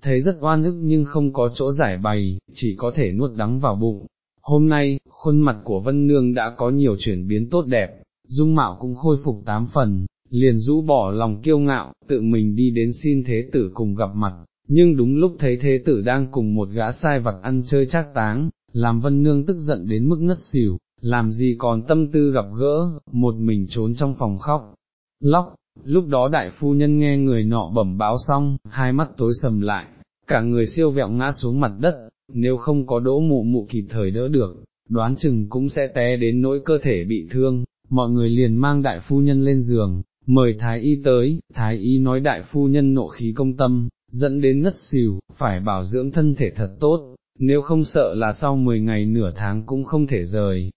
Speaker 1: thấy rất oan ức nhưng không có chỗ giải bày, chỉ có thể nuốt đắng vào bụng. Hôm nay, khuôn mặt của vân nương đã có nhiều chuyển biến tốt đẹp, dung mạo cũng khôi phục tám phần, liền rũ bỏ lòng kiêu ngạo, tự mình đi đến xin thế tử cùng gặp mặt, nhưng đúng lúc thấy thế tử đang cùng một gã sai vặt ăn chơi trác táng, làm vân nương tức giận đến mức ngất xỉu, làm gì còn tâm tư gặp gỡ, một mình trốn trong phòng khóc, lóc, Lúc đó đại phu nhân nghe người nọ bẩm báo xong, hai mắt tối sầm lại, cả người siêu vẹo ngã xuống mặt đất, nếu không có đỗ mụ mụ kịp thời đỡ được, đoán chừng cũng sẽ té đến nỗi cơ thể bị thương, mọi người liền mang đại phu nhân lên giường, mời thái y tới, thái y nói đại phu nhân nộ khí công tâm, dẫn đến ngất xỉu, phải bảo dưỡng thân thể thật tốt, nếu không sợ là sau 10 ngày nửa tháng cũng không thể rời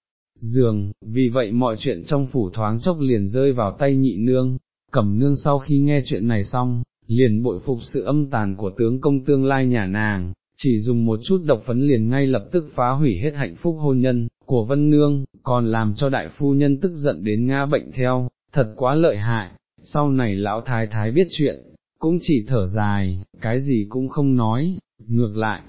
Speaker 1: giường, vì vậy mọi chuyện trong phủ thoáng chốc liền rơi vào tay nhị nương, cẩm nương sau khi nghe chuyện này xong, liền bội phục sự âm tàn của tướng công tương lai nhà nàng, chỉ dùng một chút độc phấn liền ngay lập tức phá hủy hết hạnh phúc hôn nhân, của vân nương, còn làm cho đại phu nhân tức giận đến nga bệnh theo, thật quá lợi hại, sau này lão thái thái biết chuyện, cũng chỉ thở dài, cái gì cũng không nói, ngược lại.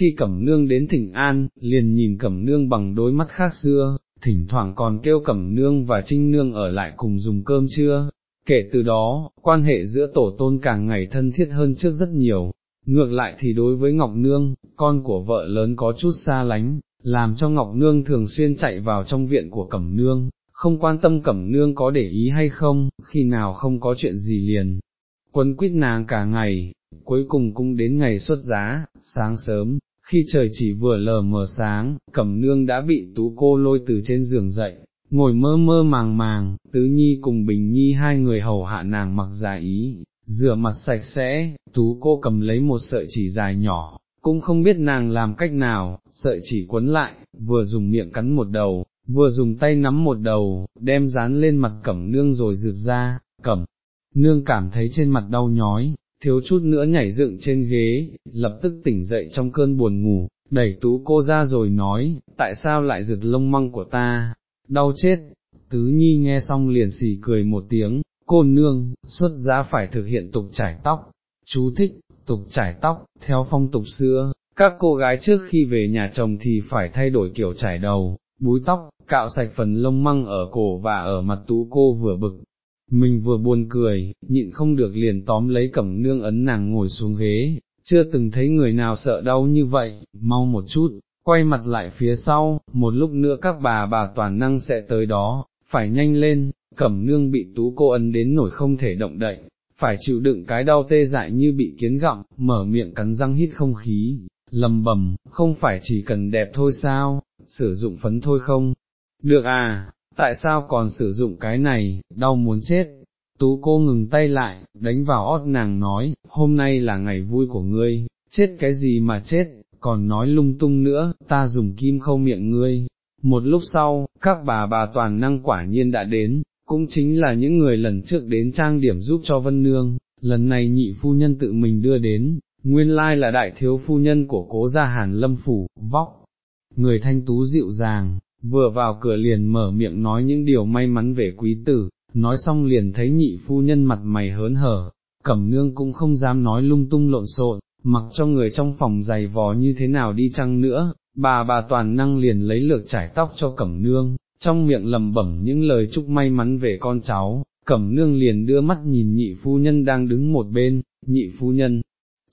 Speaker 1: Khi Cẩm Nương đến thỉnh An, liền nhìn Cẩm Nương bằng đôi mắt khác xưa, thỉnh thoảng còn kêu Cẩm Nương và Trinh Nương ở lại cùng dùng cơm trưa, Kể từ đó, quan hệ giữa tổ tôn càng ngày thân thiết hơn trước rất nhiều, ngược lại thì đối với Ngọc Nương, con của vợ lớn có chút xa lánh, làm cho Ngọc Nương thường xuyên chạy vào trong viện của Cẩm Nương, không quan tâm Cẩm Nương có để ý hay không, khi nào không có chuyện gì liền. Quân quýt nàng cả ngày, cuối cùng cũng đến ngày xuất giá, sáng sớm, khi trời chỉ vừa lờ mờ sáng, cẩm nương đã bị tú cô lôi từ trên giường dậy, ngồi mơ mơ màng màng, tứ nhi cùng bình nhi hai người hầu hạ nàng mặc dài ý, rửa mặt sạch sẽ, tú cô cầm lấy một sợi chỉ dài nhỏ, cũng không biết nàng làm cách nào, sợi chỉ quấn lại, vừa dùng miệng cắn một đầu, vừa dùng tay nắm một đầu, đem dán lên mặt cẩm nương rồi rượt ra, cẩm, nương cảm thấy trên mặt đau nhói, thiếu chút nữa nhảy dựng trên ghế, lập tức tỉnh dậy trong cơn buồn ngủ, đẩy tú cô ra rồi nói, tại sao lại giật lông măng của ta, đau chết, tứ nhi nghe xong liền xì cười một tiếng, cô nương, xuất giá phải thực hiện tục trải tóc, chú thích, tục trải tóc, theo phong tục xưa, các cô gái trước khi về nhà chồng thì phải thay đổi kiểu trải đầu, búi tóc, cạo sạch phần lông măng ở cổ và ở mặt tú cô vừa bực. Mình vừa buồn cười, nhịn không được liền tóm lấy cẩm nương ấn nàng ngồi xuống ghế, chưa từng thấy người nào sợ đau như vậy, mau một chút, quay mặt lại phía sau, một lúc nữa các bà bà toàn năng sẽ tới đó, phải nhanh lên, cẩm nương bị tú cô ấn đến nổi không thể động đậy, phải chịu đựng cái đau tê dại như bị kiến gặm, mở miệng cắn răng hít không khí, lầm bầm, không phải chỉ cần đẹp thôi sao, sử dụng phấn thôi không, được à, tại sao còn sử dụng cái này, đau muốn chết. Tú cô ngừng tay lại, đánh vào ót nàng nói, hôm nay là ngày vui của ngươi, chết cái gì mà chết, còn nói lung tung nữa, ta dùng kim khâu miệng ngươi. Một lúc sau, các bà bà toàn năng quả nhiên đã đến, cũng chính là những người lần trước đến trang điểm giúp cho Vân Nương, lần này nhị phu nhân tự mình đưa đến, nguyên lai là đại thiếu phu nhân của cố gia hàn lâm phủ, vóc, người thanh tú dịu dàng, vừa vào cửa liền mở miệng nói những điều may mắn về quý tử, nói xong liền thấy nhị phu nhân mặt mày hớn hở, cẩm nương cũng không dám nói lung tung lộn xộn, mặc cho người trong phòng giày vò như thế nào đi chăng nữa, bà bà toàn năng liền lấy lược trải tóc cho cẩm nương, trong miệng lầm bẩm những lời chúc may mắn về con cháu, cẩm nương liền đưa mắt nhìn nhị phu nhân đang đứng một bên, nhị phu nhân,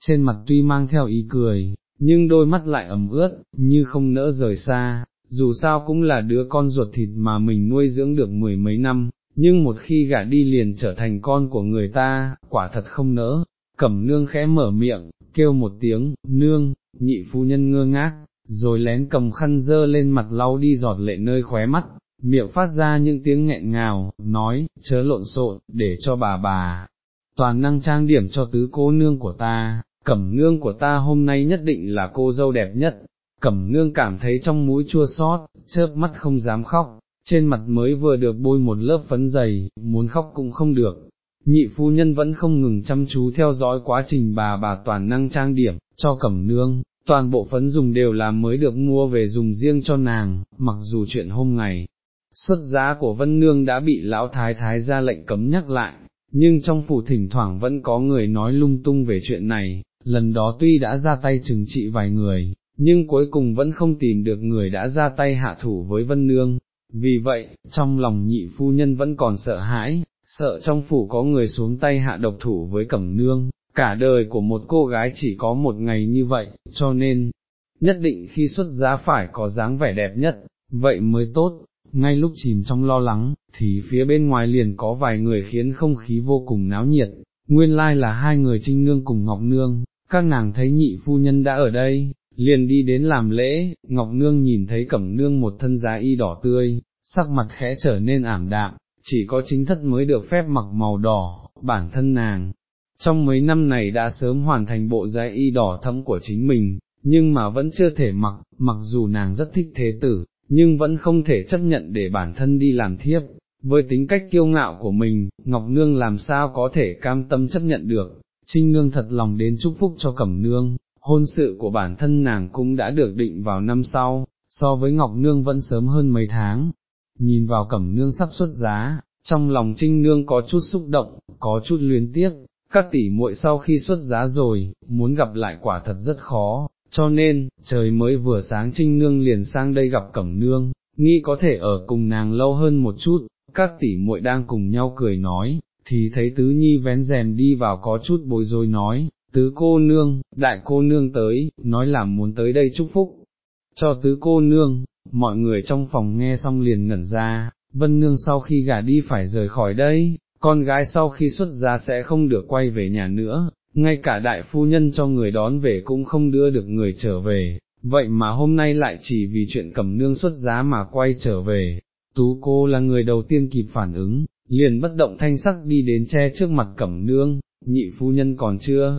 Speaker 1: trên mặt tuy mang theo ý cười, nhưng đôi mắt lại ẩm ướt, như không nỡ rời xa, dù sao cũng là đứa con ruột thịt mà mình nuôi dưỡng được mười mấy năm, nhưng một khi gả đi liền trở thành con của người ta, quả thật không nỡ. Cẩm nương khẽ mở miệng, kêu một tiếng, nương, nhị phu nhân ngơ ngác, rồi lén cầm khăn dơ lên mặt lau đi giọt lệ nơi khóe mắt, miệng phát ra những tiếng nghẹn ngào, nói, chớ lộn xộn, để cho bà bà, toàn năng trang điểm cho tứ cô nương của ta, cẩm nương của ta hôm nay nhất định là cô dâu đẹp nhất, cẩm nương cảm thấy trong mũi chua xót, chớp mắt không dám khóc, trên mặt mới vừa được bôi một lớp phấn dày, muốn khóc cũng không được. Nhị phu nhân vẫn không ngừng chăm chú theo dõi quá trình bà bà toàn năng trang điểm, cho cẩm nương, toàn bộ phấn dùng đều là mới được mua về dùng riêng cho nàng, mặc dù chuyện hôm ngày, xuất giá của Vân Nương đã bị lão thái thái ra lệnh cấm nhắc lại, nhưng trong phủ thỉnh thoảng vẫn có người nói lung tung về chuyện này, lần đó tuy đã ra tay trừng trị vài người, nhưng cuối cùng vẫn không tìm được người đã ra tay hạ thủ với Vân Nương, vì vậy, trong lòng nhị phu nhân vẫn còn sợ hãi, sợ trong phủ có người xuống tay hạ độc thủ với Cẩm Nương, cả đời của một cô gái chỉ có một ngày như vậy, cho nên, nhất định khi xuất giá phải có dáng vẻ đẹp nhất, vậy mới tốt, ngay lúc chìm trong lo lắng, thì phía bên ngoài liền có vài người khiến không khí vô cùng náo nhiệt, nguyên lai là hai người trinh nương cùng Ngọc Nương, các nàng thấy nhị phu nhân đã ở đây, liền đi đến làm lễ, Ngọc Nương nhìn thấy cẩm nương một thân giá y đỏ tươi, sắc mặt khẽ trở nên ảm đạm, chỉ có chính thất mới được phép mặc màu đỏ, bản thân nàng. Trong mấy năm này đã sớm hoàn thành bộ giá y đỏ thẫm của chính mình, nhưng mà vẫn chưa thể mặc, mặc dù nàng rất thích thế tử, nhưng vẫn không thể chấp nhận để bản thân đi làm thiếp. Với tính cách kiêu ngạo của mình, Ngọc Nương làm sao có thể cam tâm chấp nhận được, Trinh Nương thật lòng đến chúc phúc cho Cẩm Nương, hôn sự của bản thân nàng cũng đã được định vào năm sau, so với Ngọc Nương vẫn sớm hơn mấy tháng. Nhìn vào Cẩm Nương sắp xuất giá, trong lòng Trinh Nương có chút xúc động, có chút luyến tiếc, các tỷ muội sau khi xuất giá rồi, muốn gặp lại quả thật rất khó, cho nên, trời mới vừa sáng trinh nương liền sang đây gặp cẩm nương, nghĩ có thể ở cùng nàng lâu hơn một chút, các tỷ muội đang cùng nhau cười nói, thì thấy tứ nhi vén rèm đi vào có chút bối rối nói, tứ cô nương, đại cô nương tới, nói là muốn tới đây chúc phúc, cho tứ cô nương, mọi người trong phòng nghe xong liền ngẩn ra, vân nương sau khi gả đi phải rời khỏi đây, con gái sau khi xuất gia sẽ không được quay về nhà nữa, ngay cả đại phu nhân cho người đón về cũng không đưa được người trở về, vậy mà hôm nay lại chỉ vì chuyện cầm nương xuất giá mà quay trở về, tú cô là người đầu tiên kịp phản ứng, liền bất động thanh sắc đi đến che trước mặt cẩm nương, nhị phu nhân còn chưa,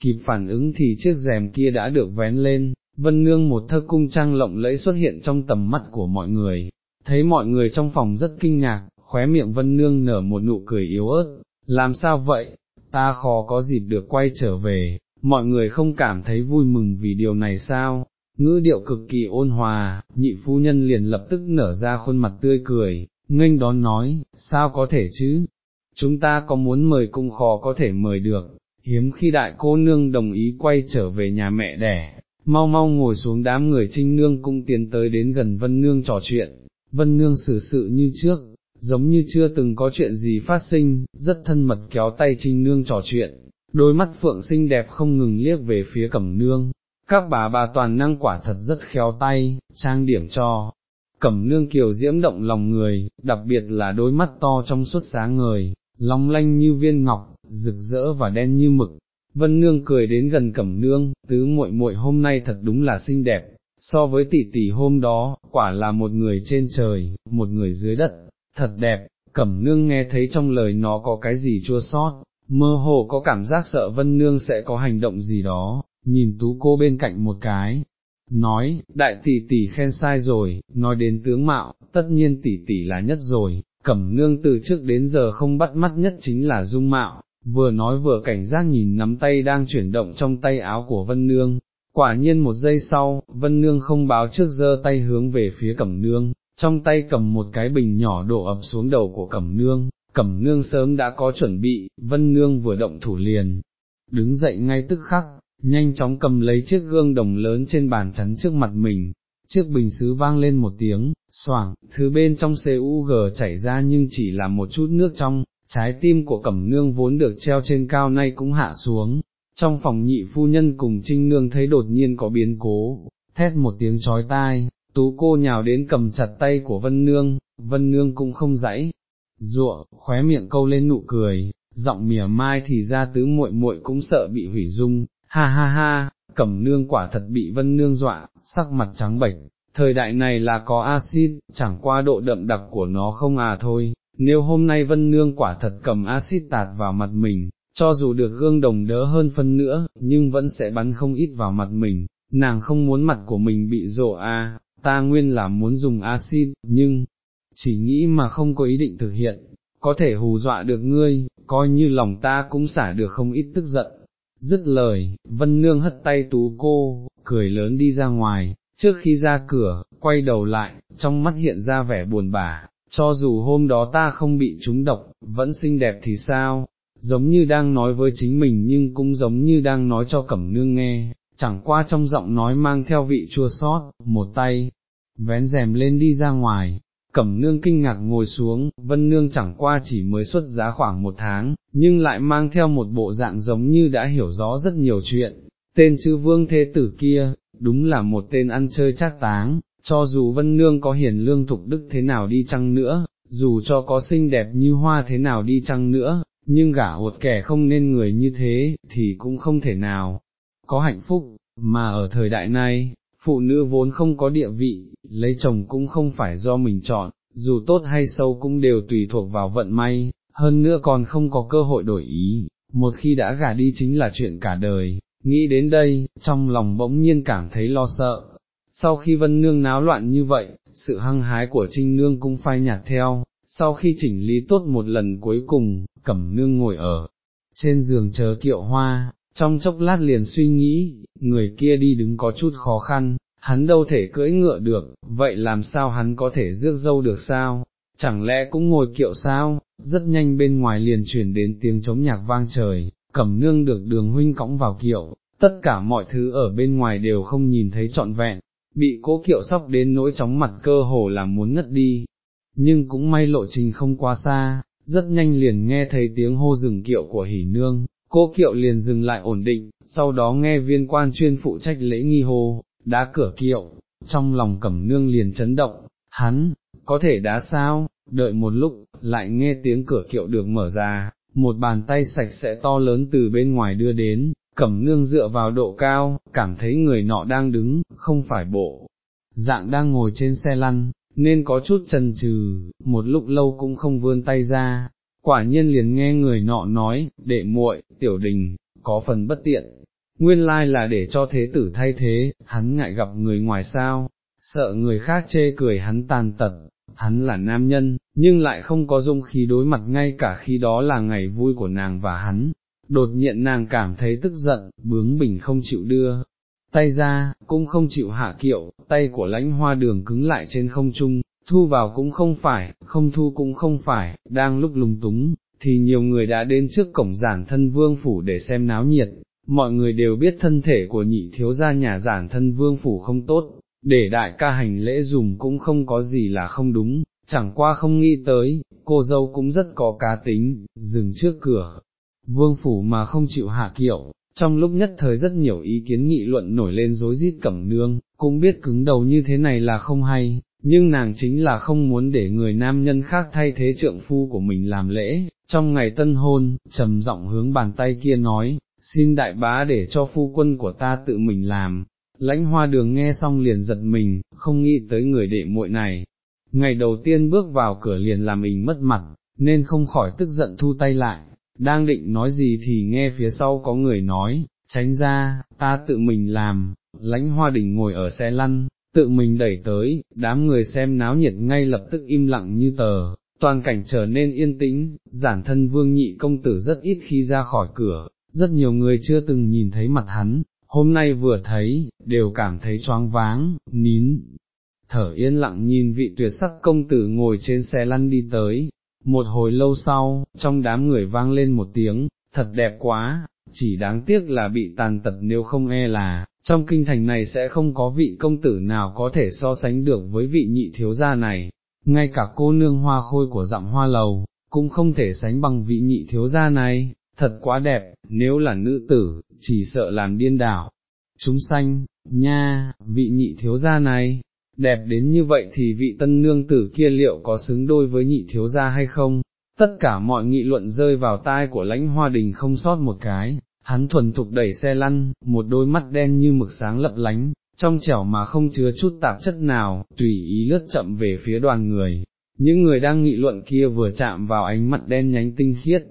Speaker 1: kịp phản ứng thì chiếc rèm kia đã được vén lên, vân nương một thơ cung trang lộng lẫy xuất hiện trong tầm mắt của mọi người, thấy mọi người trong phòng rất kinh ngạc, khóe miệng vân nương nở một nụ cười yếu ớt, làm sao vậy, ta khó có dịp được quay trở về, mọi người không cảm thấy vui mừng vì điều này sao, ngữ điệu cực kỳ ôn hòa, nhị phu nhân liền lập tức nở ra khuôn mặt tươi cười, nghênh đón nói, sao có thể chứ, chúng ta có muốn mời cũng khó có thể mời được, hiếm khi đại cô nương đồng ý quay trở về nhà mẹ đẻ, mau mau ngồi xuống đám người trinh nương cũng tiến tới đến gần vân nương trò chuyện, vân nương xử sự như trước, giống như chưa từng có chuyện gì phát sinh, rất thân mật kéo tay trinh nương trò chuyện, đôi mắt phượng xinh đẹp không ngừng liếc về phía cẩm nương, các bà bà toàn năng quả thật rất khéo tay, trang điểm cho. Cẩm nương kiều diễm động lòng người, đặc biệt là đôi mắt to trong suốt sáng ngời, long lanh như viên ngọc, rực rỡ và đen như mực. Vân nương cười đến gần cẩm nương, tứ muội muội hôm nay thật đúng là xinh đẹp, so với tỷ tỷ hôm đó, quả là một người trên trời, một người dưới đất, thật đẹp, cẩm nương nghe thấy trong lời nó có cái gì chua sót, mơ hồ có cảm giác sợ vân nương sẽ có hành động gì đó, nhìn tú cô bên cạnh một cái, nói, đại tỷ tỷ khen sai rồi, nói đến tướng mạo, tất nhiên tỷ tỷ là nhất rồi, cẩm nương từ trước đến giờ không bắt mắt nhất chính là dung mạo, vừa nói vừa cảnh giác nhìn nắm tay đang chuyển động trong tay áo của Vân Nương. Quả nhiên một giây sau, Vân Nương không báo trước giơ tay hướng về phía Cẩm Nương, trong tay cầm một cái bình nhỏ đổ ập xuống đầu của Cẩm Nương, Cẩm Nương sớm đã có chuẩn bị, Vân Nương vừa động thủ liền, đứng dậy ngay tức khắc, nhanh chóng cầm lấy chiếc gương đồng lớn trên bàn chắn trước mặt mình, chiếc bình sứ vang lên một tiếng, xoảng, thứ bên trong CUG chảy ra nhưng chỉ là một chút nước trong, trái tim của cẩm nương vốn được treo trên cao nay cũng hạ xuống, trong phòng nhị phu nhân cùng trinh nương thấy đột nhiên có biến cố, thét một tiếng chói tai, tú cô nhào đến cầm chặt tay của vân nương, vân nương cũng không dãy, ruộng, khóe miệng câu lên nụ cười, giọng mỉa mai thì ra tứ muội muội cũng sợ bị hủy dung, ha ha ha, cẩm nương quả thật bị vân nương dọa, sắc mặt trắng bệch, thời đại này là có axit, chẳng qua độ đậm đặc của nó không à thôi, nếu hôm nay vân nương quả thật cầm axit tạt vào mặt mình, cho dù được gương đồng đỡ hơn phân nữa, nhưng vẫn sẽ bắn không ít vào mặt mình, nàng không muốn mặt của mình bị rộ a, ta nguyên là muốn dùng axit, nhưng, chỉ nghĩ mà không có ý định thực hiện, có thể hù dọa được ngươi, coi như lòng ta cũng xả được không ít tức giận, Dứt lời, vân nương hất tay tú cô, cười lớn đi ra ngoài, trước khi ra cửa, quay đầu lại, trong mắt hiện ra vẻ buồn bã, cho dù hôm đó ta không bị trúng độc, vẫn xinh đẹp thì sao, giống như đang nói với chính mình nhưng cũng giống như đang nói cho cẩm nương nghe, chẳng qua trong giọng nói mang theo vị chua sót, một tay, vén rèm lên đi ra ngoài, Cẩm nương kinh ngạc ngồi xuống, vân nương chẳng qua chỉ mới xuất giá khoảng một tháng, nhưng lại mang theo một bộ dạng giống như đã hiểu rõ rất nhiều chuyện, tên chữ vương thế tử kia, đúng là một tên ăn chơi chắc táng, cho dù vân nương có hiền lương thục đức thế nào đi chăng nữa, dù cho có xinh đẹp như hoa thế nào đi chăng nữa, nhưng gả hột kẻ không nên người như thế, thì cũng không thể nào có hạnh phúc, mà ở thời đại này, phụ nữ vốn không có địa vị, lấy chồng cũng không phải do mình chọn, dù tốt hay xấu cũng đều tùy thuộc vào vận may, hơn nữa còn không có cơ hội đổi ý, một khi đã gả đi chính là chuyện cả đời, nghĩ đến đây, trong lòng bỗng nhiên cảm thấy lo sợ. Sau khi vân nương náo loạn như vậy, sự hăng hái của trinh nương cũng phai nhạt theo, sau khi chỉnh lý tốt một lần cuối cùng, cẩm nương ngồi ở trên giường chờ kiệu hoa, trong chốc lát liền suy nghĩ, người kia đi đứng có chút khó khăn, hắn đâu thể cưỡi ngựa được, vậy làm sao hắn có thể rước dâu được sao, chẳng lẽ cũng ngồi kiệu sao, rất nhanh bên ngoài liền chuyển đến tiếng chống nhạc vang trời, cẩm nương được đường huynh cõng vào kiệu, tất cả mọi thứ ở bên ngoài đều không nhìn thấy trọn vẹn, bị cố kiệu sóc đến nỗi chóng mặt cơ hồ là muốn ngất đi, nhưng cũng may lộ trình không quá xa, rất nhanh liền nghe thấy tiếng hô rừng kiệu của hỉ nương, cô kiệu liền dừng lại ổn định, sau đó nghe viên quan chuyên phụ trách lễ nghi hô, đá cửa kiệu, trong lòng cẩm nương liền chấn động, hắn, có thể đá sao, đợi một lúc, lại nghe tiếng cửa kiệu được mở ra, một bàn tay sạch sẽ to lớn từ bên ngoài đưa đến, cẩm nương dựa vào độ cao, cảm thấy người nọ đang đứng, không phải bộ, dạng đang ngồi trên xe lăn, nên có chút chần chừ, một lúc lâu cũng không vươn tay ra, quả nhiên liền nghe người nọ nói, đệ muội, tiểu đình, có phần bất tiện, nguyên lai là để cho thế tử thay thế, hắn ngại gặp người ngoài sao, sợ người khác chê cười hắn tàn tật, hắn là nam nhân, nhưng lại không có dung khí đối mặt ngay cả khi đó là ngày vui của nàng và hắn. Đột nhiên nàng cảm thấy tức giận, bướng bỉnh không chịu đưa, tay ra, cũng không chịu hạ kiệu, tay của lãnh hoa đường cứng lại trên không trung, thu vào cũng không phải, không thu cũng không phải, đang lúc lùng túng, thì nhiều người đã đến trước cổng giản thân vương phủ để xem náo nhiệt, mọi người đều biết thân thể của nhị thiếu gia nhà giản thân vương phủ không tốt, để đại ca hành lễ dùng cũng không có gì là không đúng, chẳng qua không nghĩ tới, cô dâu cũng rất có cá tính, dừng trước cửa, vương phủ mà không chịu hạ kiệu, trong lúc nhất thời rất nhiều ý kiến nghị luận nổi lên dối rít cẩm nương, cũng biết cứng đầu như thế này là không hay, nhưng nàng chính là không muốn để người nam nhân khác thay thế trượng phu của mình làm lễ, trong ngày tân hôn, trầm giọng hướng bàn tay kia nói, xin đại bá để cho phu quân của ta tự mình làm, lãnh hoa đường nghe xong liền giật mình, không nghĩ tới người đệ muội này, ngày đầu tiên bước vào cửa liền làm mình mất mặt, nên không khỏi tức giận thu tay lại, đang định nói gì thì nghe phía sau có người nói, tránh ra, ta tự mình làm, lãnh hoa đình ngồi ở xe lăn, tự mình đẩy tới, đám người xem náo nhiệt ngay lập tức im lặng như tờ, toàn cảnh trở nên yên tĩnh, giản thân vương nhị công tử rất ít khi ra khỏi cửa, rất nhiều người chưa từng nhìn thấy mặt hắn, hôm nay vừa thấy, đều cảm thấy choáng váng, nín, thở yên lặng nhìn vị tuyệt sắc công tử ngồi trên xe lăn đi tới, một hồi lâu sau, trong đám người vang lên một tiếng, thật đẹp quá, chỉ đáng tiếc là bị tàn tật nếu không e là, trong kinh thành này sẽ không có vị công tử nào có thể so sánh được với vị nhị thiếu gia này, ngay cả cô nương hoa khôi của dặm hoa lầu, cũng không thể sánh bằng vị nhị thiếu gia này, thật quá đẹp, nếu là nữ tử, chỉ sợ làm điên đảo. Chúng sanh, nha, vị nhị thiếu gia này, đẹp đến như vậy thì vị tân nương tử kia liệu có xứng đôi với nhị thiếu gia hay không? Tất cả mọi nghị luận rơi vào tai của lãnh hoa đình không sót một cái, hắn thuần thục đẩy xe lăn, một đôi mắt đen như mực sáng lấp lánh, trong trẻo mà không chứa chút tạp chất nào, tùy ý lướt chậm về phía đoàn người. Những người đang nghị luận kia vừa chạm vào ánh mắt đen nhánh tinh khiết,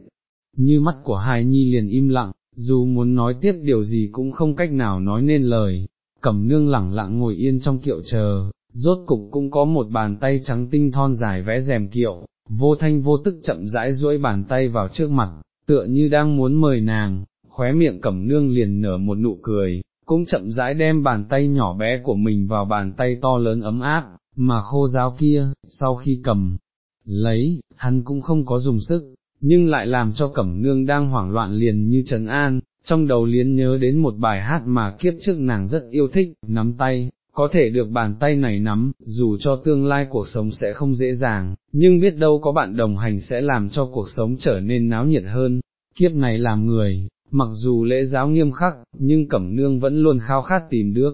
Speaker 1: như mắt của hài nhi liền im lặng, dù muốn nói tiếp điều gì cũng không cách nào nói nên lời, cẩm nương lẳng lặng ngồi yên trong kiệu chờ, rốt cục cũng có một bàn tay trắng tinh thon dài vẽ rèm kiệu, vô thanh vô tức chậm rãi duỗi bàn tay vào trước mặt, tựa như đang muốn mời nàng, khóe miệng cẩm nương liền nở một nụ cười, cũng chậm rãi đem bàn tay nhỏ bé của mình vào bàn tay to lớn ấm áp, mà khô giáo kia, sau khi cầm, lấy, hắn cũng không có dùng sức, nhưng lại làm cho cẩm nương đang hoảng loạn liền như trấn an, trong đầu liến nhớ đến một bài hát mà kiếp trước nàng rất yêu thích, nắm tay, có thể được bàn tay này nắm, dù cho tương lai cuộc sống sẽ không dễ dàng, nhưng biết đâu có bạn đồng hành sẽ làm cho cuộc sống trở nên náo nhiệt hơn, kiếp này làm người, mặc dù lễ giáo nghiêm khắc, nhưng Cẩm Nương vẫn luôn khao khát tìm được.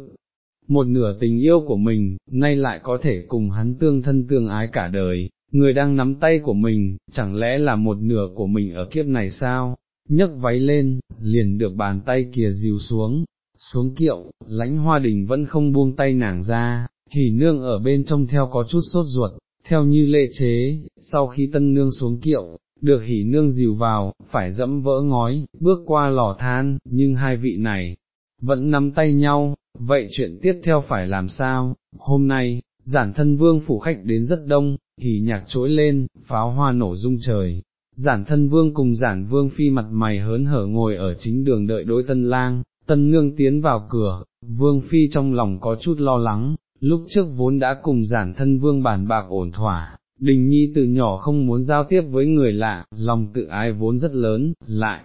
Speaker 1: Một nửa tình yêu của mình, nay lại có thể cùng hắn tương thân tương ái cả đời, người đang nắm tay của mình, chẳng lẽ là một nửa của mình ở kiếp này sao? Nhấc váy lên, liền được bàn tay kia dìu xuống, xuống kiệu, lãnh hoa đình vẫn không buông tay nàng ra, hỉ nương ở bên trong theo có chút sốt ruột, theo như lệ chế, sau khi tân nương xuống kiệu, được hỉ nương dìu vào, phải dẫm vỡ ngói, bước qua lò than, nhưng hai vị này, vẫn nắm tay nhau, vậy chuyện tiếp theo phải làm sao, hôm nay, giản thân vương phủ khách đến rất đông, hỉ nhạc trỗi lên, pháo hoa nổ rung trời. Giản thân vương cùng giản vương phi mặt mày hớn hở ngồi ở chính đường đợi đối tân lang, tân nương tiến vào cửa, vương phi trong lòng có chút lo lắng, lúc trước vốn đã cùng giản thân vương bàn bạc ổn thỏa, đình nhi từ nhỏ không muốn giao tiếp với người lạ, lòng tự ái vốn rất lớn, lại,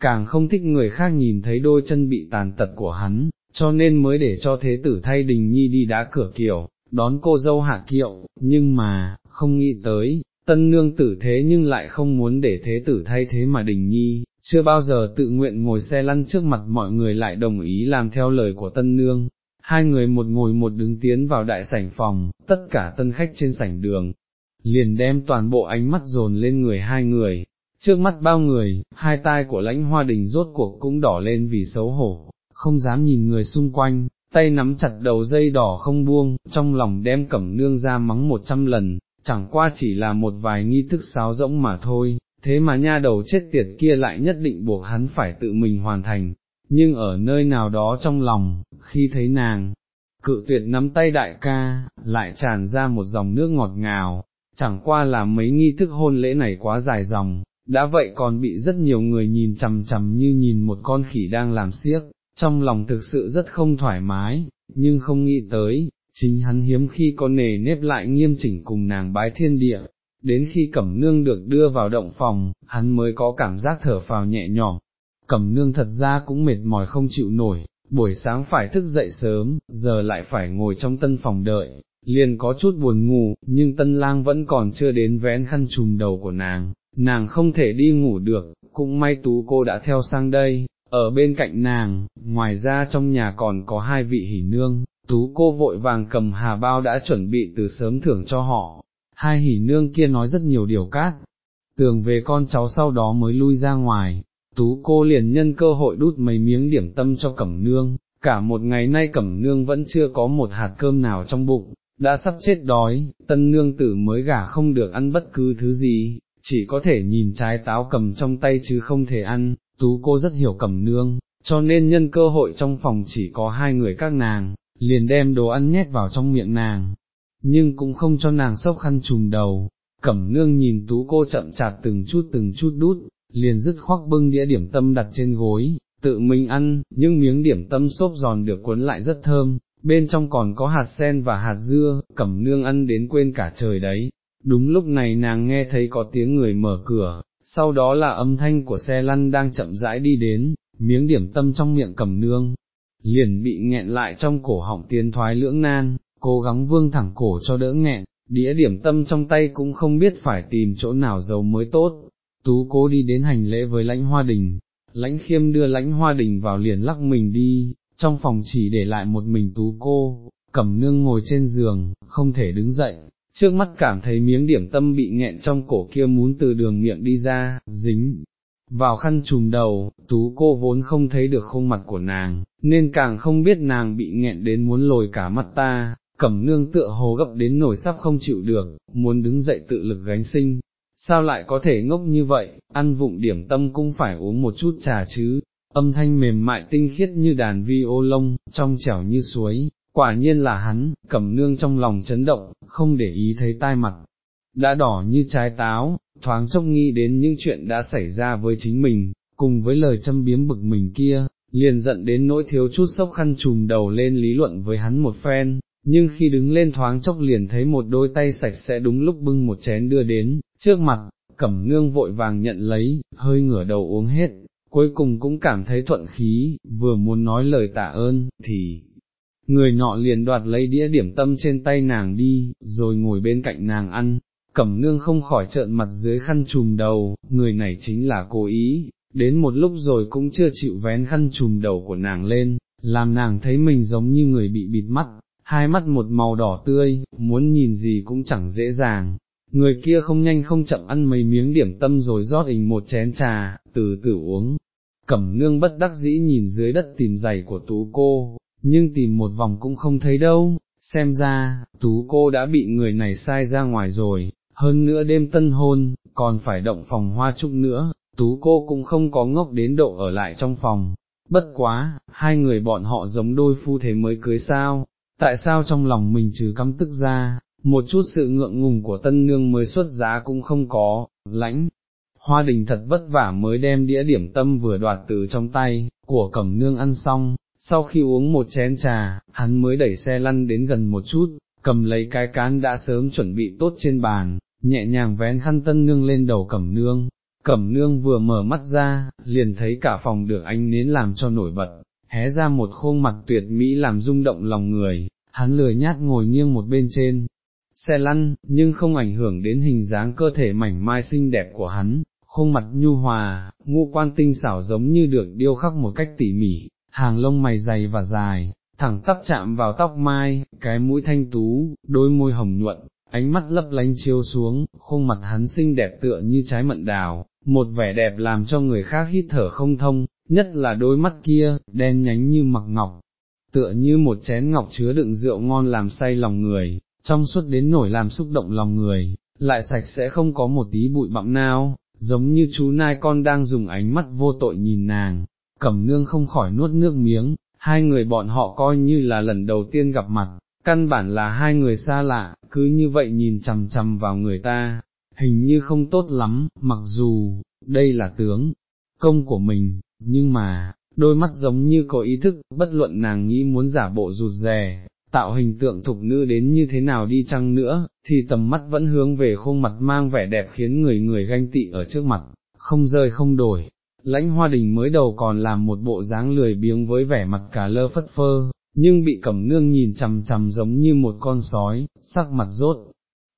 Speaker 1: càng không thích người khác nhìn thấy đôi chân bị tàn tật của hắn, cho nên mới để cho thế tử thay đình nhi đi đá cửa kiểu, đón cô dâu hạ kiệu, nhưng mà, không nghĩ tới, tân nương tử thế nhưng lại không muốn để thế tử thay thế mà đình nhi, chưa bao giờ tự nguyện ngồi xe lăn trước mặt mọi người lại đồng ý làm theo lời của tân nương. Hai người một ngồi một đứng tiến vào đại sảnh phòng, tất cả tân khách trên sảnh đường, liền đem toàn bộ ánh mắt dồn lên người hai người, trước mắt bao người, hai tai của lãnh hoa đình rốt cuộc cũng đỏ lên vì xấu hổ, không dám nhìn người xung quanh, tay nắm chặt đầu dây đỏ không buông, trong lòng đem cẩm nương ra mắng một trăm lần, chẳng qua chỉ là một vài nghi thức sáo rỗng mà thôi, thế mà nha đầu chết tiệt kia lại nhất định buộc hắn phải tự mình hoàn thành, nhưng ở nơi nào đó trong lòng, khi thấy nàng, cự tuyệt nắm tay đại ca, lại tràn ra một dòng nước ngọt ngào, chẳng qua là mấy nghi thức hôn lễ này quá dài dòng, đã vậy còn bị rất nhiều người nhìn chằm chằm như nhìn một con khỉ đang làm siếc, trong lòng thực sự rất không thoải mái, nhưng không nghĩ tới, chính hắn hiếm khi có nề nếp lại nghiêm chỉnh cùng nàng bái thiên địa, đến khi cẩm nương được đưa vào động phòng, hắn mới có cảm giác thở phào nhẹ nhõm. Cẩm nương thật ra cũng mệt mỏi không chịu nổi, buổi sáng phải thức dậy sớm, giờ lại phải ngồi trong tân phòng đợi, liền có chút buồn ngủ, nhưng tân lang vẫn còn chưa đến vén khăn trùm đầu của nàng, nàng không thể đi ngủ được, cũng may tú cô đã theo sang đây, ở bên cạnh nàng, ngoài ra trong nhà còn có hai vị hỉ nương, tú cô vội vàng cầm hà bao đã chuẩn bị từ sớm thưởng cho họ, hai hỉ nương kia nói rất nhiều điều cát, tường về con cháu sau đó mới lui ra ngoài, tú cô liền nhân cơ hội đút mấy miếng điểm tâm cho cẩm nương, cả một ngày nay cẩm nương vẫn chưa có một hạt cơm nào trong bụng, đã sắp chết đói, tân nương tử mới gả không được ăn bất cứ thứ gì, chỉ có thể nhìn trái táo cầm trong tay chứ không thể ăn, tú cô rất hiểu cẩm nương, cho nên nhân cơ hội trong phòng chỉ có hai người các nàng, liền đem đồ ăn nhét vào trong miệng nàng, nhưng cũng không cho nàng sốc khăn trùm đầu, cẩm nương nhìn tú cô chậm chạp từng chút từng chút đút, liền dứt khoác bưng đĩa điểm tâm đặt trên gối, tự mình ăn, nhưng miếng điểm tâm xốp giòn được cuốn lại rất thơm, bên trong còn có hạt sen và hạt dưa, cẩm nương ăn đến quên cả trời đấy. Đúng lúc này nàng nghe thấy có tiếng người mở cửa, sau đó là âm thanh của xe lăn đang chậm rãi đi đến, miếng điểm tâm trong miệng cẩm nương, liền bị nghẹn lại trong cổ họng tiến thoái lưỡng nan, cố gắng vương thẳng cổ cho đỡ nghẹn, đĩa điểm tâm trong tay cũng không biết phải tìm chỗ nào giấu mới tốt, tú cố đi đến hành lễ với lãnh hoa đình, lãnh khiêm đưa lãnh hoa đình vào liền lắc mình đi, trong phòng chỉ để lại một mình tú cô, cầm nương ngồi trên giường, không thể đứng dậy, trước mắt cảm thấy miếng điểm tâm bị nghẹn trong cổ kia muốn từ đường miệng đi ra, dính. Vào khăn trùm đầu, tú cô vốn không thấy được khuôn mặt của nàng, nên càng không biết nàng bị nghẹn đến muốn lồi cả mắt ta, cẩm nương tựa hồ gấp đến nổi sắp không chịu được, muốn đứng dậy tự lực gánh sinh, sao lại có thể ngốc như vậy, ăn vụng điểm tâm cũng phải uống một chút trà chứ, âm thanh mềm mại tinh khiết như đàn vi ô lông, trong trẻo như suối, quả nhiên là hắn, cẩm nương trong lòng chấn động, không để ý thấy tai mặt, đã đỏ như trái táo, thoáng trông nghĩ đến những chuyện đã xảy ra với chính mình, cùng với lời châm biếm bực mình kia, liền giận đến nỗi thiếu chút sốc khăn trùm đầu lên lý luận với hắn một phen, nhưng khi đứng lên thoáng chốc liền thấy một đôi tay sạch sẽ đúng lúc bưng một chén đưa đến, trước mặt, cẩm nương vội vàng nhận lấy, hơi ngửa đầu uống hết, cuối cùng cũng cảm thấy thuận khí, vừa muốn nói lời tạ ơn, thì, người nọ liền đoạt lấy đĩa điểm tâm trên tay nàng đi, rồi ngồi bên cạnh nàng ăn, cẩm nương không khỏi trợn mặt dưới khăn trùm đầu, người này chính là cố ý, đến một lúc rồi cũng chưa chịu vén khăn trùm đầu của nàng lên, làm nàng thấy mình giống như người bị bịt mắt, hai mắt một màu đỏ tươi, muốn nhìn gì cũng chẳng dễ dàng. Người kia không nhanh không chậm ăn mấy miếng điểm tâm rồi rót hình một chén trà, từ từ uống. Cẩm nương bất đắc dĩ nhìn dưới đất tìm giày của tú cô, nhưng tìm một vòng cũng không thấy đâu, xem ra, tú cô đã bị người này sai ra ngoài rồi, hơn nữa đêm tân hôn, còn phải động phòng hoa trúc nữa, tú cô cũng không có ngốc đến độ ở lại trong phòng. Bất quá, hai người bọn họ giống đôi phu thế mới cưới sao, tại sao trong lòng mình trừ căm tức ra, một chút sự ngượng ngùng của tân nương mới xuất giá cũng không có, lãnh. Hoa đình thật vất vả mới đem đĩa điểm tâm vừa đoạt từ trong tay, của cẩm nương ăn xong, sau khi uống một chén trà, hắn mới đẩy xe lăn đến gần một chút, cầm lấy cái cán đã sớm chuẩn bị tốt trên bàn, nhẹ nhàng vén khăn tân nương lên đầu cẩm nương. Cẩm nương vừa mở mắt ra, liền thấy cả phòng được anh nến làm cho nổi bật, hé ra một khuôn mặt tuyệt mỹ làm rung động lòng người, hắn lười nhát ngồi nghiêng một bên trên, xe lăn, nhưng không ảnh hưởng đến hình dáng cơ thể mảnh mai xinh đẹp của hắn, khuôn mặt nhu hòa, ngũ quan tinh xảo giống như được điêu khắc một cách tỉ mỉ, hàng lông mày dày và dài, thẳng tắp chạm vào tóc mai, cái mũi thanh tú, đôi môi hồng nhuận, ánh mắt lấp lánh chiếu xuống, khuôn mặt hắn xinh đẹp tựa như trái mận đào, một vẻ đẹp làm cho người khác hít thở không thông, nhất là đôi mắt kia, đen nhánh như mặc ngọc, tựa như một chén ngọc chứa đựng rượu ngon làm say lòng người, trong suốt đến nổi làm xúc động lòng người, lại sạch sẽ không có một tí bụi bặm nào, giống như chú nai con đang dùng ánh mắt vô tội nhìn nàng, cẩm nương không khỏi nuốt nước miếng, hai người bọn họ coi như là lần đầu tiên gặp mặt, căn bản là hai người xa lạ, cứ như vậy nhìn chằm chằm vào người ta, hình như không tốt lắm, mặc dù, đây là tướng, công của mình, nhưng mà, đôi mắt giống như có ý thức, bất luận nàng nghĩ muốn giả bộ rụt rè, tạo hình tượng thục nữ đến như thế nào đi chăng nữa, thì tầm mắt vẫn hướng về khuôn mặt mang vẻ đẹp khiến người người ganh tị ở trước mặt, không rơi không đổi. Lãnh hoa đình mới đầu còn làm một bộ dáng lười biếng với vẻ mặt cả lơ phất phơ, nhưng bị cẩm nương nhìn chằm chằm giống như một con sói, sắc mặt rốt,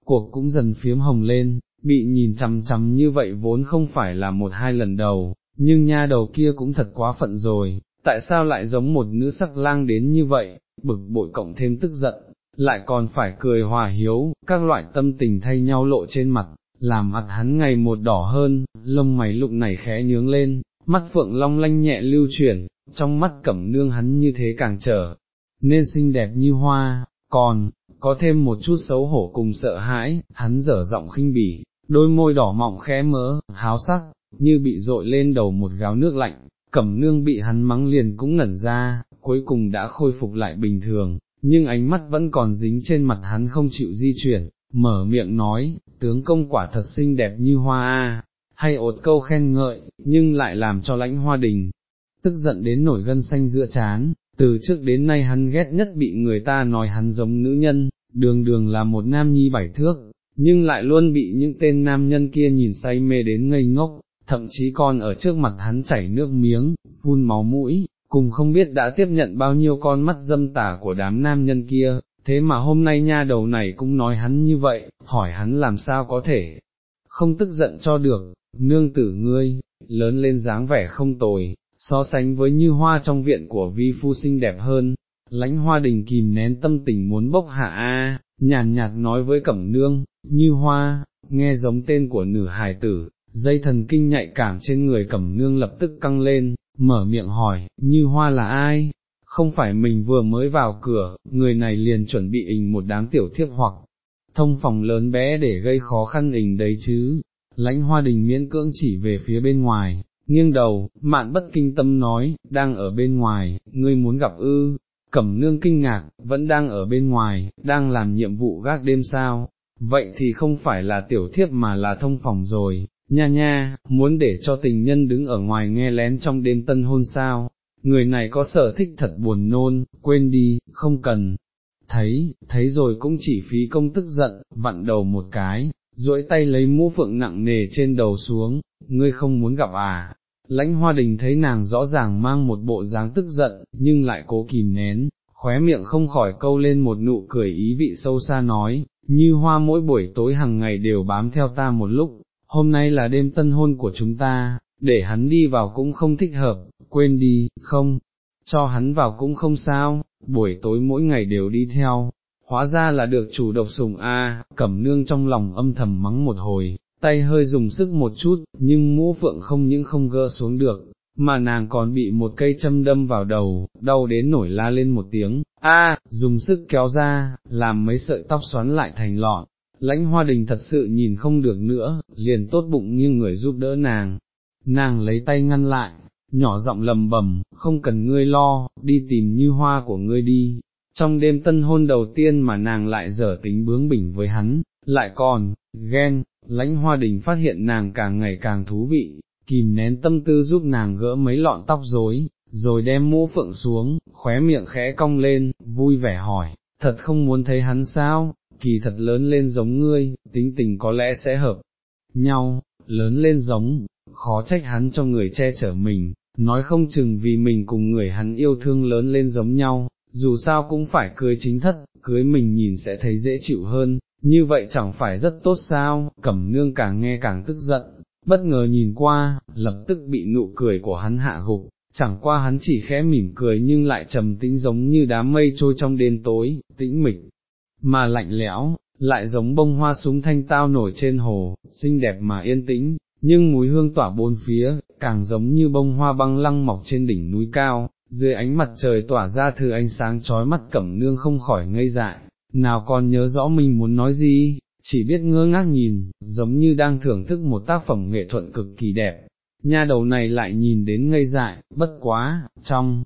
Speaker 1: cuộc cũng dần phiếm hồng lên, bị nhìn chằm chằm như vậy vốn không phải là một hai lần đầu, nhưng nha đầu kia cũng thật quá phận rồi, tại sao lại giống một nữ sắc lang đến như vậy, bực bội cộng thêm tức giận, lại còn phải cười hòa hiếu, các loại tâm tình thay nhau lộ trên mặt, làm mặt hắn ngày một đỏ hơn, lông mày lục này khẽ nhướng lên, mắt phượng long lanh nhẹ lưu chuyển, trong mắt cẩm nương hắn như thế càng trở, nên xinh đẹp như hoa, còn, có thêm một chút xấu hổ cùng sợ hãi, hắn dở giọng khinh bỉ, đôi môi đỏ mọng khẽ mỡ, háo sắc, như bị dội lên đầu một gáo nước lạnh, cẩm nương bị hắn mắng liền cũng ngẩn ra, cuối cùng đã khôi phục lại bình thường, nhưng ánh mắt vẫn còn dính trên mặt hắn không chịu di chuyển, mở miệng nói, tướng công quả thật xinh đẹp như hoa a, hay ột câu khen ngợi, nhưng lại làm cho lãnh hoa đình, tức giận đến nổi gân xanh giữa chán, từ trước đến nay hắn ghét nhất bị người ta nói hắn giống nữ nhân, đường đường là một nam nhi bảy thước, nhưng lại luôn bị những tên nam nhân kia nhìn say mê đến ngây ngốc, thậm chí còn ở trước mặt hắn chảy nước miếng, phun máu mũi, cùng không biết đã tiếp nhận bao nhiêu con mắt dâm tả của đám nam nhân kia, thế mà hôm nay nha đầu này cũng nói hắn như vậy, hỏi hắn làm sao có thể, không tức giận cho được, nương tử ngươi, lớn lên dáng vẻ không tồi, so sánh với như hoa trong viện của vi phu xinh đẹp hơn, lãnh hoa đình kìm nén tâm tình muốn bốc hạ a, nhàn nhạt nói với cẩm nương, như hoa, nghe giống tên của nữ hài tử, dây thần kinh nhạy cảm trên người cẩm nương lập tức căng lên, mở miệng hỏi, như hoa là ai? Không phải mình vừa mới vào cửa, người này liền chuẩn bị ình một đám tiểu thiếp hoặc thông phòng lớn bé để gây khó khăn ình đấy chứ. Lãnh hoa đình miễn cưỡng chỉ về phía bên ngoài, nghiêng đầu, mạn bất kinh tâm nói, đang ở bên ngoài, ngươi muốn gặp ư, cẩm nương kinh ngạc, vẫn đang ở bên ngoài, đang làm nhiệm vụ gác đêm sao, vậy thì không phải là tiểu thiếp mà là thông phòng rồi, nha nha, muốn để cho tình nhân đứng ở ngoài nghe lén trong đêm tân hôn sao, người này có sở thích thật buồn nôn, quên đi, không cần, thấy, thấy rồi cũng chỉ phí công tức giận, vặn đầu một cái, duỗi tay lấy mũ phượng nặng nề trên đầu xuống, ngươi không muốn gặp à, lãnh hoa đình thấy nàng rõ ràng mang một bộ dáng tức giận, nhưng lại cố kìm nén, khóe miệng không khỏi câu lên một nụ cười ý vị sâu xa nói, như hoa mỗi buổi tối hàng ngày đều bám theo ta một lúc, hôm nay là đêm tân hôn của chúng ta, để hắn đi vào cũng không thích hợp, quên đi, không, cho hắn vào cũng không sao, buổi tối mỗi ngày đều đi theo, hóa ra là được chủ độc sùng A, cẩm nương trong lòng âm thầm mắng một hồi, tay hơi dùng sức một chút, nhưng mũ phượng không những không gỡ xuống được, mà nàng còn bị một cây châm đâm vào đầu, đau đến nổi la lên một tiếng, a, dùng sức kéo ra, làm mấy sợi tóc xoắn lại thành lọn. Lãnh hoa đình thật sự nhìn không được nữa, liền tốt bụng như người giúp đỡ nàng, nàng lấy tay ngăn lại, nhỏ giọng lầm bầm, không cần ngươi lo, đi tìm như hoa của ngươi đi. Trong đêm tân hôn đầu tiên mà nàng lại dở tính bướng bỉnh với hắn, lại còn, ghen, lãnh hoa đình phát hiện nàng càng ngày càng thú vị, kìm nén tâm tư giúp nàng gỡ mấy lọn tóc rối, rồi đem mũ phượng xuống, khóe miệng khẽ cong lên, vui vẻ hỏi, thật không muốn thấy hắn sao, kỳ thật lớn lên giống ngươi, tính tình có lẽ sẽ hợp nhau, lớn lên giống, khó trách hắn cho người che chở mình, nói không chừng vì mình cùng người hắn yêu thương lớn lên giống nhau, dù sao cũng phải cưới chính thất, cưới mình nhìn sẽ thấy dễ chịu hơn, như vậy chẳng phải rất tốt sao, cẩm nương càng nghe càng tức giận, bất ngờ nhìn qua, lập tức bị nụ cười của hắn hạ gục, chẳng qua hắn chỉ khẽ mỉm cười nhưng lại trầm tĩnh giống như đám mây trôi trong đêm tối, tĩnh mịch, mà lạnh lẽo, lại giống bông hoa súng thanh tao nổi trên hồ, xinh đẹp mà yên tĩnh, nhưng mùi hương tỏa bốn phía, càng giống như bông hoa băng lăng mọc trên đỉnh núi cao, dưới ánh mặt trời tỏa ra thứ ánh sáng chói mắt cẩm nương không khỏi ngây dại, nào còn nhớ rõ mình muốn nói gì, chỉ biết ngơ ngác nhìn, giống như đang thưởng thức một tác phẩm nghệ thuật cực kỳ đẹp. Nha đầu này lại nhìn đến ngây dại, bất quá, trong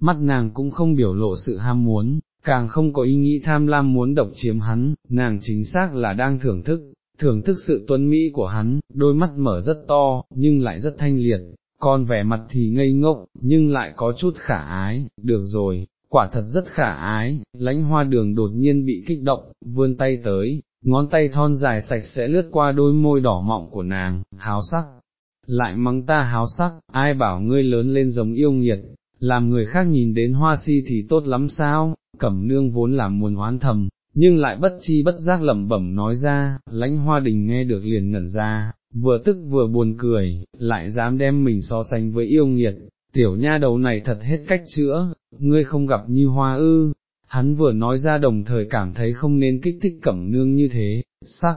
Speaker 1: mắt nàng cũng không biểu lộ sự ham muốn, càng không có ý nghĩ tham lam muốn độc chiếm hắn, nàng chính xác là đang thưởng thức, thưởng thức sự tuấn mỹ của hắn, đôi mắt mở rất to, nhưng lại rất thanh liệt, còn vẻ mặt thì ngây ngốc, nhưng lại có chút khả ái, được rồi, quả thật rất khả ái, lãnh hoa đường đột nhiên bị kích động, vươn tay tới, ngón tay thon dài sạch sẽ lướt qua đôi môi đỏ mọng của nàng, háo sắc, lại mắng ta háo sắc, ai bảo ngươi lớn lên giống yêu nghiệt, làm người khác nhìn đến hoa si thì tốt lắm sao, cẩm nương vốn làm muôn hoán thầm, nhưng lại bất chi bất giác lẩm bẩm nói ra, lãnh hoa đình nghe được liền ngẩn ra, vừa tức vừa buồn cười, lại dám đem mình so sánh với yêu nghiệt, tiểu nha đầu này thật hết cách chữa, ngươi không gặp như hoa ư, hắn vừa nói ra đồng thời cảm thấy không nên kích thích cẩm nương như thế, sắc,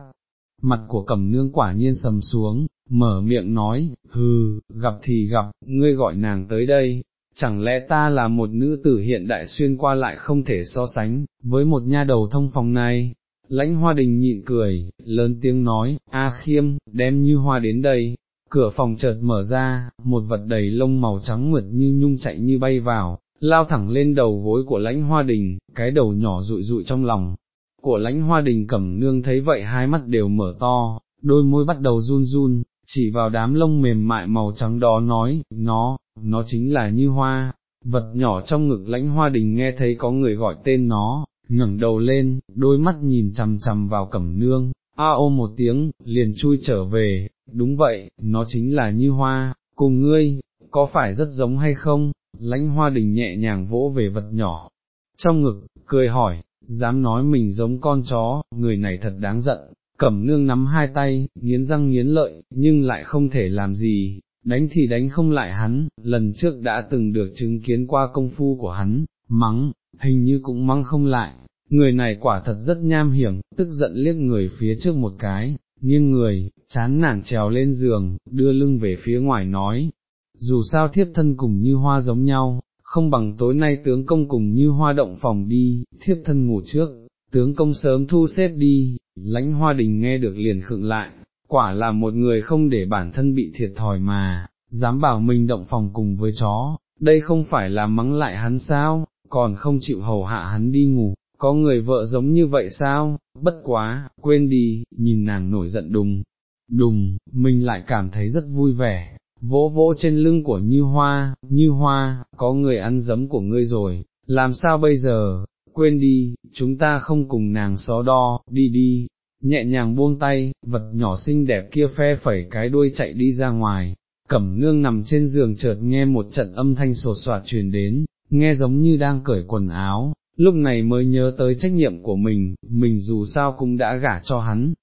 Speaker 1: mặt của cẩm nương quả nhiên sầm xuống, mở miệng nói, hừ, gặp thì gặp, ngươi gọi nàng tới đây, chẳng lẽ ta là một nữ tử hiện đại xuyên qua lại không thể so sánh, với một nha đầu thông phòng này, lãnh hoa đình nhịn cười, lớn tiếng nói, A khiêm, đem như hoa đến đây, cửa phòng chợt mở ra, một vật đầy lông màu trắng mượt như nhung chạy như bay vào, lao thẳng lên đầu gối của lãnh hoa đình, cái đầu nhỏ rụi rụi trong lòng. Của lãnh hoa đình cẩm nương thấy vậy hai mắt đều mở to, đôi môi bắt đầu run run, chỉ vào đám lông mềm mại màu trắng đó nói, nó, nó chính là như hoa, vật nhỏ trong ngực lãnh hoa đình nghe thấy có người gọi tên nó, ngẩng đầu lên, đôi mắt nhìn chằm chằm vào cẩm nương, a ô một tiếng, liền chui trở về, đúng vậy, nó chính là như hoa, cùng ngươi, có phải rất giống hay không, lãnh hoa đình nhẹ nhàng vỗ về vật nhỏ, trong ngực, cười hỏi, dám nói mình giống con chó, người này thật đáng giận, cẩm nương nắm hai tay, nghiến răng nghiến lợi, nhưng lại không thể làm gì, đánh thì đánh không lại hắn, lần trước đã từng được chứng kiến qua công phu của hắn, mắng, hình như cũng mắng không lại, người này quả thật rất nham hiểm, tức giận liếc người phía trước một cái, nghiêng người, chán nản trèo lên giường, đưa lưng về phía ngoài nói, dù sao thiếp thân cùng như hoa giống nhau, không bằng tối nay tướng công cùng như hoa động phòng đi, thiếp thân ngủ trước, tướng công sớm thu xếp đi, lãnh hoa đình nghe được liền khựng lại, quả là một người không để bản thân bị thiệt thòi mà, dám bảo mình động phòng cùng với chó, đây không phải là mắng lại hắn sao, còn không chịu hầu hạ hắn đi ngủ, có người vợ giống như vậy sao, bất quá, quên đi, nhìn nàng nổi giận đùng, đùng, mình lại cảm thấy rất vui vẻ, vỗ vỗ trên lưng của Như Hoa, Như Hoa, có người ăn giấm của ngươi rồi, làm sao bây giờ, quên đi, chúng ta không cùng nàng xó đo, đi đi, nhẹ nhàng buông tay, vật nhỏ xinh đẹp kia phe phẩy cái đuôi chạy đi ra ngoài, cẩm nương nằm trên giường chợt nghe một trận âm thanh sột soạt truyền đến, nghe giống như đang cởi quần áo, lúc này mới nhớ tới trách nhiệm của mình, mình dù sao cũng đã gả cho hắn,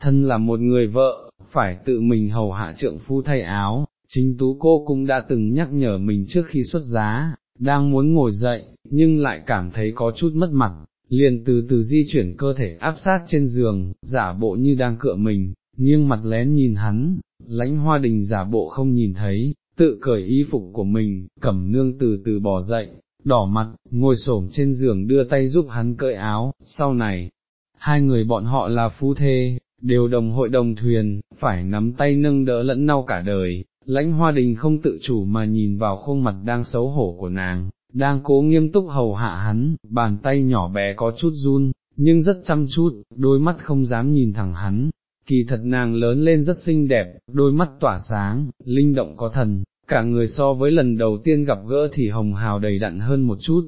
Speaker 1: thân là một người vợ, phải tự mình hầu hạ trượng phu thay áo, chính tú cô cũng đã từng nhắc nhở mình trước khi xuất giá, đang muốn ngồi dậy, nhưng lại cảm thấy có chút mất mặt, liền từ từ di chuyển cơ thể áp sát trên giường, giả bộ như đang cựa mình, nghiêng mặt lén nhìn hắn, lãnh hoa đình giả bộ không nhìn thấy, tự cởi y phục của mình, cẩm nương từ từ bỏ dậy, đỏ mặt, ngồi xổm trên giường đưa tay giúp hắn cởi áo, sau này, hai người bọn họ là phu thê, đều đồng hội đồng thuyền, phải nắm tay nâng đỡ lẫn nhau cả đời, lãnh hoa đình không tự chủ mà nhìn vào khuôn mặt đang xấu hổ của nàng, đang cố nghiêm túc hầu hạ hắn, bàn tay nhỏ bé có chút run, nhưng rất chăm chút, đôi mắt không dám nhìn thẳng hắn, kỳ thật nàng lớn lên rất xinh đẹp, đôi mắt tỏa sáng, linh động có thần, cả người so với lần đầu tiên gặp gỡ thì hồng hào đầy đặn hơn một chút,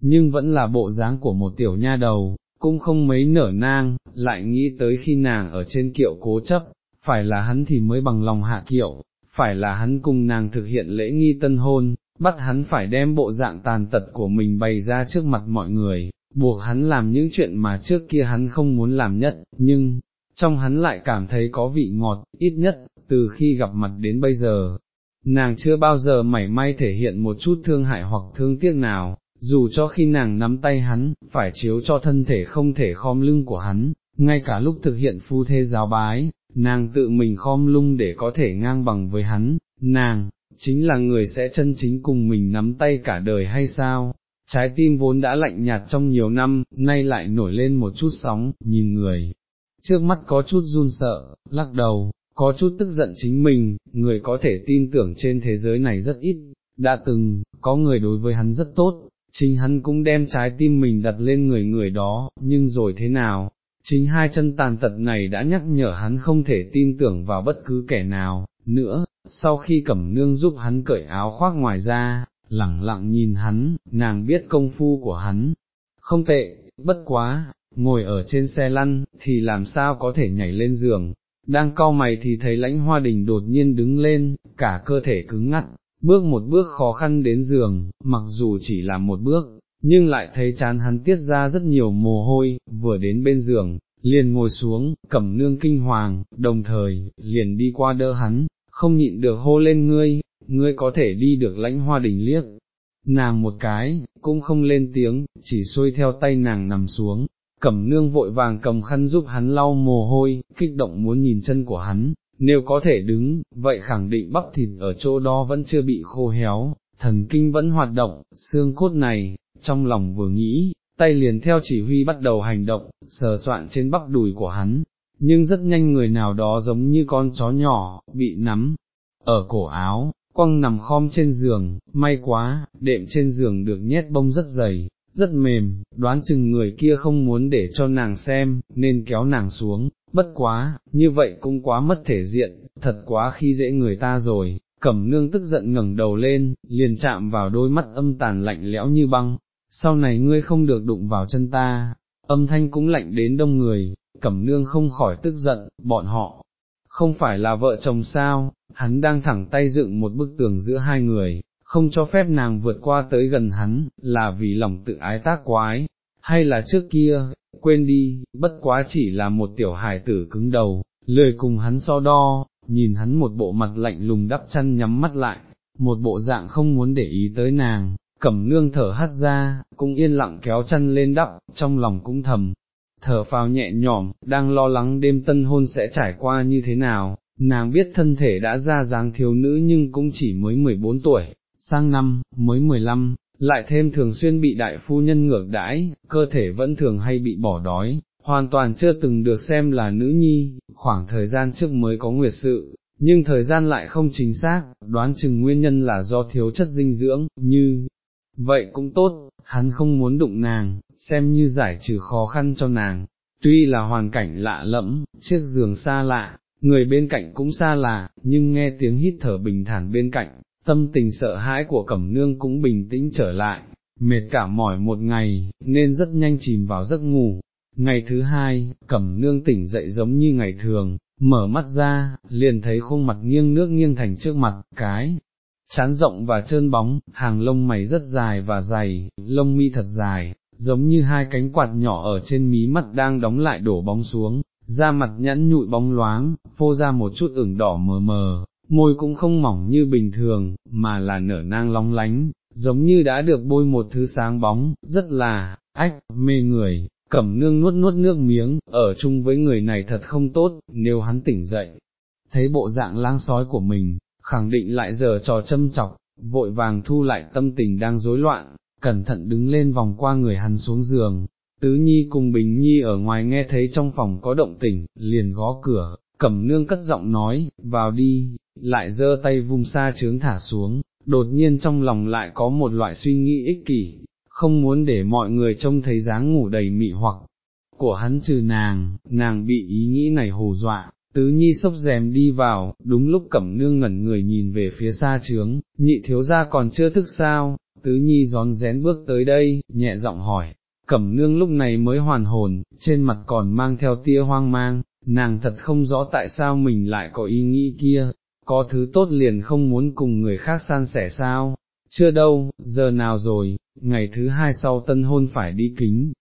Speaker 1: nhưng vẫn là bộ dáng của một tiểu nha đầu, cũng không mấy nở nang, lại nghĩ tới khi nàng ở trên kiệu cố chấp, phải là hắn thì mới bằng lòng hạ kiệu, phải là hắn cùng nàng thực hiện lễ nghi tân hôn, bắt hắn phải đem bộ dạng tàn tật của mình bày ra trước mặt mọi người, buộc hắn làm những chuyện mà trước kia hắn không muốn làm nhất, nhưng, trong hắn lại cảm thấy có vị ngọt, ít nhất, từ khi gặp mặt đến bây giờ, nàng chưa bao giờ mảy may thể hiện một chút thương hại hoặc thương tiếc nào, dù cho khi nàng nắm tay hắn, phải chiếu cho thân thể không thể khom lưng của hắn, ngay cả lúc thực hiện phu thê giáo bái, nàng tự mình khom lung để có thể ngang bằng với hắn, nàng, chính là người sẽ chân chính cùng mình nắm tay cả đời hay sao? Trái tim vốn đã lạnh nhạt trong nhiều năm, nay lại nổi lên một chút sóng, nhìn người, trước mắt có chút run sợ, lắc đầu, có chút tức giận chính mình, người có thể tin tưởng trên thế giới này rất ít, đã từng, có người đối với hắn rất tốt, chính hắn cũng đem trái tim mình đặt lên người người đó, nhưng rồi thế nào, chính hai chân tàn tật này đã nhắc nhở hắn không thể tin tưởng vào bất cứ kẻ nào, nữa, sau khi cẩm nương giúp hắn cởi áo khoác ngoài ra, lẳng lặng nhìn hắn, nàng biết công phu của hắn, không tệ, bất quá, ngồi ở trên xe lăn, thì làm sao có thể nhảy lên giường, đang cau mày thì thấy lãnh hoa đình đột nhiên đứng lên, cả cơ thể cứng ngắt, bước một bước khó khăn đến giường, mặc dù chỉ là một bước, nhưng lại thấy chán hắn tiết ra rất nhiều mồ hôi, vừa đến bên giường, liền ngồi xuống, cẩm nương kinh hoàng, đồng thời, liền đi qua đỡ hắn, không nhịn được hô lên ngươi, ngươi có thể đi được lãnh hoa đình liếc. Nàng một cái, cũng không lên tiếng, chỉ xuôi theo tay nàng nằm xuống, cẩm nương vội vàng cầm khăn giúp hắn lau mồ hôi, kích động muốn nhìn chân của hắn, nếu có thể đứng, vậy khẳng định bắp thịt ở chỗ đó vẫn chưa bị khô héo, thần kinh vẫn hoạt động, xương cốt này, trong lòng vừa nghĩ, tay liền theo chỉ huy bắt đầu hành động, sờ soạn trên bắp đùi của hắn, nhưng rất nhanh người nào đó giống như con chó nhỏ, bị nắm, ở cổ áo, quăng nằm khom trên giường, may quá, đệm trên giường được nhét bông rất dày, rất mềm, đoán chừng người kia không muốn để cho nàng xem, nên kéo nàng xuống, bất quá, như vậy cũng quá mất thể diện, thật quá khi dễ người ta rồi, cẩm nương tức giận ngẩng đầu lên, liền chạm vào đôi mắt âm tàn lạnh lẽo như băng, sau này ngươi không được đụng vào chân ta, âm thanh cũng lạnh đến đông người, cẩm nương không khỏi tức giận, bọn họ, không phải là vợ chồng sao, hắn đang thẳng tay dựng một bức tường giữa hai người, không cho phép nàng vượt qua tới gần hắn, là vì lòng tự ái tác quái, hay là trước kia, quên đi, bất quá chỉ là một tiểu hài tử cứng đầu, lười cùng hắn so đo, nhìn hắn một bộ mặt lạnh lùng đắp chăn nhắm mắt lại, một bộ dạng không muốn để ý tới nàng, cẩm nương thở hắt ra, cũng yên lặng kéo chăn lên đắp, trong lòng cũng thầm, thở phào nhẹ nhõm, đang lo lắng đêm tân hôn sẽ trải qua như thế nào, nàng biết thân thể đã ra dáng thiếu nữ nhưng cũng chỉ mới 14 tuổi, sang năm, mới 15, lại thêm thường xuyên bị đại phu nhân ngược đãi, cơ thể vẫn thường hay bị bỏ đói, hoàn toàn chưa từng được xem là nữ nhi, khoảng thời gian trước mới có nguyệt sự, nhưng thời gian lại không chính xác, đoán chừng nguyên nhân là do thiếu chất dinh dưỡng, như, vậy cũng tốt, hắn không muốn đụng nàng, xem như giải trừ khó khăn cho nàng, tuy là hoàn cảnh lạ lẫm, chiếc giường xa lạ, người bên cạnh cũng xa lạ, nhưng nghe tiếng hít thở bình thản bên cạnh, tâm tình sợ hãi của cẩm nương cũng bình tĩnh trở lại, mệt cả mỏi một ngày, nên rất nhanh chìm vào giấc ngủ. Ngày thứ hai, cẩm nương tỉnh dậy giống như ngày thường, mở mắt ra, liền thấy khuôn mặt nghiêng nước nghiêng thành trước mặt, cái, chán rộng và trơn bóng, hàng lông mày rất dài và dày, lông mi thật dài, giống như hai cánh quạt nhỏ ở trên mí mắt đang đóng lại đổ bóng xuống, da mặt nhẵn nhụi bóng loáng, phô ra một chút ửng đỏ mờ mờ, môi cũng không mỏng như bình thường, mà là nở nang long lánh, giống như đã được bôi một thứ sáng bóng, rất là, ách, mê người, cẩm nương nuốt nuốt nước miếng, ở chung với người này thật không tốt, nếu hắn tỉnh dậy, thấy bộ dạng lang sói của mình, khẳng định lại giờ trò châm chọc, vội vàng thu lại tâm tình đang rối loạn, cẩn thận đứng lên vòng qua người hắn xuống giường. Tứ Nhi cùng Bình Nhi ở ngoài nghe thấy trong phòng có động tỉnh, liền gõ cửa, cẩm nương cất giọng nói, vào đi, lại giơ tay vung xa trướng thả xuống, đột nhiên trong lòng lại có một loại suy nghĩ ích kỷ, không muốn để mọi người trông thấy dáng ngủ đầy mị hoặc của hắn trừ nàng, nàng bị ý nghĩ này hù dọa, tứ nhi sốc rèm đi vào, đúng lúc cẩm nương ngẩn người nhìn về phía xa trướng, nhị thiếu gia còn chưa thức sao, tứ nhi gión rén bước tới đây, nhẹ giọng hỏi, cẩm nương lúc này mới hoàn hồn, trên mặt còn mang theo tia hoang mang, nàng thật không rõ tại sao mình lại có ý nghĩ kia, có thứ tốt liền không muốn cùng người khác san sẻ sao, chưa đâu, giờ nào rồi, ngày thứ hai sau tân hôn phải đi kính,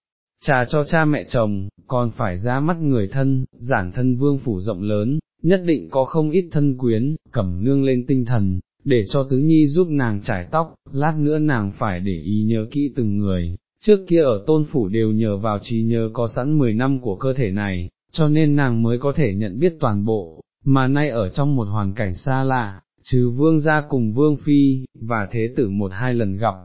Speaker 1: trà cho cha mẹ chồng, còn phải ra mắt người thân, giản thân vương phủ rộng lớn, nhất định có không ít thân quyến, cẩm nương lên tinh thần, để cho tứ nhi giúp nàng trải tóc, lát nữa nàng phải để ý nhớ kỹ từng người, trước kia ở tôn phủ đều nhờ vào trí nhớ có sẵn 10 năm của cơ thể này, cho nên nàng mới có thể nhận biết toàn bộ, mà nay ở trong một hoàn cảnh xa lạ, trừ vương gia cùng vương phi, và thế tử một hai lần gặp,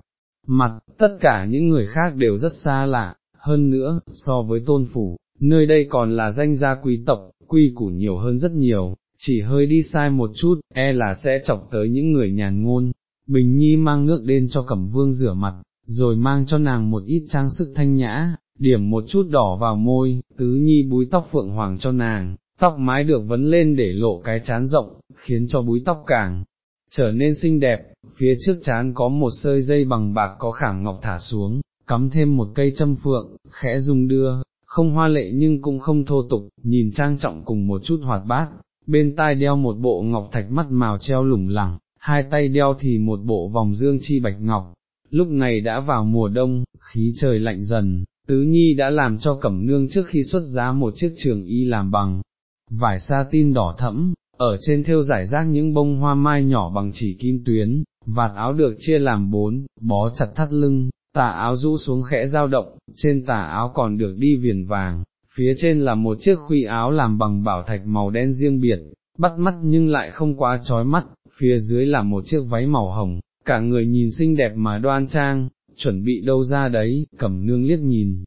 Speaker 1: mặt, tất cả những người khác đều rất xa lạ, hơn nữa, so với tôn phủ, nơi đây còn là danh gia quý tộc, quy củ nhiều hơn rất nhiều, chỉ hơi đi sai một chút, e là sẽ chọc tới những người nhàn ngôn. Bình Nhi mang nước đến cho Cẩm Vương rửa mặt, rồi mang cho nàng một ít trang sức thanh nhã, điểm một chút đỏ vào môi, tứ nhi búi tóc phượng hoàng cho nàng, tóc mái được vấn lên để lộ cái chán rộng, khiến cho búi tóc càng trở nên xinh đẹp, phía trước chán có một sợi dây bằng bạc có khảm ngọc thả xuống, cắm thêm một cây châm phượng, khẽ rung đưa, không hoa lệ nhưng cũng không thô tục, nhìn trang trọng cùng một chút hoạt bát, bên tai đeo một bộ ngọc thạch mắt màu treo lủng lẳng, hai tay đeo thì một bộ vòng dương chi bạch ngọc. Lúc này đã vào mùa đông, khí trời lạnh dần, Tứ Nhi đã làm cho Cẩm Nương trước khi xuất giá một chiếc trường y làm bằng vải sa tin đỏ thẫm, ở trên thêu giải rác những bông hoa mai nhỏ bằng chỉ kim tuyến, vạt áo được chia làm bốn, bó chặt thắt lưng, tà áo rũ xuống khẽ dao động, trên tà áo còn được đi viền vàng, phía trên là một chiếc khuy áo làm bằng bảo thạch màu đen riêng biệt, bắt mắt nhưng lại không quá trói mắt, phía dưới là một chiếc váy màu hồng, cả người nhìn xinh đẹp mà đoan trang, chuẩn bị đâu ra đấy, cẩm nương liếc nhìn,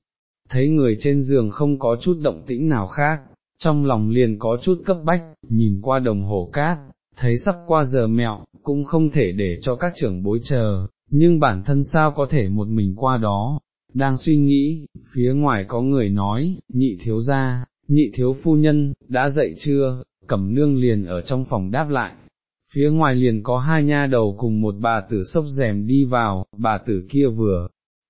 Speaker 1: thấy người trên giường không có chút động tĩnh nào khác, trong lòng liền có chút cấp bách, nhìn qua đồng hồ cát, thấy sắp qua giờ mẹo, cũng không thể để cho các trưởng bối chờ, nhưng bản thân sao có thể một mình qua đó, đang suy nghĩ, phía ngoài có người nói, nhị thiếu gia, nhị thiếu phu nhân, đã dậy chưa, cẩm nương liền ở trong phòng đáp lại, phía ngoài liền có hai nha đầu cùng một bà tử sốc rèm đi vào, bà tử kia vừa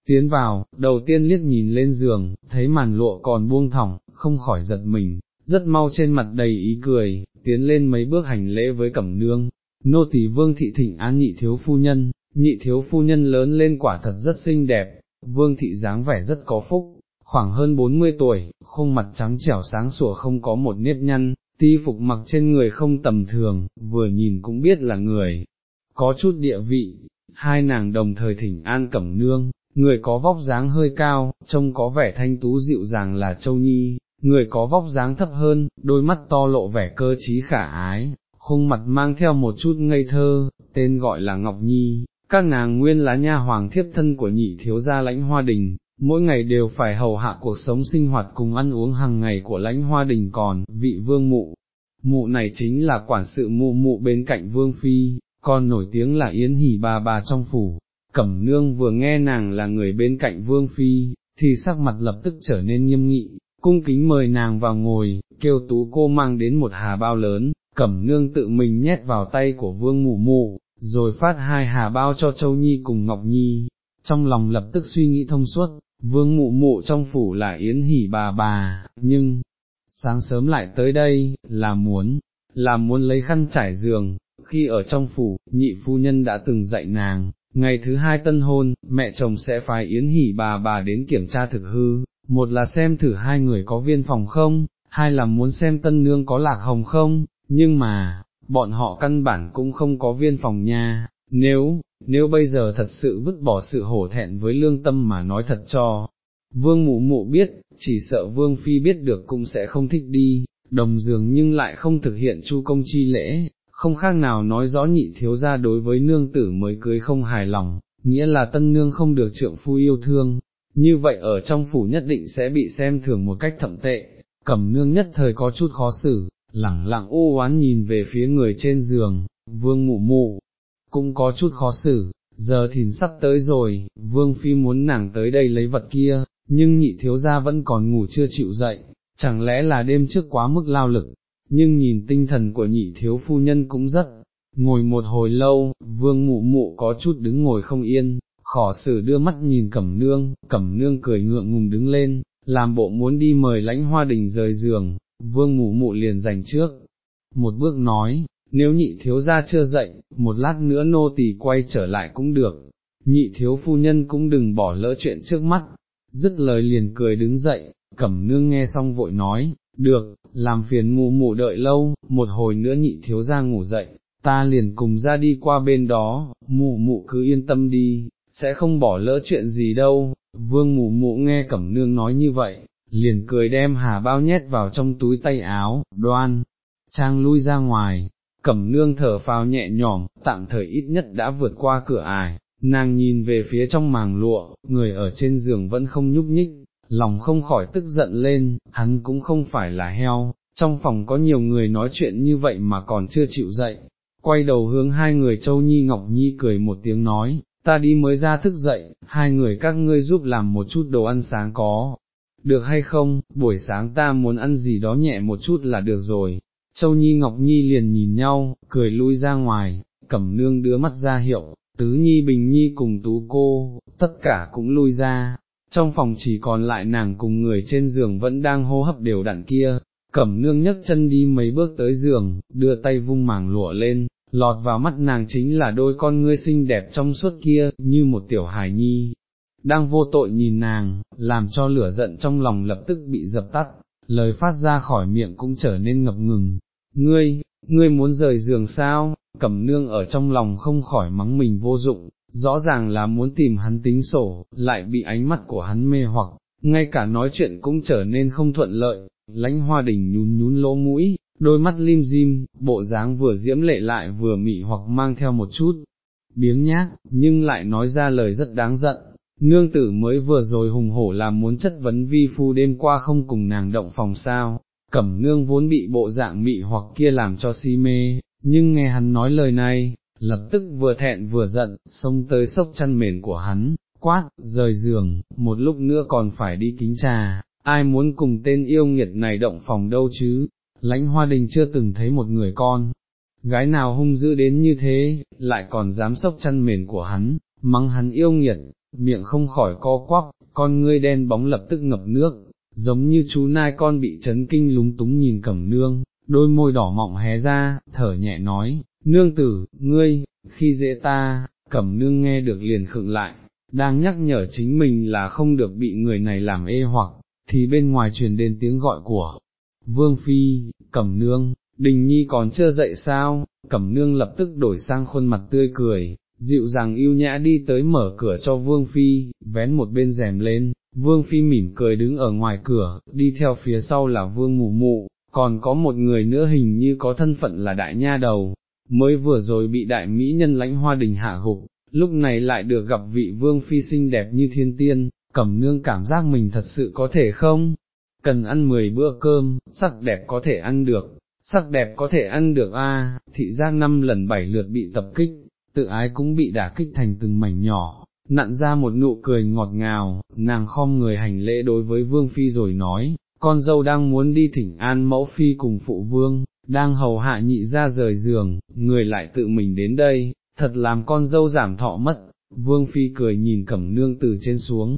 Speaker 1: tiến vào, đầu tiên liếc nhìn lên giường, thấy màn lụa còn buông thỏng, không khỏi giật mình, rất mau trên mặt đầy ý cười, tiến lên mấy bước hành lễ với cẩm nương, nô tỳ vương thị thịnh án nhị thiếu phu nhân, nhị thiếu phu nhân lớn lên quả thật rất xinh đẹp, vương thị dáng vẻ rất có phúc, khoảng hơn 40 tuổi, khuôn mặt trắng trẻo sáng sủa không có một nếp nhăn, ti phục mặc trên người không tầm thường, vừa nhìn cũng biết là người, có chút địa vị, hai nàng đồng thời thỉnh an cẩm nương, người có vóc dáng hơi cao, trông có vẻ thanh tú dịu dàng là Châu Nhi, người có vóc dáng thấp hơn, đôi mắt to lộ vẻ cơ trí khả ái, khung mặt mang theo một chút ngây thơ, tên gọi là Ngọc Nhi, các nàng nguyên là nha hoàng thiếp thân của nhị thiếu gia lãnh hoa đình, mỗi ngày đều phải hầu hạ cuộc sống sinh hoạt cùng ăn uống hàng ngày của lãnh hoa đình còn, vị vương mụ, mụ này chính là quản sự mụ mụ bên cạnh vương phi, còn nổi tiếng là yến hỉ bà bà trong phủ. Cẩm nương vừa nghe nàng là người bên cạnh vương phi, thì sắc mặt lập tức trở nên nghiêm nghị, cung kính mời nàng vào ngồi, kêu tú cô mang đến một hà bao lớn, cẩm nương tự mình nhét vào tay của vương mụ mụ, rồi phát hai hà bao cho Châu Nhi cùng Ngọc Nhi, trong lòng lập tức suy nghĩ thông suốt, vương mụ mụ trong phủ là yến hỉ bà bà, nhưng, sáng sớm lại tới đây, là muốn, là muốn lấy khăn trải giường, khi ở trong phủ, nhị phu nhân đã từng dạy nàng, ngày thứ hai tân hôn, mẹ chồng sẽ phái yến hỉ bà bà đến kiểm tra thực hư, một là xem thử hai người có viên phòng không, hai là muốn xem tân nương có lạc hồng không, nhưng mà, bọn họ căn bản cũng không có viên phòng nha, nếu, nếu bây giờ thật sự vứt bỏ sự hổ thẹn với lương tâm mà nói thật cho, vương mụ mụ biết, chỉ sợ vương phi biết được cũng sẽ không thích đi, đồng dường nhưng lại không thực hiện chu công chi lễ, không khác nào nói rõ nhị thiếu ra đối với nương tử mới cưới không hài lòng, nghĩa là tân nương không được trượng phu yêu thương, như vậy ở trong phủ nhất định sẽ bị xem thường một cách thậm tệ, cẩm nương nhất thời có chút khó xử, lẳng lặng u oán nhìn về phía người trên giường, vương mụ mụ, cũng có chút khó xử, giờ thìn sắp tới rồi, vương phi muốn nàng tới đây lấy vật kia, nhưng nhị thiếu gia vẫn còn ngủ chưa chịu dậy, chẳng lẽ là đêm trước quá mức lao lực, nhưng nhìn tinh thần của nhị thiếu phu nhân cũng rất, ngồi một hồi lâu, vương mụ mụ có chút đứng ngồi không yên, khỏ sử đưa mắt nhìn cẩm nương, cẩm nương cười ngượng ngùng đứng lên, làm bộ muốn đi mời lãnh hoa đình rời giường, vương mụ mụ liền giành trước, một bước nói, nếu nhị thiếu gia chưa dậy, một lát nữa nô tỳ quay trở lại cũng được, nhị thiếu phu nhân cũng đừng bỏ lỡ chuyện trước mắt, dứt lời liền cười đứng dậy, cẩm nương nghe xong vội nói, được, làm phiền mụ mụ đợi lâu, một hồi nữa nhị thiếu gia ngủ dậy, ta liền cùng ra đi qua bên đó, mụ mụ cứ yên tâm đi, sẽ không bỏ lỡ chuyện gì đâu, vương mụ mụ nghe cẩm nương nói như vậy, liền cười đem hà bao nhét vào trong túi tay áo, đoan, trang lui ra ngoài, cẩm nương thở phào nhẹ nhõm, tạm thời ít nhất đã vượt qua cửa ải, nàng nhìn về phía trong màng lụa, người ở trên giường vẫn không nhúc nhích, lòng không khỏi tức giận lên, hắn cũng không phải là heo, trong phòng có nhiều người nói chuyện như vậy mà còn chưa chịu dậy, quay đầu hướng hai người Châu Nhi Ngọc Nhi cười một tiếng nói, ta đi mới ra thức dậy, hai người các ngươi giúp làm một chút đồ ăn sáng có, được hay không, buổi sáng ta muốn ăn gì đó nhẹ một chút là được rồi. Châu Nhi Ngọc Nhi liền nhìn nhau, cười lui ra ngoài, cẩm nương đưa mắt ra hiệu, tứ Nhi Bình Nhi cùng tú cô, tất cả cũng lui ra, trong phòng chỉ còn lại nàng cùng người trên giường vẫn đang hô hấp đều đặn kia, cẩm nương nhấc chân đi mấy bước tới giường, đưa tay vung màng lụa lên, lọt vào mắt nàng chính là đôi con ngươi xinh đẹp trong suốt kia, như một tiểu hài nhi, đang vô tội nhìn nàng, làm cho lửa giận trong lòng lập tức bị dập tắt, lời phát ra khỏi miệng cũng trở nên ngập ngừng, ngươi, ngươi muốn rời giường sao, cẩm nương ở trong lòng không khỏi mắng mình vô dụng, rõ ràng là muốn tìm hắn tính sổ, lại bị ánh mắt của hắn mê hoặc, ngay cả nói chuyện cũng trở nên không thuận lợi, lãnh hoa đình nhún nhún lỗ mũi, đôi mắt lim dim, bộ dáng vừa diễm lệ lại vừa mị hoặc mang theo một chút, biếng nhác, nhưng lại nói ra lời rất đáng giận. Nương tử mới vừa rồi hùng hổ làm muốn chất vấn vi phu đêm qua không cùng nàng động phòng sao, cẩm nương vốn bị bộ dạng mị hoặc kia làm cho si mê, nhưng nghe hắn nói lời này, lập tức vừa thẹn vừa giận, xông tới sốc chăn mền của hắn, quát, rời giường, một lúc nữa còn phải đi kính trà, ai muốn cùng tên yêu nghiệt này động phòng đâu chứ, lãnh hoa đình chưa từng thấy một người con, gái nào hung dữ đến như thế, lại còn dám sốc chăn mền của hắn, mắng hắn yêu nghiệt, miệng không khỏi co quắp, con ngươi đen bóng lập tức ngập nước, giống như chú nai con bị chấn kinh lúng túng nhìn cẩm nương, đôi môi đỏ mọng hé ra, thở nhẹ nói, nương tử, ngươi, khi dễ ta, cẩm nương nghe được liền khựng lại, đang nhắc nhở chính mình là không được bị người này làm ê hoặc, thì bên ngoài truyền đến tiếng gọi của Vương Phi, Cẩm Nương, Đình Nhi còn chưa dậy sao, Cẩm Nương lập tức đổi sang khuôn mặt tươi cười, dịu dàng yêu nhã đi tới mở cửa cho Vương Phi, vén một bên rèm lên, Vương Phi mỉm cười đứng ở ngoài cửa, đi theo phía sau là Vương Mụ Mụ, còn có một người nữa hình như có thân phận là Đại Nha Đầu, mới vừa rồi bị Đại Mỹ Nhân lãnh hoa đình hạ gục, lúc này lại được gặp vị Vương Phi xinh đẹp như thiên tiên, Cẩm Nương cảm giác mình thật sự có thể không? cần ăn 10 bữa cơm, sắc đẹp có thể ăn được, sắc đẹp có thể ăn được a, thị giác năm lần bảy lượt bị tập kích, tự ái cũng bị đả kích thành từng mảnh nhỏ, nặn ra một nụ cười ngọt ngào, nàng khom người hành lễ đối với vương phi rồi nói, con dâu đang muốn đi thỉnh an mẫu phi cùng phụ vương, đang hầu hạ nhị ra rời giường, người lại tự mình đến đây, thật làm con dâu giảm thọ mất, vương phi cười nhìn cẩm nương từ trên xuống,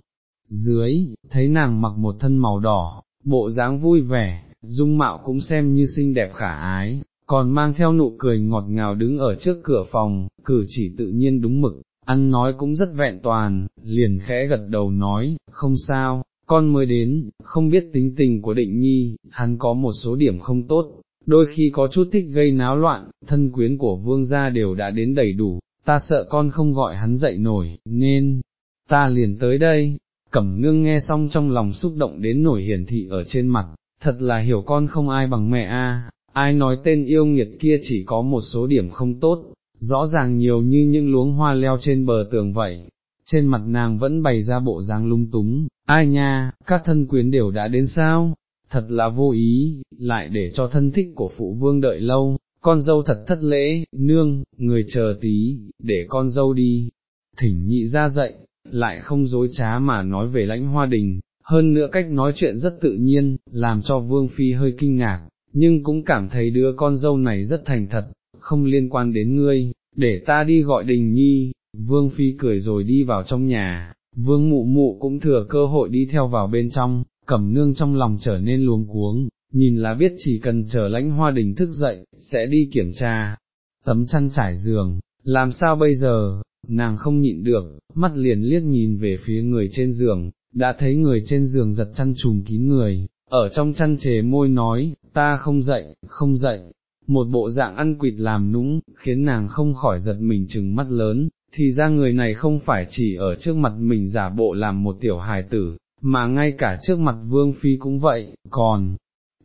Speaker 1: dưới, thấy nàng mặc một thân màu đỏ, bộ dáng vui vẻ, dung mạo cũng xem như xinh đẹp khả ái, còn mang theo nụ cười ngọt ngào đứng ở trước cửa phòng, cử chỉ tự nhiên đúng mực, ăn nói cũng rất vẹn toàn, liền khẽ gật đầu nói, không sao, con mới đến, không biết tính tình của định nhi, hắn có một số điểm không tốt, đôi khi có chút thích gây náo loạn, thân quyến của vương gia đều đã đến đầy đủ, ta sợ con không gọi hắn dậy nổi, nên, ta liền tới đây, cẩm nương nghe xong trong lòng xúc động đến nổi hiển thị ở trên mặt, thật là hiểu con không ai bằng mẹ a ai nói tên yêu nghiệt kia chỉ có một số điểm không tốt, rõ ràng nhiều như những luống hoa leo trên bờ tường vậy, trên mặt nàng vẫn bày ra bộ dáng lung túng, ai nha, các thân quyến đều đã đến sao, thật là vô ý, lại để cho thân thích của phụ vương đợi lâu, con dâu thật thất lễ, nương, người chờ tí, để con dâu đi, thỉnh nhị ra dậy, lại không dối trá mà nói về lãnh hoa đình, hơn nữa cách nói chuyện rất tự nhiên, làm cho Vương Phi hơi kinh ngạc, nhưng cũng cảm thấy đứa con dâu này rất thành thật, không liên quan đến ngươi, để ta đi gọi đình nhi, Vương Phi cười rồi đi vào trong nhà, Vương Mụ Mụ cũng thừa cơ hội đi theo vào bên trong, cẩm nương trong lòng trở nên luống cuống, nhìn là biết chỉ cần chờ lãnh hoa đình thức dậy, sẽ đi kiểm tra, tấm chăn trải giường, làm sao bây giờ, nàng không nhịn được, mắt liền liếc nhìn về phía người trên giường, đã thấy người trên giường giật chăn trùm kín người, ở trong chăn chề môi nói, ta không dậy, không dậy, một bộ dạng ăn quỵt làm nũng, khiến nàng không khỏi giật mình chừng mắt lớn, thì ra người này không phải chỉ ở trước mặt mình giả bộ làm một tiểu hài tử, mà ngay cả trước mặt Vương Phi cũng vậy, còn,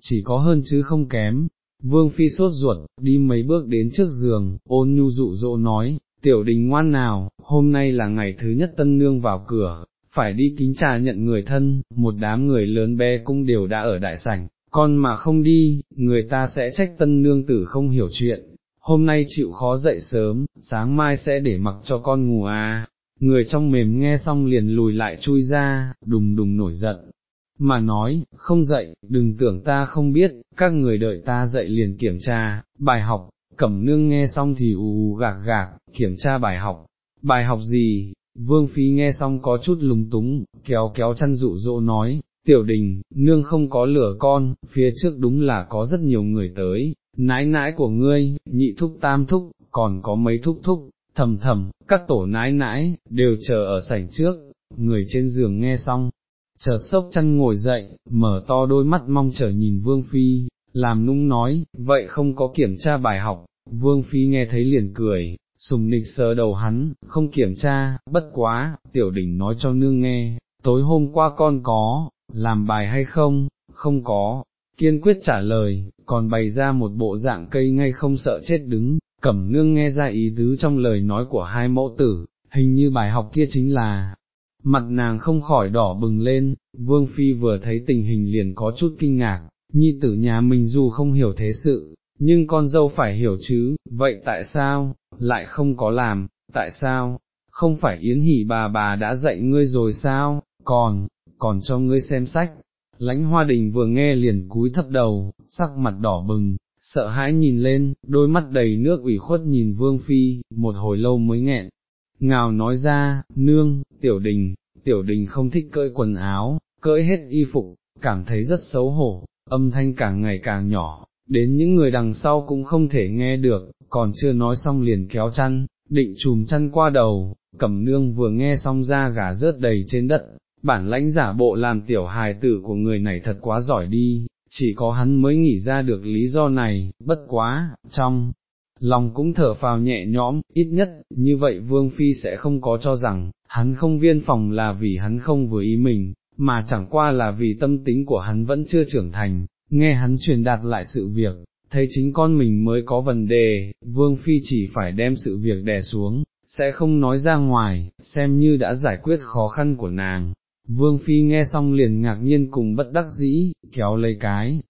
Speaker 1: chỉ có hơn chứ không kém. Vương Phi sốt ruột, đi mấy bước đến trước giường, ôn nhu dụ dỗ nói, tiểu đình ngoan nào, hôm nay là ngày thứ nhất tân nương vào cửa, phải đi kính trà nhận người thân, một đám người lớn bé cũng đều đã ở đại sảnh, con mà không đi, người ta sẽ trách tân nương tử không hiểu chuyện, hôm nay chịu khó dậy sớm, sáng mai sẽ để mặc cho con ngủ à, người trong mềm nghe xong liền lùi lại chui ra, đùng đùng nổi giận, mà nói, không dậy, đừng tưởng ta không biết, các người đợi ta dậy liền kiểm tra, bài học, cẩm nương nghe xong thì ù ù gạc gạc, kiểm tra bài học, bài học gì, vương phi nghe xong có chút lúng túng, kéo kéo chăn dụ dỗ nói, tiểu đình, nương không có lửa con, phía trước đúng là có rất nhiều người tới, nãi nãi của ngươi, nhị thúc tam thúc, còn có mấy thúc thúc, thầm thầm, các tổ nãi nãi, đều chờ ở sảnh trước, người trên giường nghe xong, chợt sốc chăn ngồi dậy, mở to đôi mắt mong chờ nhìn Vương Phi, làm nung nói, vậy không có kiểm tra bài học, Vương Phi nghe thấy liền cười, sùng nịch sờ đầu hắn, không kiểm tra, bất quá, tiểu đỉnh nói cho nương nghe, tối hôm qua con có, làm bài hay không, không có, kiên quyết trả lời, còn bày ra một bộ dạng cây ngay không sợ chết đứng, cẩm nương nghe ra ý tứ trong lời nói của hai mẫu tử, hình như bài học kia chính là, mặt nàng không khỏi đỏ bừng lên, vương phi vừa thấy tình hình liền có chút kinh ngạc, nhi tử nhà mình dù không hiểu thế sự, nhưng con dâu phải hiểu chứ, vậy tại sao, lại không có làm, tại sao, không phải yến hỉ bà bà đã dạy ngươi rồi sao, còn, còn cho ngươi xem sách. Lãnh hoa đình vừa nghe liền cúi thấp đầu, sắc mặt đỏ bừng, sợ hãi nhìn lên, đôi mắt đầy nước ủy khuất nhìn vương phi, một hồi lâu mới nghẹn, ngào nói ra, nương, tiểu đình, tiểu đình không thích cởi quần áo, cởi hết y phục, cảm thấy rất xấu hổ, âm thanh càng ngày càng nhỏ, đến những người đằng sau cũng không thể nghe được, còn chưa nói xong liền kéo chăn, định chùm chăn qua đầu, cẩm nương vừa nghe xong ra gà rớt đầy trên đất, bản lãnh giả bộ làm tiểu hài tử của người này thật quá giỏi đi, chỉ có hắn mới nghĩ ra được lý do này, bất quá, trong lòng cũng thở phào nhẹ nhõm, ít nhất, như vậy Vương Phi sẽ không có cho rằng, hắn không viên phòng là vì hắn không vừa ý mình, mà chẳng qua là vì tâm tính của hắn vẫn chưa trưởng thành, nghe hắn truyền đạt lại sự việc, thấy chính con mình mới có vấn đề, Vương Phi chỉ phải đem sự việc đè xuống, sẽ không nói ra ngoài, xem như đã giải quyết khó khăn của nàng. Vương Phi nghe xong liền ngạc nhiên cùng bất đắc dĩ, kéo lấy cái,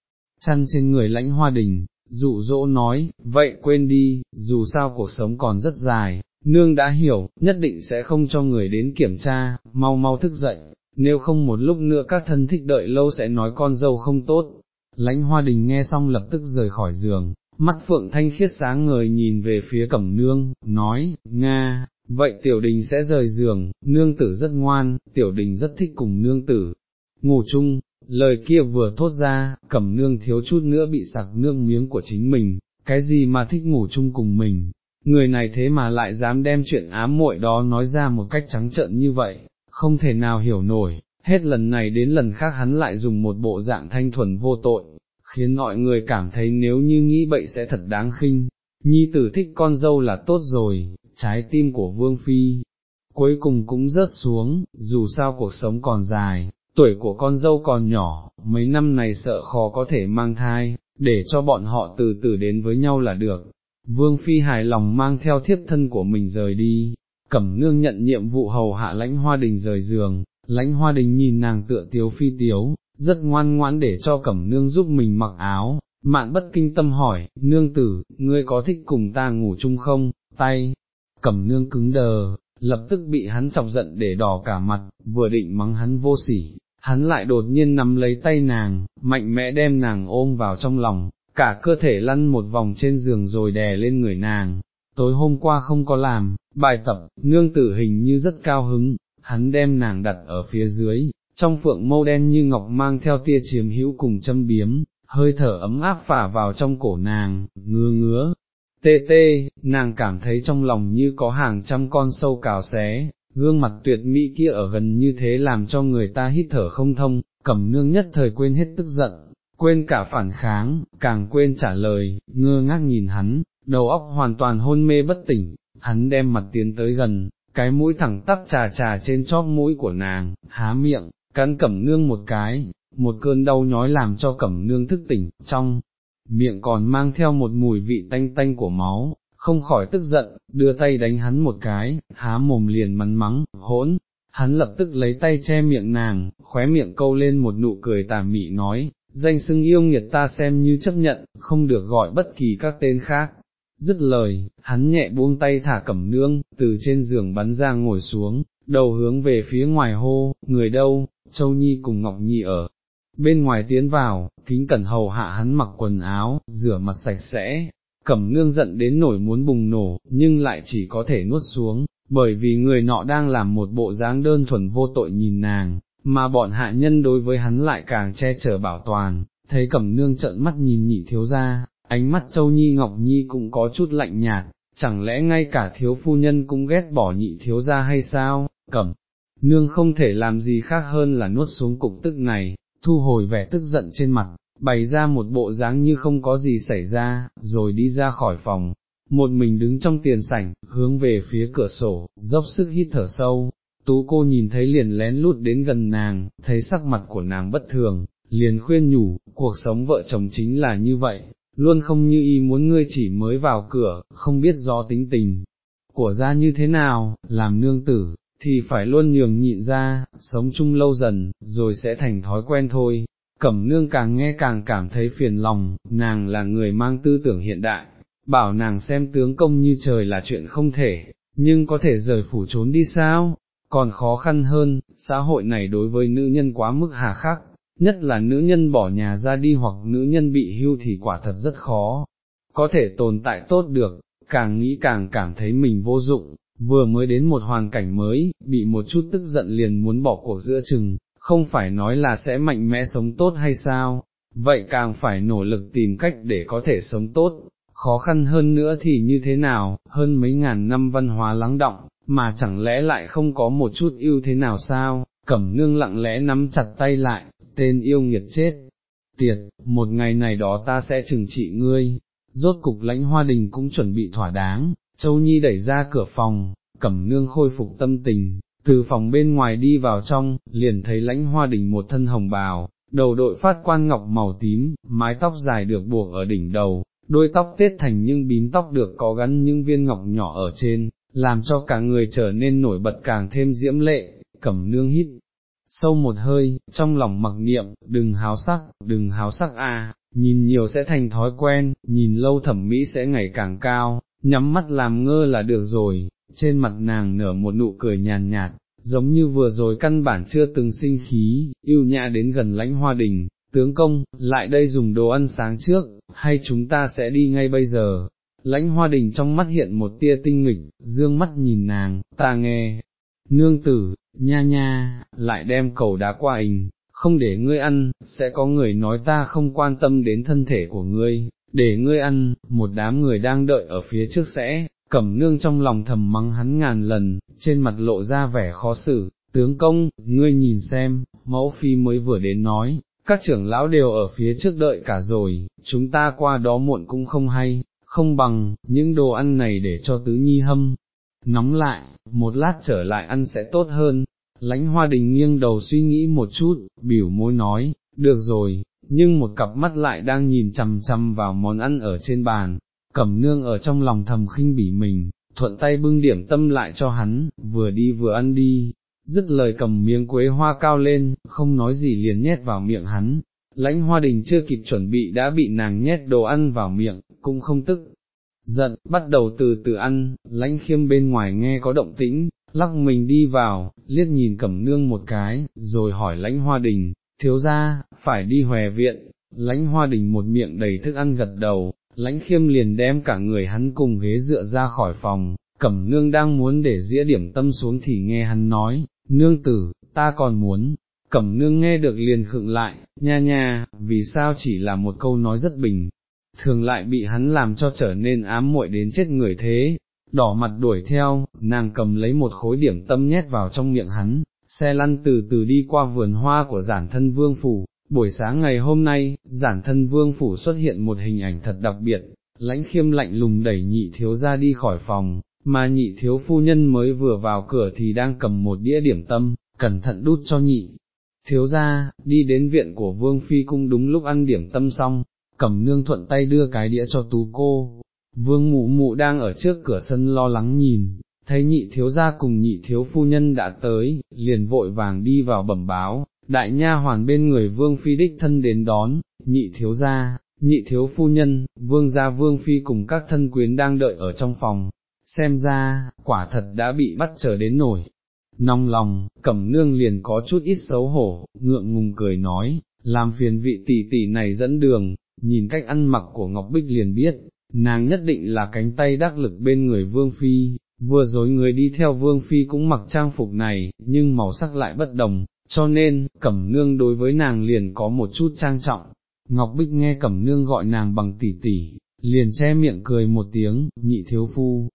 Speaker 1: chăn trên người lãnh hoa đình, dụ dỗ nói, vậy quên đi, dù sao cuộc sống còn rất dài, nương đã hiểu, nhất định sẽ không cho người đến kiểm tra, mau mau thức dậy, nếu không một lúc nữa các thân thích đợi lâu sẽ nói con dâu không tốt. Lãnh hoa đình nghe xong lập tức rời khỏi giường, mắt phượng thanh khiết sáng ngời nhìn về phía cẩm nương, nói, Nga, vậy tiểu đình sẽ rời giường, nương tử rất ngoan, tiểu đình rất thích cùng nương tử, ngủ chung, lời kia vừa thốt ra, cẩm nương thiếu chút nữa bị sặc nước miếng của chính mình, cái gì mà thích ngủ chung cùng mình, người này thế mà lại dám đem chuyện ám muội đó nói ra một cách trắng trợn như vậy, không thể nào hiểu nổi, hết lần này đến lần khác hắn lại dùng một bộ dạng thanh thuần vô tội, khiến mọi người cảm thấy nếu như nghĩ bậy sẽ thật đáng khinh, nhi tử thích con dâu là tốt rồi, trái tim của Vương Phi, cuối cùng cũng rớt xuống, dù sao cuộc sống còn dài, tuổi của con dâu còn nhỏ, mấy năm này sợ khó có thể mang thai, để cho bọn họ từ từ đến với nhau là được. Vương Phi hài lòng mang theo thiếp thân của mình rời đi, cẩm nương nhận nhiệm vụ hầu hạ lãnh hoa đình rời giường, lãnh hoa đình nhìn nàng tựa tiếu phi tiếu, rất ngoan ngoãn để cho cẩm nương giúp mình mặc áo, mạn bất kinh tâm hỏi, nương tử, ngươi có thích cùng ta ngủ chung không, tay, cẩm nương cứng đờ, lập tức bị hắn chọc giận để đỏ cả mặt, vừa định mắng hắn vô sỉ, hắn lại đột nhiên nắm lấy tay nàng, mạnh mẽ đem nàng ôm vào trong lòng, cả cơ thể lăn một vòng trên giường rồi đè lên người nàng. Tối hôm qua không có làm, bài tập, nương tử hình như rất cao hứng, hắn đem nàng đặt ở phía dưới, trong phượng mâu đen như ngọc mang theo tia chiếm hữu cùng châm biếm, hơi thở ấm áp phả vào trong cổ nàng, ngứa ngứa, tê tê, nàng cảm thấy trong lòng như có hàng trăm con sâu cào xé, gương mặt tuyệt mỹ kia ở gần như thế làm cho người ta hít thở không thông, cẩm nương nhất thời quên hết tức giận, quên cả phản kháng, càng quên trả lời, ngơ ngác nhìn hắn, đầu óc hoàn toàn hôn mê bất tỉnh, hắn đem mặt tiến tới gần, cái mũi thẳng tắp trà trà trên chóp mũi của nàng, há miệng, cắn cẩm nương một cái, một cơn đau nhói làm cho cẩm nương thức tỉnh, trong miệng còn mang theo một mùi vị tanh tanh của máu, không khỏi tức giận, đưa tay đánh hắn một cái, há mồm liền mắn mắng, hỗn, hắn lập tức lấy tay che miệng nàng, khóe miệng câu lên một nụ cười tà mị nói, danh xưng yêu nghiệt ta xem như chấp nhận, không được gọi bất kỳ các tên khác. Dứt lời, hắn nhẹ buông tay thả cẩm nương, từ trên giường bắn ra ngồi xuống, đầu hướng về phía ngoài hô, người đâu, Châu Nhi cùng Ngọc Nhi ở. Bên ngoài tiến vào, kính cẩn hầu hạ hắn mặc quần áo, rửa mặt sạch sẽ, cẩm nương giận đến nổi muốn bùng nổ, nhưng lại chỉ có thể nuốt xuống, bởi vì người nọ đang làm một bộ dáng đơn thuần vô tội nhìn nàng, mà bọn hạ nhân đối với hắn lại càng che chở bảo toàn, thấy cẩm nương trợn mắt nhìn nhị thiếu ra, ánh mắt châu nhi ngọc nhi cũng có chút lạnh nhạt, chẳng lẽ ngay cả thiếu phu nhân cũng ghét bỏ nhị thiếu ra hay sao, cẩm. Nương không thể làm gì khác hơn là nuốt xuống cục tức này, thu hồi vẻ tức giận trên mặt, bày ra một bộ dáng như không có gì xảy ra, rồi đi ra khỏi phòng, một mình đứng trong tiền sảnh, hướng về phía cửa sổ, dốc sức hít thở sâu, tú cô nhìn thấy liền lén lút đến gần nàng, thấy sắc mặt của nàng bất thường, liền khuyên nhủ, cuộc sống vợ chồng chính là như vậy, luôn không như ý muốn ngươi chỉ mới vào cửa, không biết do tính tình của ra như thế nào, làm nương tử, thì phải luôn nhường nhịn ra, sống chung lâu dần, rồi sẽ thành thói quen thôi. Cẩm nương càng nghe càng cảm thấy phiền lòng, nàng là người mang tư tưởng hiện đại, bảo nàng xem tướng công như trời là chuyện không thể, nhưng có thể rời phủ trốn đi sao, còn khó khăn hơn, xã hội này đối với nữ nhân quá mức hà khắc, nhất là nữ nhân bỏ nhà ra đi hoặc nữ nhân bị hưu thì quả thật rất khó, có thể tồn tại tốt được, càng nghĩ càng cảm thấy mình vô dụng, vừa mới đến một hoàn cảnh mới, bị một chút tức giận liền muốn bỏ cuộc giữa chừng, không phải nói là sẽ mạnh mẽ sống tốt hay sao, vậy càng phải nỗ lực tìm cách để có thể sống tốt, khó khăn hơn nữa thì như thế nào, hơn mấy ngàn năm văn hóa lắng động, mà chẳng lẽ lại không có một chút ưu thế nào sao, cẩm nương lặng lẽ nắm chặt tay lại, tên yêu nghiệt chết, tiệt, một ngày này đó ta sẽ trừng trị ngươi, rốt cục lãnh hoa đình cũng chuẩn bị thỏa đáng, Châu Nhi đẩy ra cửa phòng, cẩm nương khôi phục tâm tình, từ phòng bên ngoài đi vào trong, liền thấy lãnh hoa đình một thân hồng bào, đầu đội phát quan ngọc màu tím, mái tóc dài được buộc ở đỉnh đầu, đôi tóc tết thành những bím tóc được có gắn những viên ngọc nhỏ ở trên, làm cho cả người trở nên nổi bật càng thêm diễm lệ, cẩm nương hít. Sâu một hơi, trong lòng mặc niệm, đừng háo sắc, đừng háo sắc à, nhìn nhiều sẽ thành thói quen, nhìn lâu thẩm mỹ sẽ ngày càng cao, nhắm mắt làm ngơ là được rồi, trên mặt nàng nở một nụ cười nhàn nhạt, giống như vừa rồi căn bản chưa từng sinh khí, yêu nhã đến gần lãnh hoa đình, tướng công, lại đây dùng đồ ăn sáng trước, hay chúng ta sẽ đi ngay bây giờ. Lãnh hoa đình trong mắt hiện một tia tinh nghịch, dương mắt nhìn nàng, ta nghe, nương tử, nha nha, lại đem cầu đá qua hình, không để ngươi ăn, sẽ có người nói ta không quan tâm đến thân thể của ngươi, để ngươi ăn, một đám người đang đợi ở phía trước sẽ, cẩm nương trong lòng thầm mắng hắn ngàn lần, trên mặt lộ ra vẻ khó xử, tướng công, ngươi nhìn xem, mẫu phi mới vừa đến nói, các trưởng lão đều ở phía trước đợi cả rồi, chúng ta qua đó muộn cũng không hay, không bằng, những đồ ăn này để cho tứ nhi hâm, nóng lại, một lát trở lại ăn sẽ tốt hơn. Lãnh hoa đình nghiêng đầu suy nghĩ một chút, biểu môi nói, được rồi, nhưng một cặp mắt lại đang nhìn chằm chằm vào món ăn ở trên bàn, cẩm nương ở trong lòng thầm khinh bỉ mình, thuận tay bưng điểm tâm lại cho hắn, vừa đi vừa ăn đi, dứt lời cầm miếng quế hoa cao lên, không nói gì liền nhét vào miệng hắn, lãnh hoa đình chưa kịp chuẩn bị đã bị nàng nhét đồ ăn vào miệng, cũng không tức. Giận, bắt đầu từ từ ăn, lãnh khiêm bên ngoài nghe có động tĩnh, lắc mình đi vào, liếc nhìn cẩm nương một cái, rồi hỏi lãnh hoa đình, thiếu ra, phải đi hòe viện, lãnh hoa đình một miệng đầy thức ăn gật đầu, lãnh khiêm liền đem cả người hắn cùng ghế dựa ra khỏi phòng, cẩm nương đang muốn để dĩa điểm tâm xuống thì nghe hắn nói, nương tử, ta còn muốn, cẩm nương nghe được liền khựng lại, nha nha, vì sao chỉ là một câu nói rất bình, thường lại bị hắn làm cho trở nên ám muội đến chết người thế, đỏ mặt đuổi theo, nàng cầm lấy một khối điểm tâm nhét vào trong miệng hắn, xe lăn từ từ đi qua vườn hoa của giản thân vương phủ, buổi sáng ngày hôm nay, giản thân vương phủ xuất hiện một hình ảnh thật đặc biệt, lãnh khiêm lạnh lùng đẩy nhị thiếu ra đi khỏi phòng, mà nhị thiếu phu nhân mới vừa vào cửa thì đang cầm một đĩa điểm tâm, cẩn thận đút cho nhị. thiếu ra, đi đến viện của Vương Phi cung đúng lúc ăn điểm tâm xong, cẩm nương thuận tay đưa cái đĩa cho tú cô, Vương mụ mụ đang ở trước cửa sân lo lắng nhìn, thấy nhị thiếu gia cùng nhị thiếu phu nhân đã tới, liền vội vàng đi vào bẩm báo, đại nha hoàn bên người vương phi đích thân đến đón, nhị thiếu gia, nhị thiếu phu nhân, vương gia vương phi cùng các thân quyến đang đợi ở trong phòng, xem ra, quả thật đã bị bắt trở đến nổi. Nong lòng, cẩm nương liền có chút ít xấu hổ, ngượng ngùng cười nói, làm phiền vị tỷ tỷ này dẫn đường, nhìn cách ăn mặc của Ngọc Bích liền biết, nàng nhất định là cánh tay đắc lực bên người Vương Phi, vừa rồi người đi theo Vương Phi cũng mặc trang phục này, nhưng màu sắc lại bất đồng, cho nên, Cẩm Nương đối với nàng liền có một chút trang trọng. Ngọc Bích nghe Cẩm Nương gọi nàng bằng tỷ tỷ, liền che miệng cười một tiếng, nhị thiếu phu.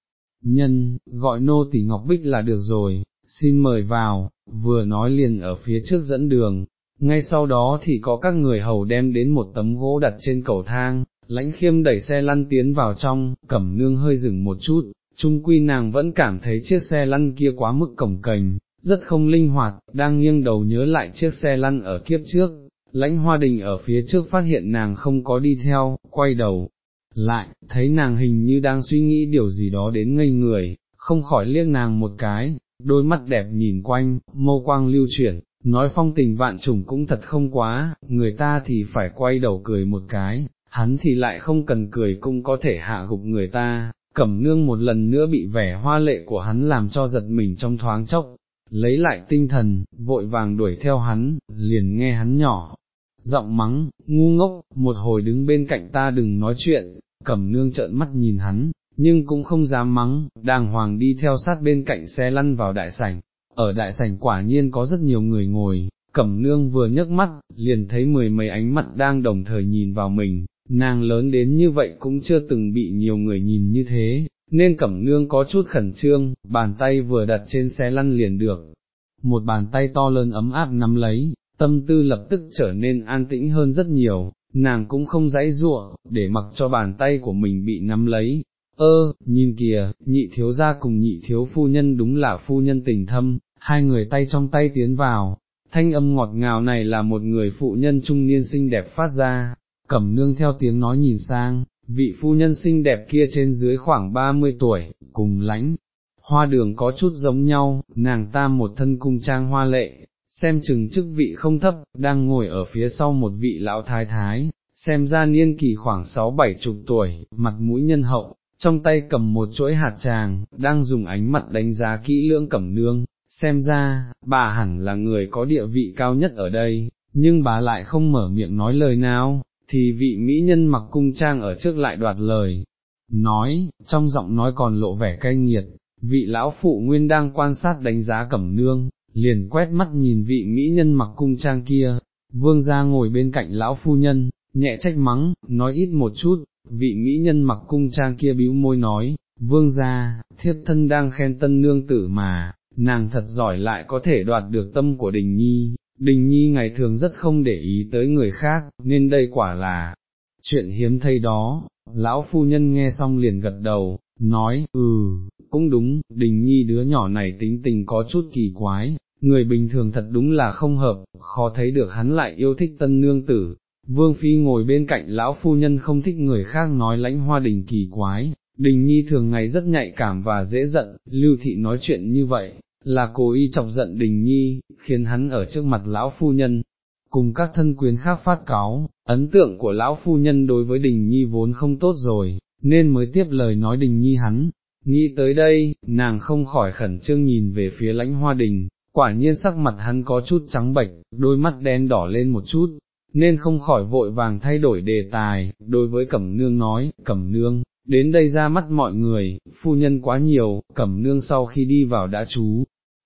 Speaker 1: Nhân, gọi nô tỷ Ngọc Bích là được rồi, xin mời vào, vừa nói liền ở phía trước dẫn đường, ngay sau đó thì có các người hầu đem đến một tấm gỗ đặt trên cầu thang, lãnh khiêm đẩy xe lăn tiến vào trong, cẩm nương hơi dừng một chút, trung quy nàng vẫn cảm thấy chiếc xe lăn kia quá mức cổng cành, rất không linh hoạt, đang nghiêng đầu nhớ lại chiếc xe lăn ở kiếp trước, lãnh hoa đình ở phía trước phát hiện nàng không có đi theo, quay đầu, lại, thấy nàng hình như đang suy nghĩ điều gì đó đến ngây người, không khỏi liếc nàng một cái, đôi mắt đẹp nhìn quanh, mâu quang lưu chuyển, nói phong tình vạn trùng cũng thật không quá, người ta thì phải quay đầu cười một cái, hắn thì lại không cần cười cũng có thể hạ gục người ta, cẩm nương một lần nữa bị vẻ hoa lệ của hắn làm cho giật mình trong thoáng chốc, lấy lại tinh thần, vội vàng đuổi theo hắn, liền nghe hắn nhỏ, giọng mắng, ngu ngốc, một hồi đứng bên cạnh ta đừng nói chuyện, cẩm nương trợn mắt nhìn hắn, nhưng cũng không dám mắng, đàng hoàng đi theo sát bên cạnh xe lăn vào đại sảnh, ở đại sảnh quả nhiên có rất nhiều người ngồi, cẩm nương vừa nhấc mắt, liền thấy mười mấy ánh mắt đang đồng thời nhìn vào mình, nàng lớn đến như vậy cũng chưa từng bị nhiều người nhìn như thế, nên cẩm nương có chút khẩn trương, bàn tay vừa đặt trên xe lăn liền được, một bàn tay to lớn ấm áp nắm lấy, tâm tư lập tức trở nên an tĩnh hơn rất nhiều, nàng cũng không dãy giụa, để mặc cho bàn tay của mình bị nắm lấy. Ơ, nhìn kìa, nhị thiếu gia cùng nhị thiếu phu nhân đúng là phu nhân tình thâm, hai người tay trong tay tiến vào, thanh âm ngọt ngào này là một người phụ nhân trung niên xinh đẹp phát ra, cẩm nương theo tiếng nói nhìn sang, vị phu nhân xinh đẹp kia trên dưới khoảng 30 tuổi, cùng lãnh, hoa đường có chút giống nhau, nàng ta một thân cung trang hoa lệ, xem chừng chức vị không thấp, đang ngồi ở phía sau một vị lão thái thái, xem ra niên kỳ khoảng sáu bảy chục tuổi, mặt mũi nhân hậu, trong tay cầm một chuỗi hạt tràng, đang dùng ánh mặt đánh giá kỹ lưỡng cẩm nương, xem ra, bà hẳn là người có địa vị cao nhất ở đây, nhưng bà lại không mở miệng nói lời nào, thì vị mỹ nhân mặc cung trang ở trước lại đoạt lời, nói, trong giọng nói còn lộ vẻ cay nghiệt, vị lão phụ nguyên đang quan sát đánh giá cẩm nương, liền quét mắt nhìn vị mỹ nhân mặc cung trang kia, vương ra ngồi bên cạnh lão phu nhân, nhẹ trách mắng, nói ít một chút, vị mỹ nhân mặc cung trang kia bĩu môi nói, vương gia thiết thân đang khen tân nương tử mà, nàng thật giỏi lại có thể đoạt được tâm của đình nhi, đình nhi ngày thường rất không để ý tới người khác, nên đây quả là chuyện hiếm thấy đó, lão phu nhân nghe xong liền gật đầu, nói, ừ, cũng đúng, đình nhi đứa nhỏ này tính tình có chút kỳ quái, người bình thường thật đúng là không hợp, khó thấy được hắn lại yêu thích tân nương tử. Vương Phi ngồi bên cạnh lão phu nhân không thích người khác nói lãnh hoa đình kỳ quái, đình nhi thường ngày rất nhạy cảm và dễ giận, lưu thị nói chuyện như vậy, là cố ý chọc giận đình nhi, khiến hắn ở trước mặt lão phu nhân, cùng các thân quyến khác phát cáo, ấn tượng của lão phu nhân đối với đình nhi vốn không tốt rồi, nên mới tiếp lời nói đình nhi hắn. Nghĩ tới đây, nàng không khỏi khẩn trương nhìn về phía lãnh hoa đình, quả nhiên sắc mặt hắn có chút trắng bệch, đôi mắt đen đỏ lên một chút, nên không khỏi vội vàng thay đổi đề tài, đối với Cẩm Nương nói, Cẩm Nương, đến đây ra mắt mọi người, phu nhân quá nhiều, Cẩm Nương sau khi đi vào đã chú,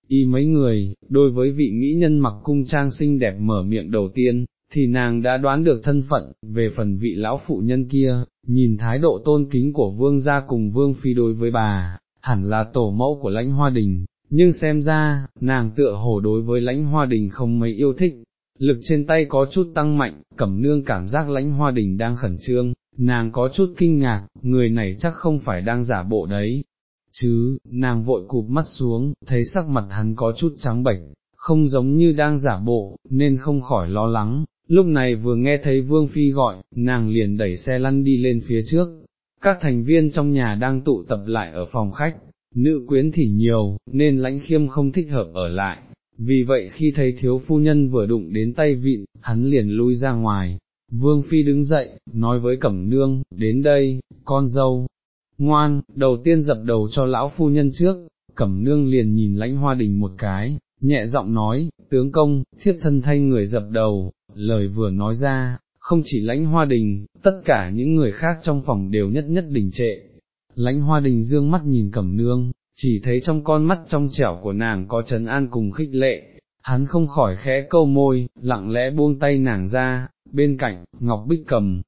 Speaker 1: y mấy người, đối với vị mỹ nhân mặc cung trang xinh đẹp mở miệng đầu tiên, thì nàng đã đoán được thân phận, về phần vị lão phụ nhân kia, nhìn thái độ tôn kính của vương gia cùng vương phi đối với bà, hẳn là tổ mẫu của lãnh hoa đình, nhưng xem ra, nàng tựa hồ đối với lãnh hoa đình không mấy yêu thích, lực trên tay có chút tăng mạnh, cẩm nương cảm giác lãnh hoa đình đang khẩn trương, nàng có chút kinh ngạc, người này chắc không phải đang giả bộ đấy, chứ, nàng vội cụp mắt xuống, thấy sắc mặt hắn có chút trắng bệch, không giống như đang giả bộ, nên không khỏi lo lắng, lúc này vừa nghe thấy Vương Phi gọi, nàng liền đẩy xe lăn đi lên phía trước, các thành viên trong nhà đang tụ tập lại ở phòng khách, nữ quyến thì nhiều, nên lãnh khiêm không thích hợp ở lại, vì vậy khi thấy thiếu phu nhân vừa đụng đến tay vịn, hắn liền lui ra ngoài. Vương Phi đứng dậy, nói với Cẩm Nương, đến đây, con dâu, ngoan, đầu tiên dập đầu cho lão phu nhân trước, Cẩm Nương liền nhìn lãnh hoa đình một cái, nhẹ giọng nói, tướng công, thiếp thân thay người dập đầu, lời vừa nói ra, không chỉ lãnh hoa đình, tất cả những người khác trong phòng đều nhất nhất đình trệ. Lãnh hoa đình dương mắt nhìn cẩm nương, chỉ thấy trong con mắt trong trẻo của nàng có trấn an cùng khích lệ, hắn không khỏi khẽ câu môi, lặng lẽ buông tay nàng ra, bên cạnh, Ngọc Bích cầm,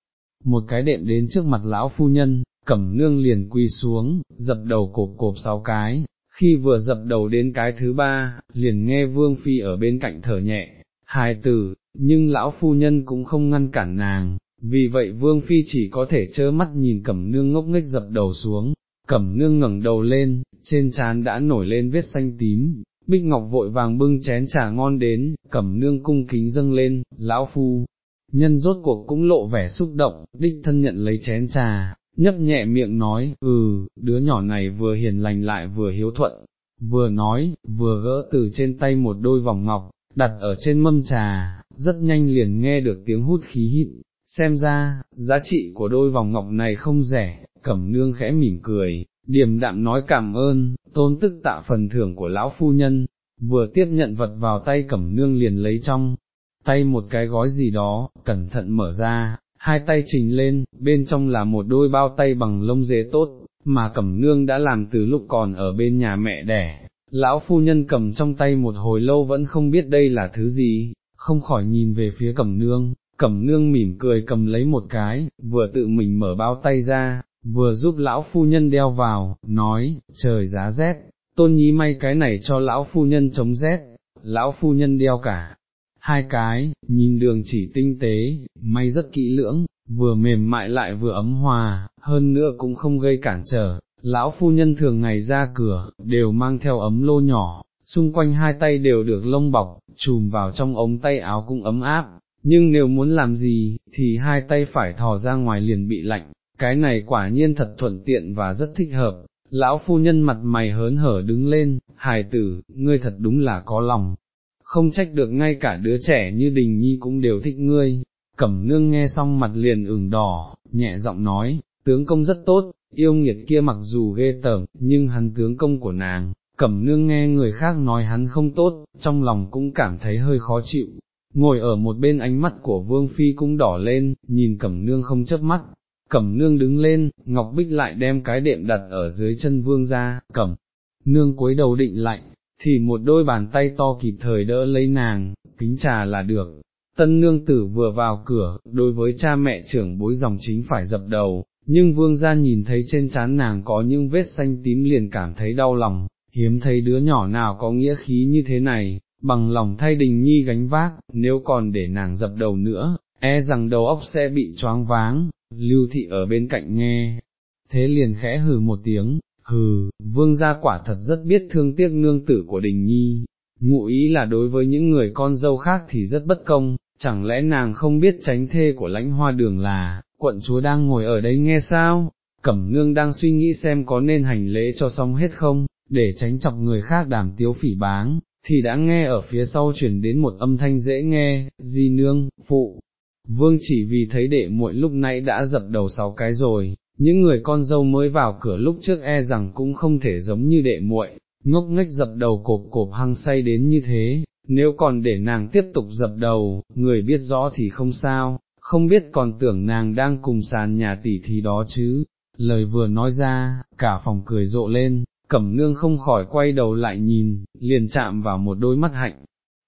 Speaker 1: một cái đệm đến trước mặt lão phu nhân, cẩm nương liền quy xuống, dập đầu cộp cộp sáu cái, khi vừa dập đầu đến cái thứ ba, liền nghe vương phi ở bên cạnh thở nhẹ, hài tử, nhưng lão phu nhân cũng không ngăn cản nàng, vì vậy vương phi chỉ có thể trơ mắt nhìn cẩm nương ngốc nghếch dập đầu xuống, cẩm nương ngẩng đầu lên, trên trán đã nổi lên vết xanh tím, bích ngọc vội vàng bưng chén trà ngon đến, cẩm nương cung kính dâng lên, lão phu. Nhân rốt cuộc cũng lộ vẻ xúc động, đích thân nhận lấy chén trà, nhấp nhẹ miệng nói, ừ, đứa nhỏ này vừa hiền lành lại vừa hiếu thuận, vừa nói, vừa gỡ từ trên tay một đôi vòng ngọc, đặt ở trên mâm trà, rất nhanh liền nghe được tiếng hút khí hít, xem ra, giá trị của đôi vòng ngọc này không rẻ, cẩm nương khẽ mỉm cười, điềm đạm nói cảm ơn, tôn tức tạ phần thưởng của lão phu nhân, vừa tiếp nhận vật vào tay cẩm nương liền lấy trong tay một cái gói gì đó, cẩn thận mở ra, hai tay trình lên, bên trong là một đôi bao tay bằng lông dế tốt, mà cẩm nương đã làm từ lúc còn ở bên nhà mẹ đẻ. Lão phu nhân cầm trong tay một hồi lâu vẫn không biết đây là thứ gì, không khỏi nhìn về phía cẩm nương, cẩm nương mỉm cười cầm lấy một cái, vừa tự mình mở bao tay ra, vừa giúp lão phu nhân đeo vào, nói, trời giá rét, tôn nhí may cái này cho lão phu nhân chống rét, lão phu nhân đeo cả, hai cái, nhìn đường chỉ tinh tế, may rất kỹ lưỡng, vừa mềm mại lại vừa ấm hòa, hơn nữa cũng không gây cản trở, lão phu nhân thường ngày ra cửa, đều mang theo ấm lô nhỏ, xung quanh hai tay đều được lông bọc, chùm vào trong ống tay áo cũng ấm áp, nhưng nếu muốn làm gì, thì hai tay phải thò ra ngoài liền bị lạnh, cái này quả nhiên thật thuận tiện và rất thích hợp. Lão phu nhân mặt mày hớn hở đứng lên, hài tử, ngươi thật đúng là có lòng, không trách được ngay cả đứa trẻ như đình nhi cũng đều thích ngươi, cẩm nương nghe xong mặt liền ửng đỏ, nhẹ giọng nói, tướng công rất tốt, yêu nghiệt kia mặc dù ghê tởm, nhưng hắn tướng công của nàng, cẩm nương nghe người khác nói hắn không tốt, trong lòng cũng cảm thấy hơi khó chịu, ngồi ở một bên ánh mắt của vương phi cũng đỏ lên, nhìn cẩm nương không chớp mắt. Cẩm nương đứng lên, Ngọc Bích lại đem cái đệm đặt ở dưới chân vương ra, cẩm, nương cúi đầu định lạnh, thì một đôi bàn tay to kịp thời đỡ lấy nàng, kính trà là được. Tân nương tử vừa vào cửa, đối với cha mẹ trưởng bối dòng chính phải dập đầu, nhưng vương gia nhìn thấy trên trán nàng có những vết xanh tím liền cảm thấy đau lòng, hiếm thấy đứa nhỏ nào có nghĩa khí như thế này, bằng lòng thay đình nhi gánh vác, nếu còn để nàng dập đầu nữa, e rằng đầu óc sẽ bị choáng váng, lưu thị ở bên cạnh nghe, thế liền khẽ hừ một tiếng, hừ, vương gia quả thật rất biết thương tiếc nương tử của đình nhi, ngụ ý là đối với những người con dâu khác thì rất bất công, chẳng lẽ nàng không biết tránh thê của lãnh hoa đường là, quận chúa đang ngồi ở đây nghe sao, cẩm nương đang suy nghĩ xem có nên hành lễ cho xong hết không, để tránh chọc người khác đàm tiếu phỉ báng, thì đã nghe ở phía sau chuyển đến một âm thanh dễ nghe, di nương, phụ. Vương chỉ vì thấy đệ muội lúc nãy đã dập đầu sáu cái rồi, những người con dâu mới vào cửa lúc trước e rằng cũng không thể giống như đệ muội, ngốc nghếch dập đầu cộp cộp hăng say đến như thế, nếu còn để nàng tiếp tục dập đầu, người biết rõ thì không sao, không biết còn tưởng nàng đang cùng sàn nhà tỷ thì đó chứ, lời vừa nói ra, cả phòng cười rộ lên, cẩm nương không khỏi quay đầu lại nhìn, liền chạm vào một đôi mắt hạnh,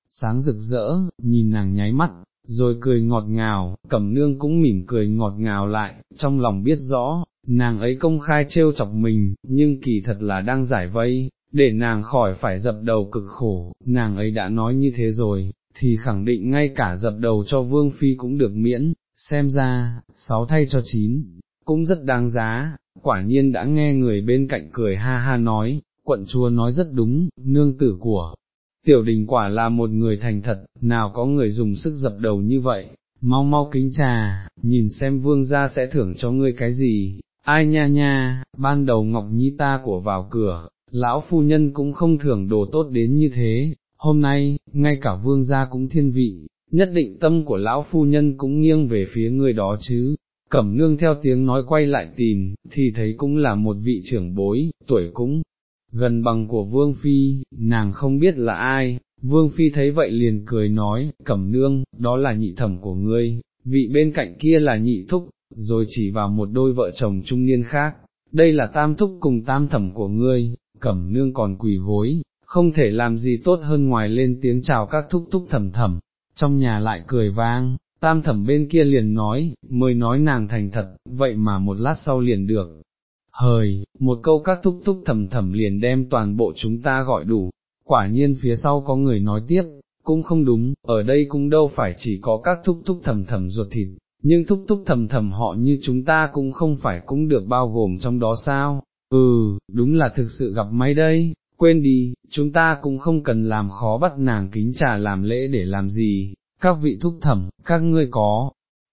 Speaker 1: sáng rực rỡ, nhìn nàng nháy mắt, rồi cười ngọt ngào, cẩm nương cũng mỉm cười ngọt ngào lại, trong lòng biết rõ, nàng ấy công khai trêu chọc mình, nhưng kỳ thật là đang giải vây, để nàng khỏi phải dập đầu cực khổ, nàng ấy đã nói như thế rồi, thì khẳng định ngay cả dập đầu cho vương phi cũng được miễn, xem ra, sáu thay cho chín, cũng rất đáng giá, quả nhiên đã nghe người bên cạnh cười ha ha nói, quận chúa nói rất đúng, nương tử của tiểu đình quả là một người thành thật, nào có người dùng sức dập đầu như vậy, mau mau kính trà, nhìn xem vương gia sẽ thưởng cho ngươi cái gì, ai nha nha, ban đầu Ngọc Nhi ta của vào cửa, lão phu nhân cũng không thưởng đồ tốt đến như thế, hôm nay, ngay cả vương gia cũng thiên vị, nhất định tâm của lão phu nhân cũng nghiêng về phía người đó chứ. Cẩm nương theo tiếng nói quay lại tìm, thì thấy cũng là một vị trưởng bối, tuổi cũng gần bằng của Vương Phi, nàng không biết là ai, Vương Phi thấy vậy liền cười nói, Cẩm nương, đó là nhị thẩm của ngươi, vị bên cạnh kia là nhị thúc, rồi chỉ vào một đôi vợ chồng trung niên khác, đây là tam thúc cùng tam thẩm của ngươi, Cẩm nương còn quỳ gối, không thể làm gì tốt hơn ngoài lên tiếng chào các thúc thúc thẩm thẩm, trong nhà lại cười vang, tam thẩm bên kia liền nói, mới nói nàng thành thật, vậy mà một lát sau liền được. Hời, một câu các thúc thúc thầm thầm liền đem toàn bộ chúng ta gọi đủ, quả nhiên phía sau có người nói tiếp, cũng không đúng, ở đây cũng đâu phải chỉ có các thúc thúc thầm thầm ruột thịt, nhưng thúc thúc thầm thầm họ như chúng ta cũng không phải cũng được bao gồm trong đó sao, ừ, đúng là thực sự gặp may đây, quên đi, chúng ta cũng không cần làm khó bắt nàng kính trà làm lễ để làm gì, các vị thúc thẩm, các ngươi có,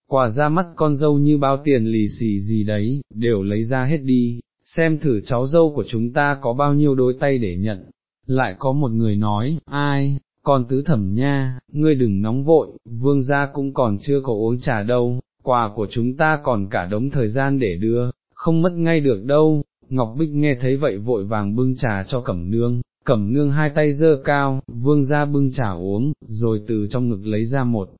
Speaker 1: quả ra mắt con dâu như bao tiền lì xì gì đấy, đều lấy ra hết đi, xem thử cháu dâu của chúng ta có bao nhiêu đôi tay để nhận. Lại có một người nói, ai, còn tứ thẩm nha, ngươi đừng nóng vội, vương gia cũng còn chưa có uống trà đâu, quà của chúng ta còn cả đống thời gian để đưa, không mất ngay được đâu. Ngọc Bích nghe thấy vậy vội vàng bưng trà cho Cẩm Nương, Cẩm Nương hai tay dơ cao, vương gia bưng trà uống, rồi từ trong ngực lấy ra một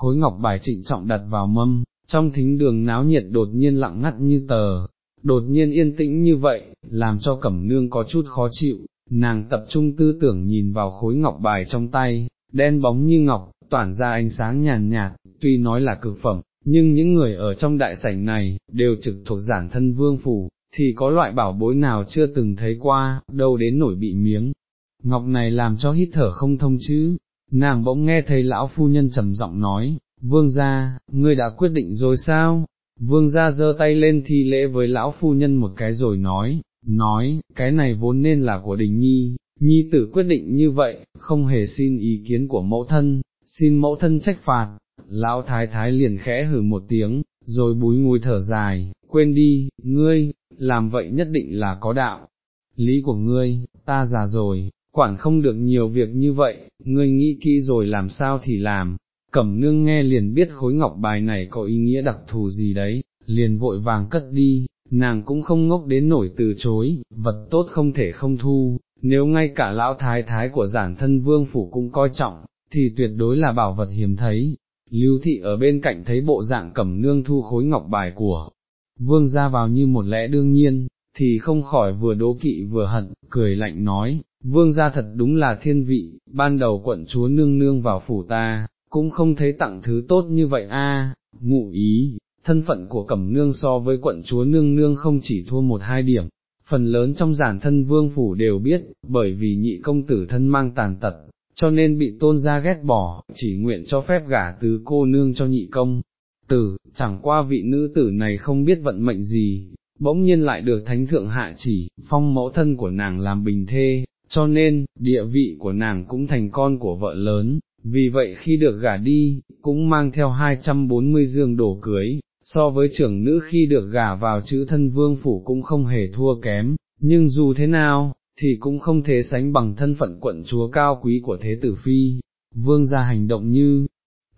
Speaker 1: khối ngọc bài trịnh trọng đặt vào mâm, trong thính đường náo nhiệt đột nhiên lặng ngắt như tờ, đột nhiên yên tĩnh như vậy, làm cho Cẩm Nương có chút khó chịu, nàng tập trung tư tưởng nhìn vào khối ngọc bài trong tay, đen bóng như ngọc, tỏa ra ánh sáng nhàn nhạt, tuy nói là cực phẩm, nhưng những người ở trong đại sảnh này, đều trực thuộc giản thân vương phủ, thì có loại bảo bối nào chưa từng thấy qua, đâu đến nổi bị miếng. Ngọc này làm cho hít thở không thông chứ, nàng bỗng nghe thấy lão phu nhân trầm giọng nói, vương gia, ngươi đã quyết định rồi sao? Vương gia giơ tay lên thi lễ với lão phu nhân một cái rồi nói, nói, cái này vốn nên là của đình nhi, nhi tử quyết định như vậy, không hề xin ý kiến của mẫu thân, xin mẫu thân trách phạt, lão thái thái liền khẽ hử một tiếng, rồi búi ngùi thở dài, quên đi, ngươi, làm vậy nhất định là có đạo, lý của ngươi, ta già rồi, quản không được nhiều việc như vậy, ngươi nghĩ kỹ rồi làm sao thì làm, cẩm nương nghe liền biết khối ngọc bài này có ý nghĩa đặc thù gì đấy, liền vội vàng cất đi, nàng cũng không ngốc đến nổi từ chối, vật tốt không thể không thu, nếu ngay cả lão thái thái của giản thân vương phủ cũng coi trọng, thì tuyệt đối là bảo vật hiếm thấy. Lưu thị ở bên cạnh thấy bộ dạng cẩm nương thu khối ngọc bài của vương ra vào như một lẽ đương nhiên, thì không khỏi vừa đố kỵ vừa hận, cười lạnh nói, vương gia thật đúng là thiên vị, ban đầu quận chúa nương nương vào phủ ta, cũng không thấy tặng thứ tốt như vậy a. ngụ ý, thân phận của cẩm nương so với quận chúa nương nương không chỉ thua một hai điểm, phần lớn trong giản thân vương phủ đều biết, bởi vì nhị công tử thân mang tàn tật, cho nên bị tôn gia ghét bỏ, chỉ nguyện cho phép gả tứ cô nương cho nhị công. Tử, chẳng qua vị nữ tử này không biết vận mệnh gì, bỗng nhiên lại được thánh thượng hạ chỉ, phong mẫu thân của nàng làm bình thê, cho nên, địa vị của nàng cũng thành con của vợ lớn, vì vậy khi được gả đi, cũng mang theo 240 dương đổ cưới, so với trưởng nữ khi được gả vào chữ thân vương phủ cũng không hề thua kém, nhưng dù thế nào, thì cũng không thể sánh bằng thân phận quận chúa cao quý của thế tử phi, vương ra hành động như,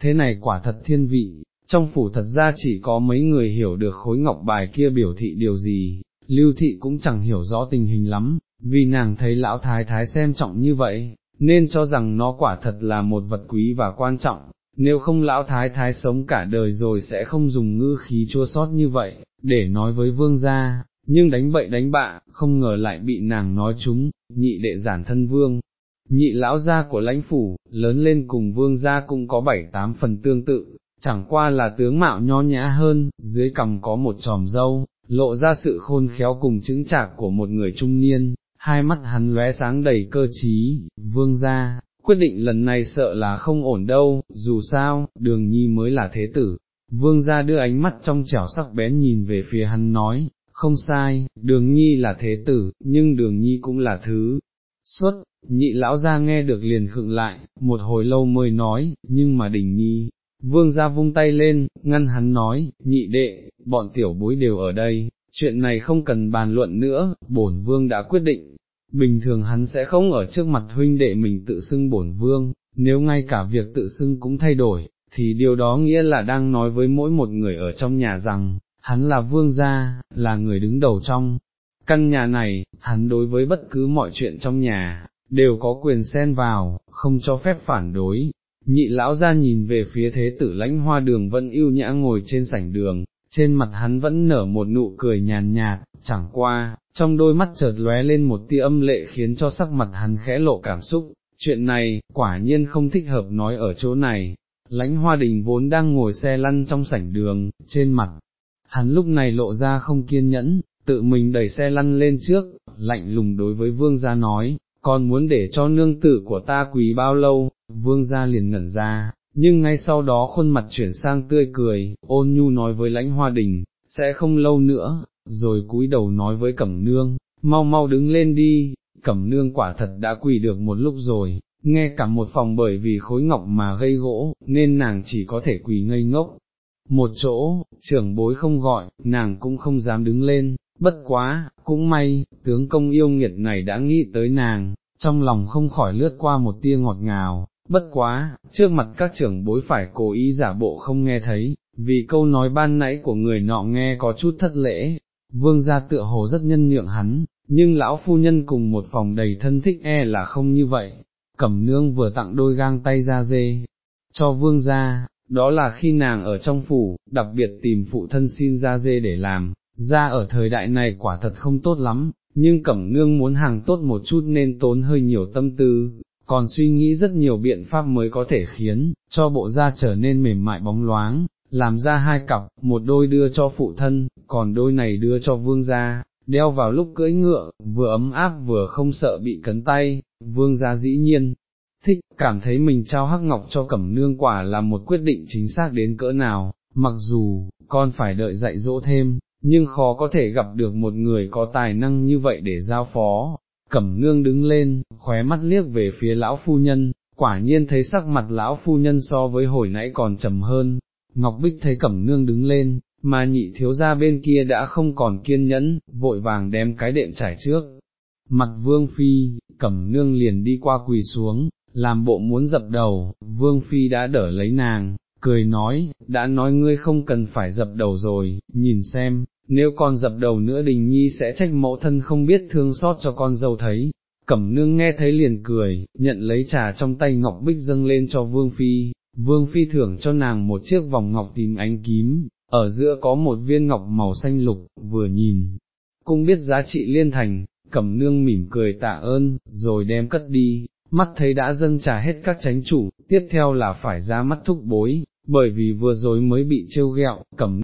Speaker 1: thế này quả thật thiên vị, trong phủ thật ra chỉ có mấy người hiểu được khối ngọc bài kia biểu thị điều gì, lưu thị cũng chẳng hiểu rõ tình hình lắm, vì nàng thấy lão thái thái xem trọng như vậy, nên cho rằng nó quả thật là một vật quý và quan trọng, nếu không lão thái thái sống cả đời rồi sẽ không dùng ngư khí chua sót như vậy, để nói với vương gia, nhưng đánh bậy đánh bạ, không ngờ lại bị nàng nói chúng, nhị đệ giản thân vương. Nhị lão gia của lãnh phủ, lớn lên cùng vương gia cũng có bảy tám phần tương tự, chẳng qua là tướng mạo nho nhã hơn, dưới cằm có một tròm dâu, lộ ra sự khôn khéo cùng chứng trạc của một người trung niên, hai mắt hắn lóe sáng đầy cơ trí, vương ra, quyết định lần này sợ là không ổn đâu, dù sao, đường nhi mới là thế tử. Vương gia đưa ánh mắt trong trẻo sắc bén nhìn về phía hắn nói, không sai, đường nhi là thế tử, nhưng đường nhi cũng là thứ. Xuất, nhị lão ra nghe được liền khựng lại, một hồi lâu mới nói, nhưng mà đình nhi, vương ra vung tay lên, ngăn hắn nói, nhị đệ, bọn tiểu bối đều ở đây, chuyện này không cần bàn luận nữa, bổn vương đã quyết định, bình thường hắn sẽ không ở trước mặt huynh đệ mình tự xưng bổn vương, nếu ngay cả việc tự xưng cũng thay đổi, thì điều đó nghĩa là đang nói với mỗi một người ở trong nhà rằng, hắn là vương gia, là người đứng đầu trong căn nhà này, hắn đối với bất cứ mọi chuyện trong nhà, đều có quyền xen vào, không cho phép phản đối. Nhị lão ra nhìn về phía thế tử lãnh hoa đường vẫn yêu nhã ngồi trên sảnh đường, trên mặt hắn vẫn nở một nụ cười nhàn nhạt, chẳng qua, trong đôi mắt chợt lóe lên một tia âm lệ khiến cho sắc mặt hắn khẽ lộ cảm xúc, chuyện này, quả nhiên không thích hợp nói ở chỗ này, lãnh hoa đình vốn đang ngồi xe lăn trong sảnh đường, trên mặt, hắn lúc này lộ ra không kiên nhẫn, tự mình đẩy xe lăn lên trước, lạnh lùng đối với vương gia nói, còn muốn để cho nương tử của ta quỳ bao lâu, vương gia liền ngẩn ra, nhưng ngay sau đó khuôn mặt chuyển sang tươi cười, ôn nhu nói với lãnh hoa đình, sẽ không lâu nữa, rồi cúi đầu nói với cẩm nương, mau mau đứng lên đi, cẩm nương quả thật đã quỳ được một lúc rồi, nghe cả một phòng bởi vì khối ngọc mà gây gỗ, nên nàng chỉ có thể quỳ ngây ngốc. Một chỗ, trưởng bối không gọi, nàng cũng không dám đứng lên, bất quá, cũng may, tướng công yêu nghiệt này đã nghĩ tới nàng, trong lòng không khỏi lướt qua một tia ngọt ngào, bất quá, trước mặt các trưởng bối phải cố ý giả bộ không nghe thấy, vì câu nói ban nãy của người nọ nghe có chút thất lễ, vương gia tựa hồ rất nhân nhượng hắn, nhưng lão phu nhân cùng một phòng đầy thân thích e là không như vậy, cẩm nương vừa tặng đôi gang tay ra dê, cho vương gia, đó là khi nàng ở trong phủ, đặc biệt tìm phụ thân xin ra dê để làm, ra ở thời đại này quả thật không tốt lắm, nhưng cẩm nương muốn hàng tốt một chút nên tốn hơi nhiều tâm tư, còn suy nghĩ rất nhiều biện pháp mới có thể khiến, cho bộ da trở nên mềm mại bóng loáng, làm ra hai cặp, một đôi đưa cho phụ thân, còn đôi này đưa cho vương gia, đeo vào lúc cưỡi ngựa, vừa ấm áp vừa không sợ bị cấn tay, vương gia dĩ nhiên, thích, cảm thấy mình trao hắc ngọc cho cẩm nương quả là một quyết định chính xác đến cỡ nào, mặc dù, con phải đợi dạy dỗ thêm, nhưng khó có thể gặp được một người có tài năng như vậy để giao phó. Cẩm nương đứng lên, khóe mắt liếc về phía lão phu nhân, quả nhiên thấy sắc mặt lão phu nhân so với hồi nãy còn trầm hơn, Ngọc Bích thấy cẩm nương đứng lên, mà nhị thiếu gia bên kia đã không còn kiên nhẫn, vội vàng đem cái đệm trải trước. Mặt vương phi, cẩm nương liền đi qua quỳ xuống, làm bộ muốn dập đầu, vương phi đã đỡ lấy nàng, cười nói, đã nói ngươi không cần phải dập đầu rồi, nhìn xem, nếu con dập đầu nữa đình nhi sẽ trách mẫu thân không biết thương xót cho con dâu thấy. Cẩm nương nghe thấy liền cười, nhận lấy trà trong tay Ngọc Bích dâng lên cho Vương Phi, Vương Phi thưởng cho nàng một chiếc vòng ngọc tím ánh tím, ở giữa có một viên ngọc màu xanh lục, vừa nhìn, cũng biết giá trị liên thành, cẩm nương mỉm cười tạ ơn, rồi đem cất đi, mắt thấy đã dâng trà hết các chánh chủ, tiếp theo là phải ra mắt thúc bối, bởi vì vừa rồi mới bị trêu ghẹo, cẩm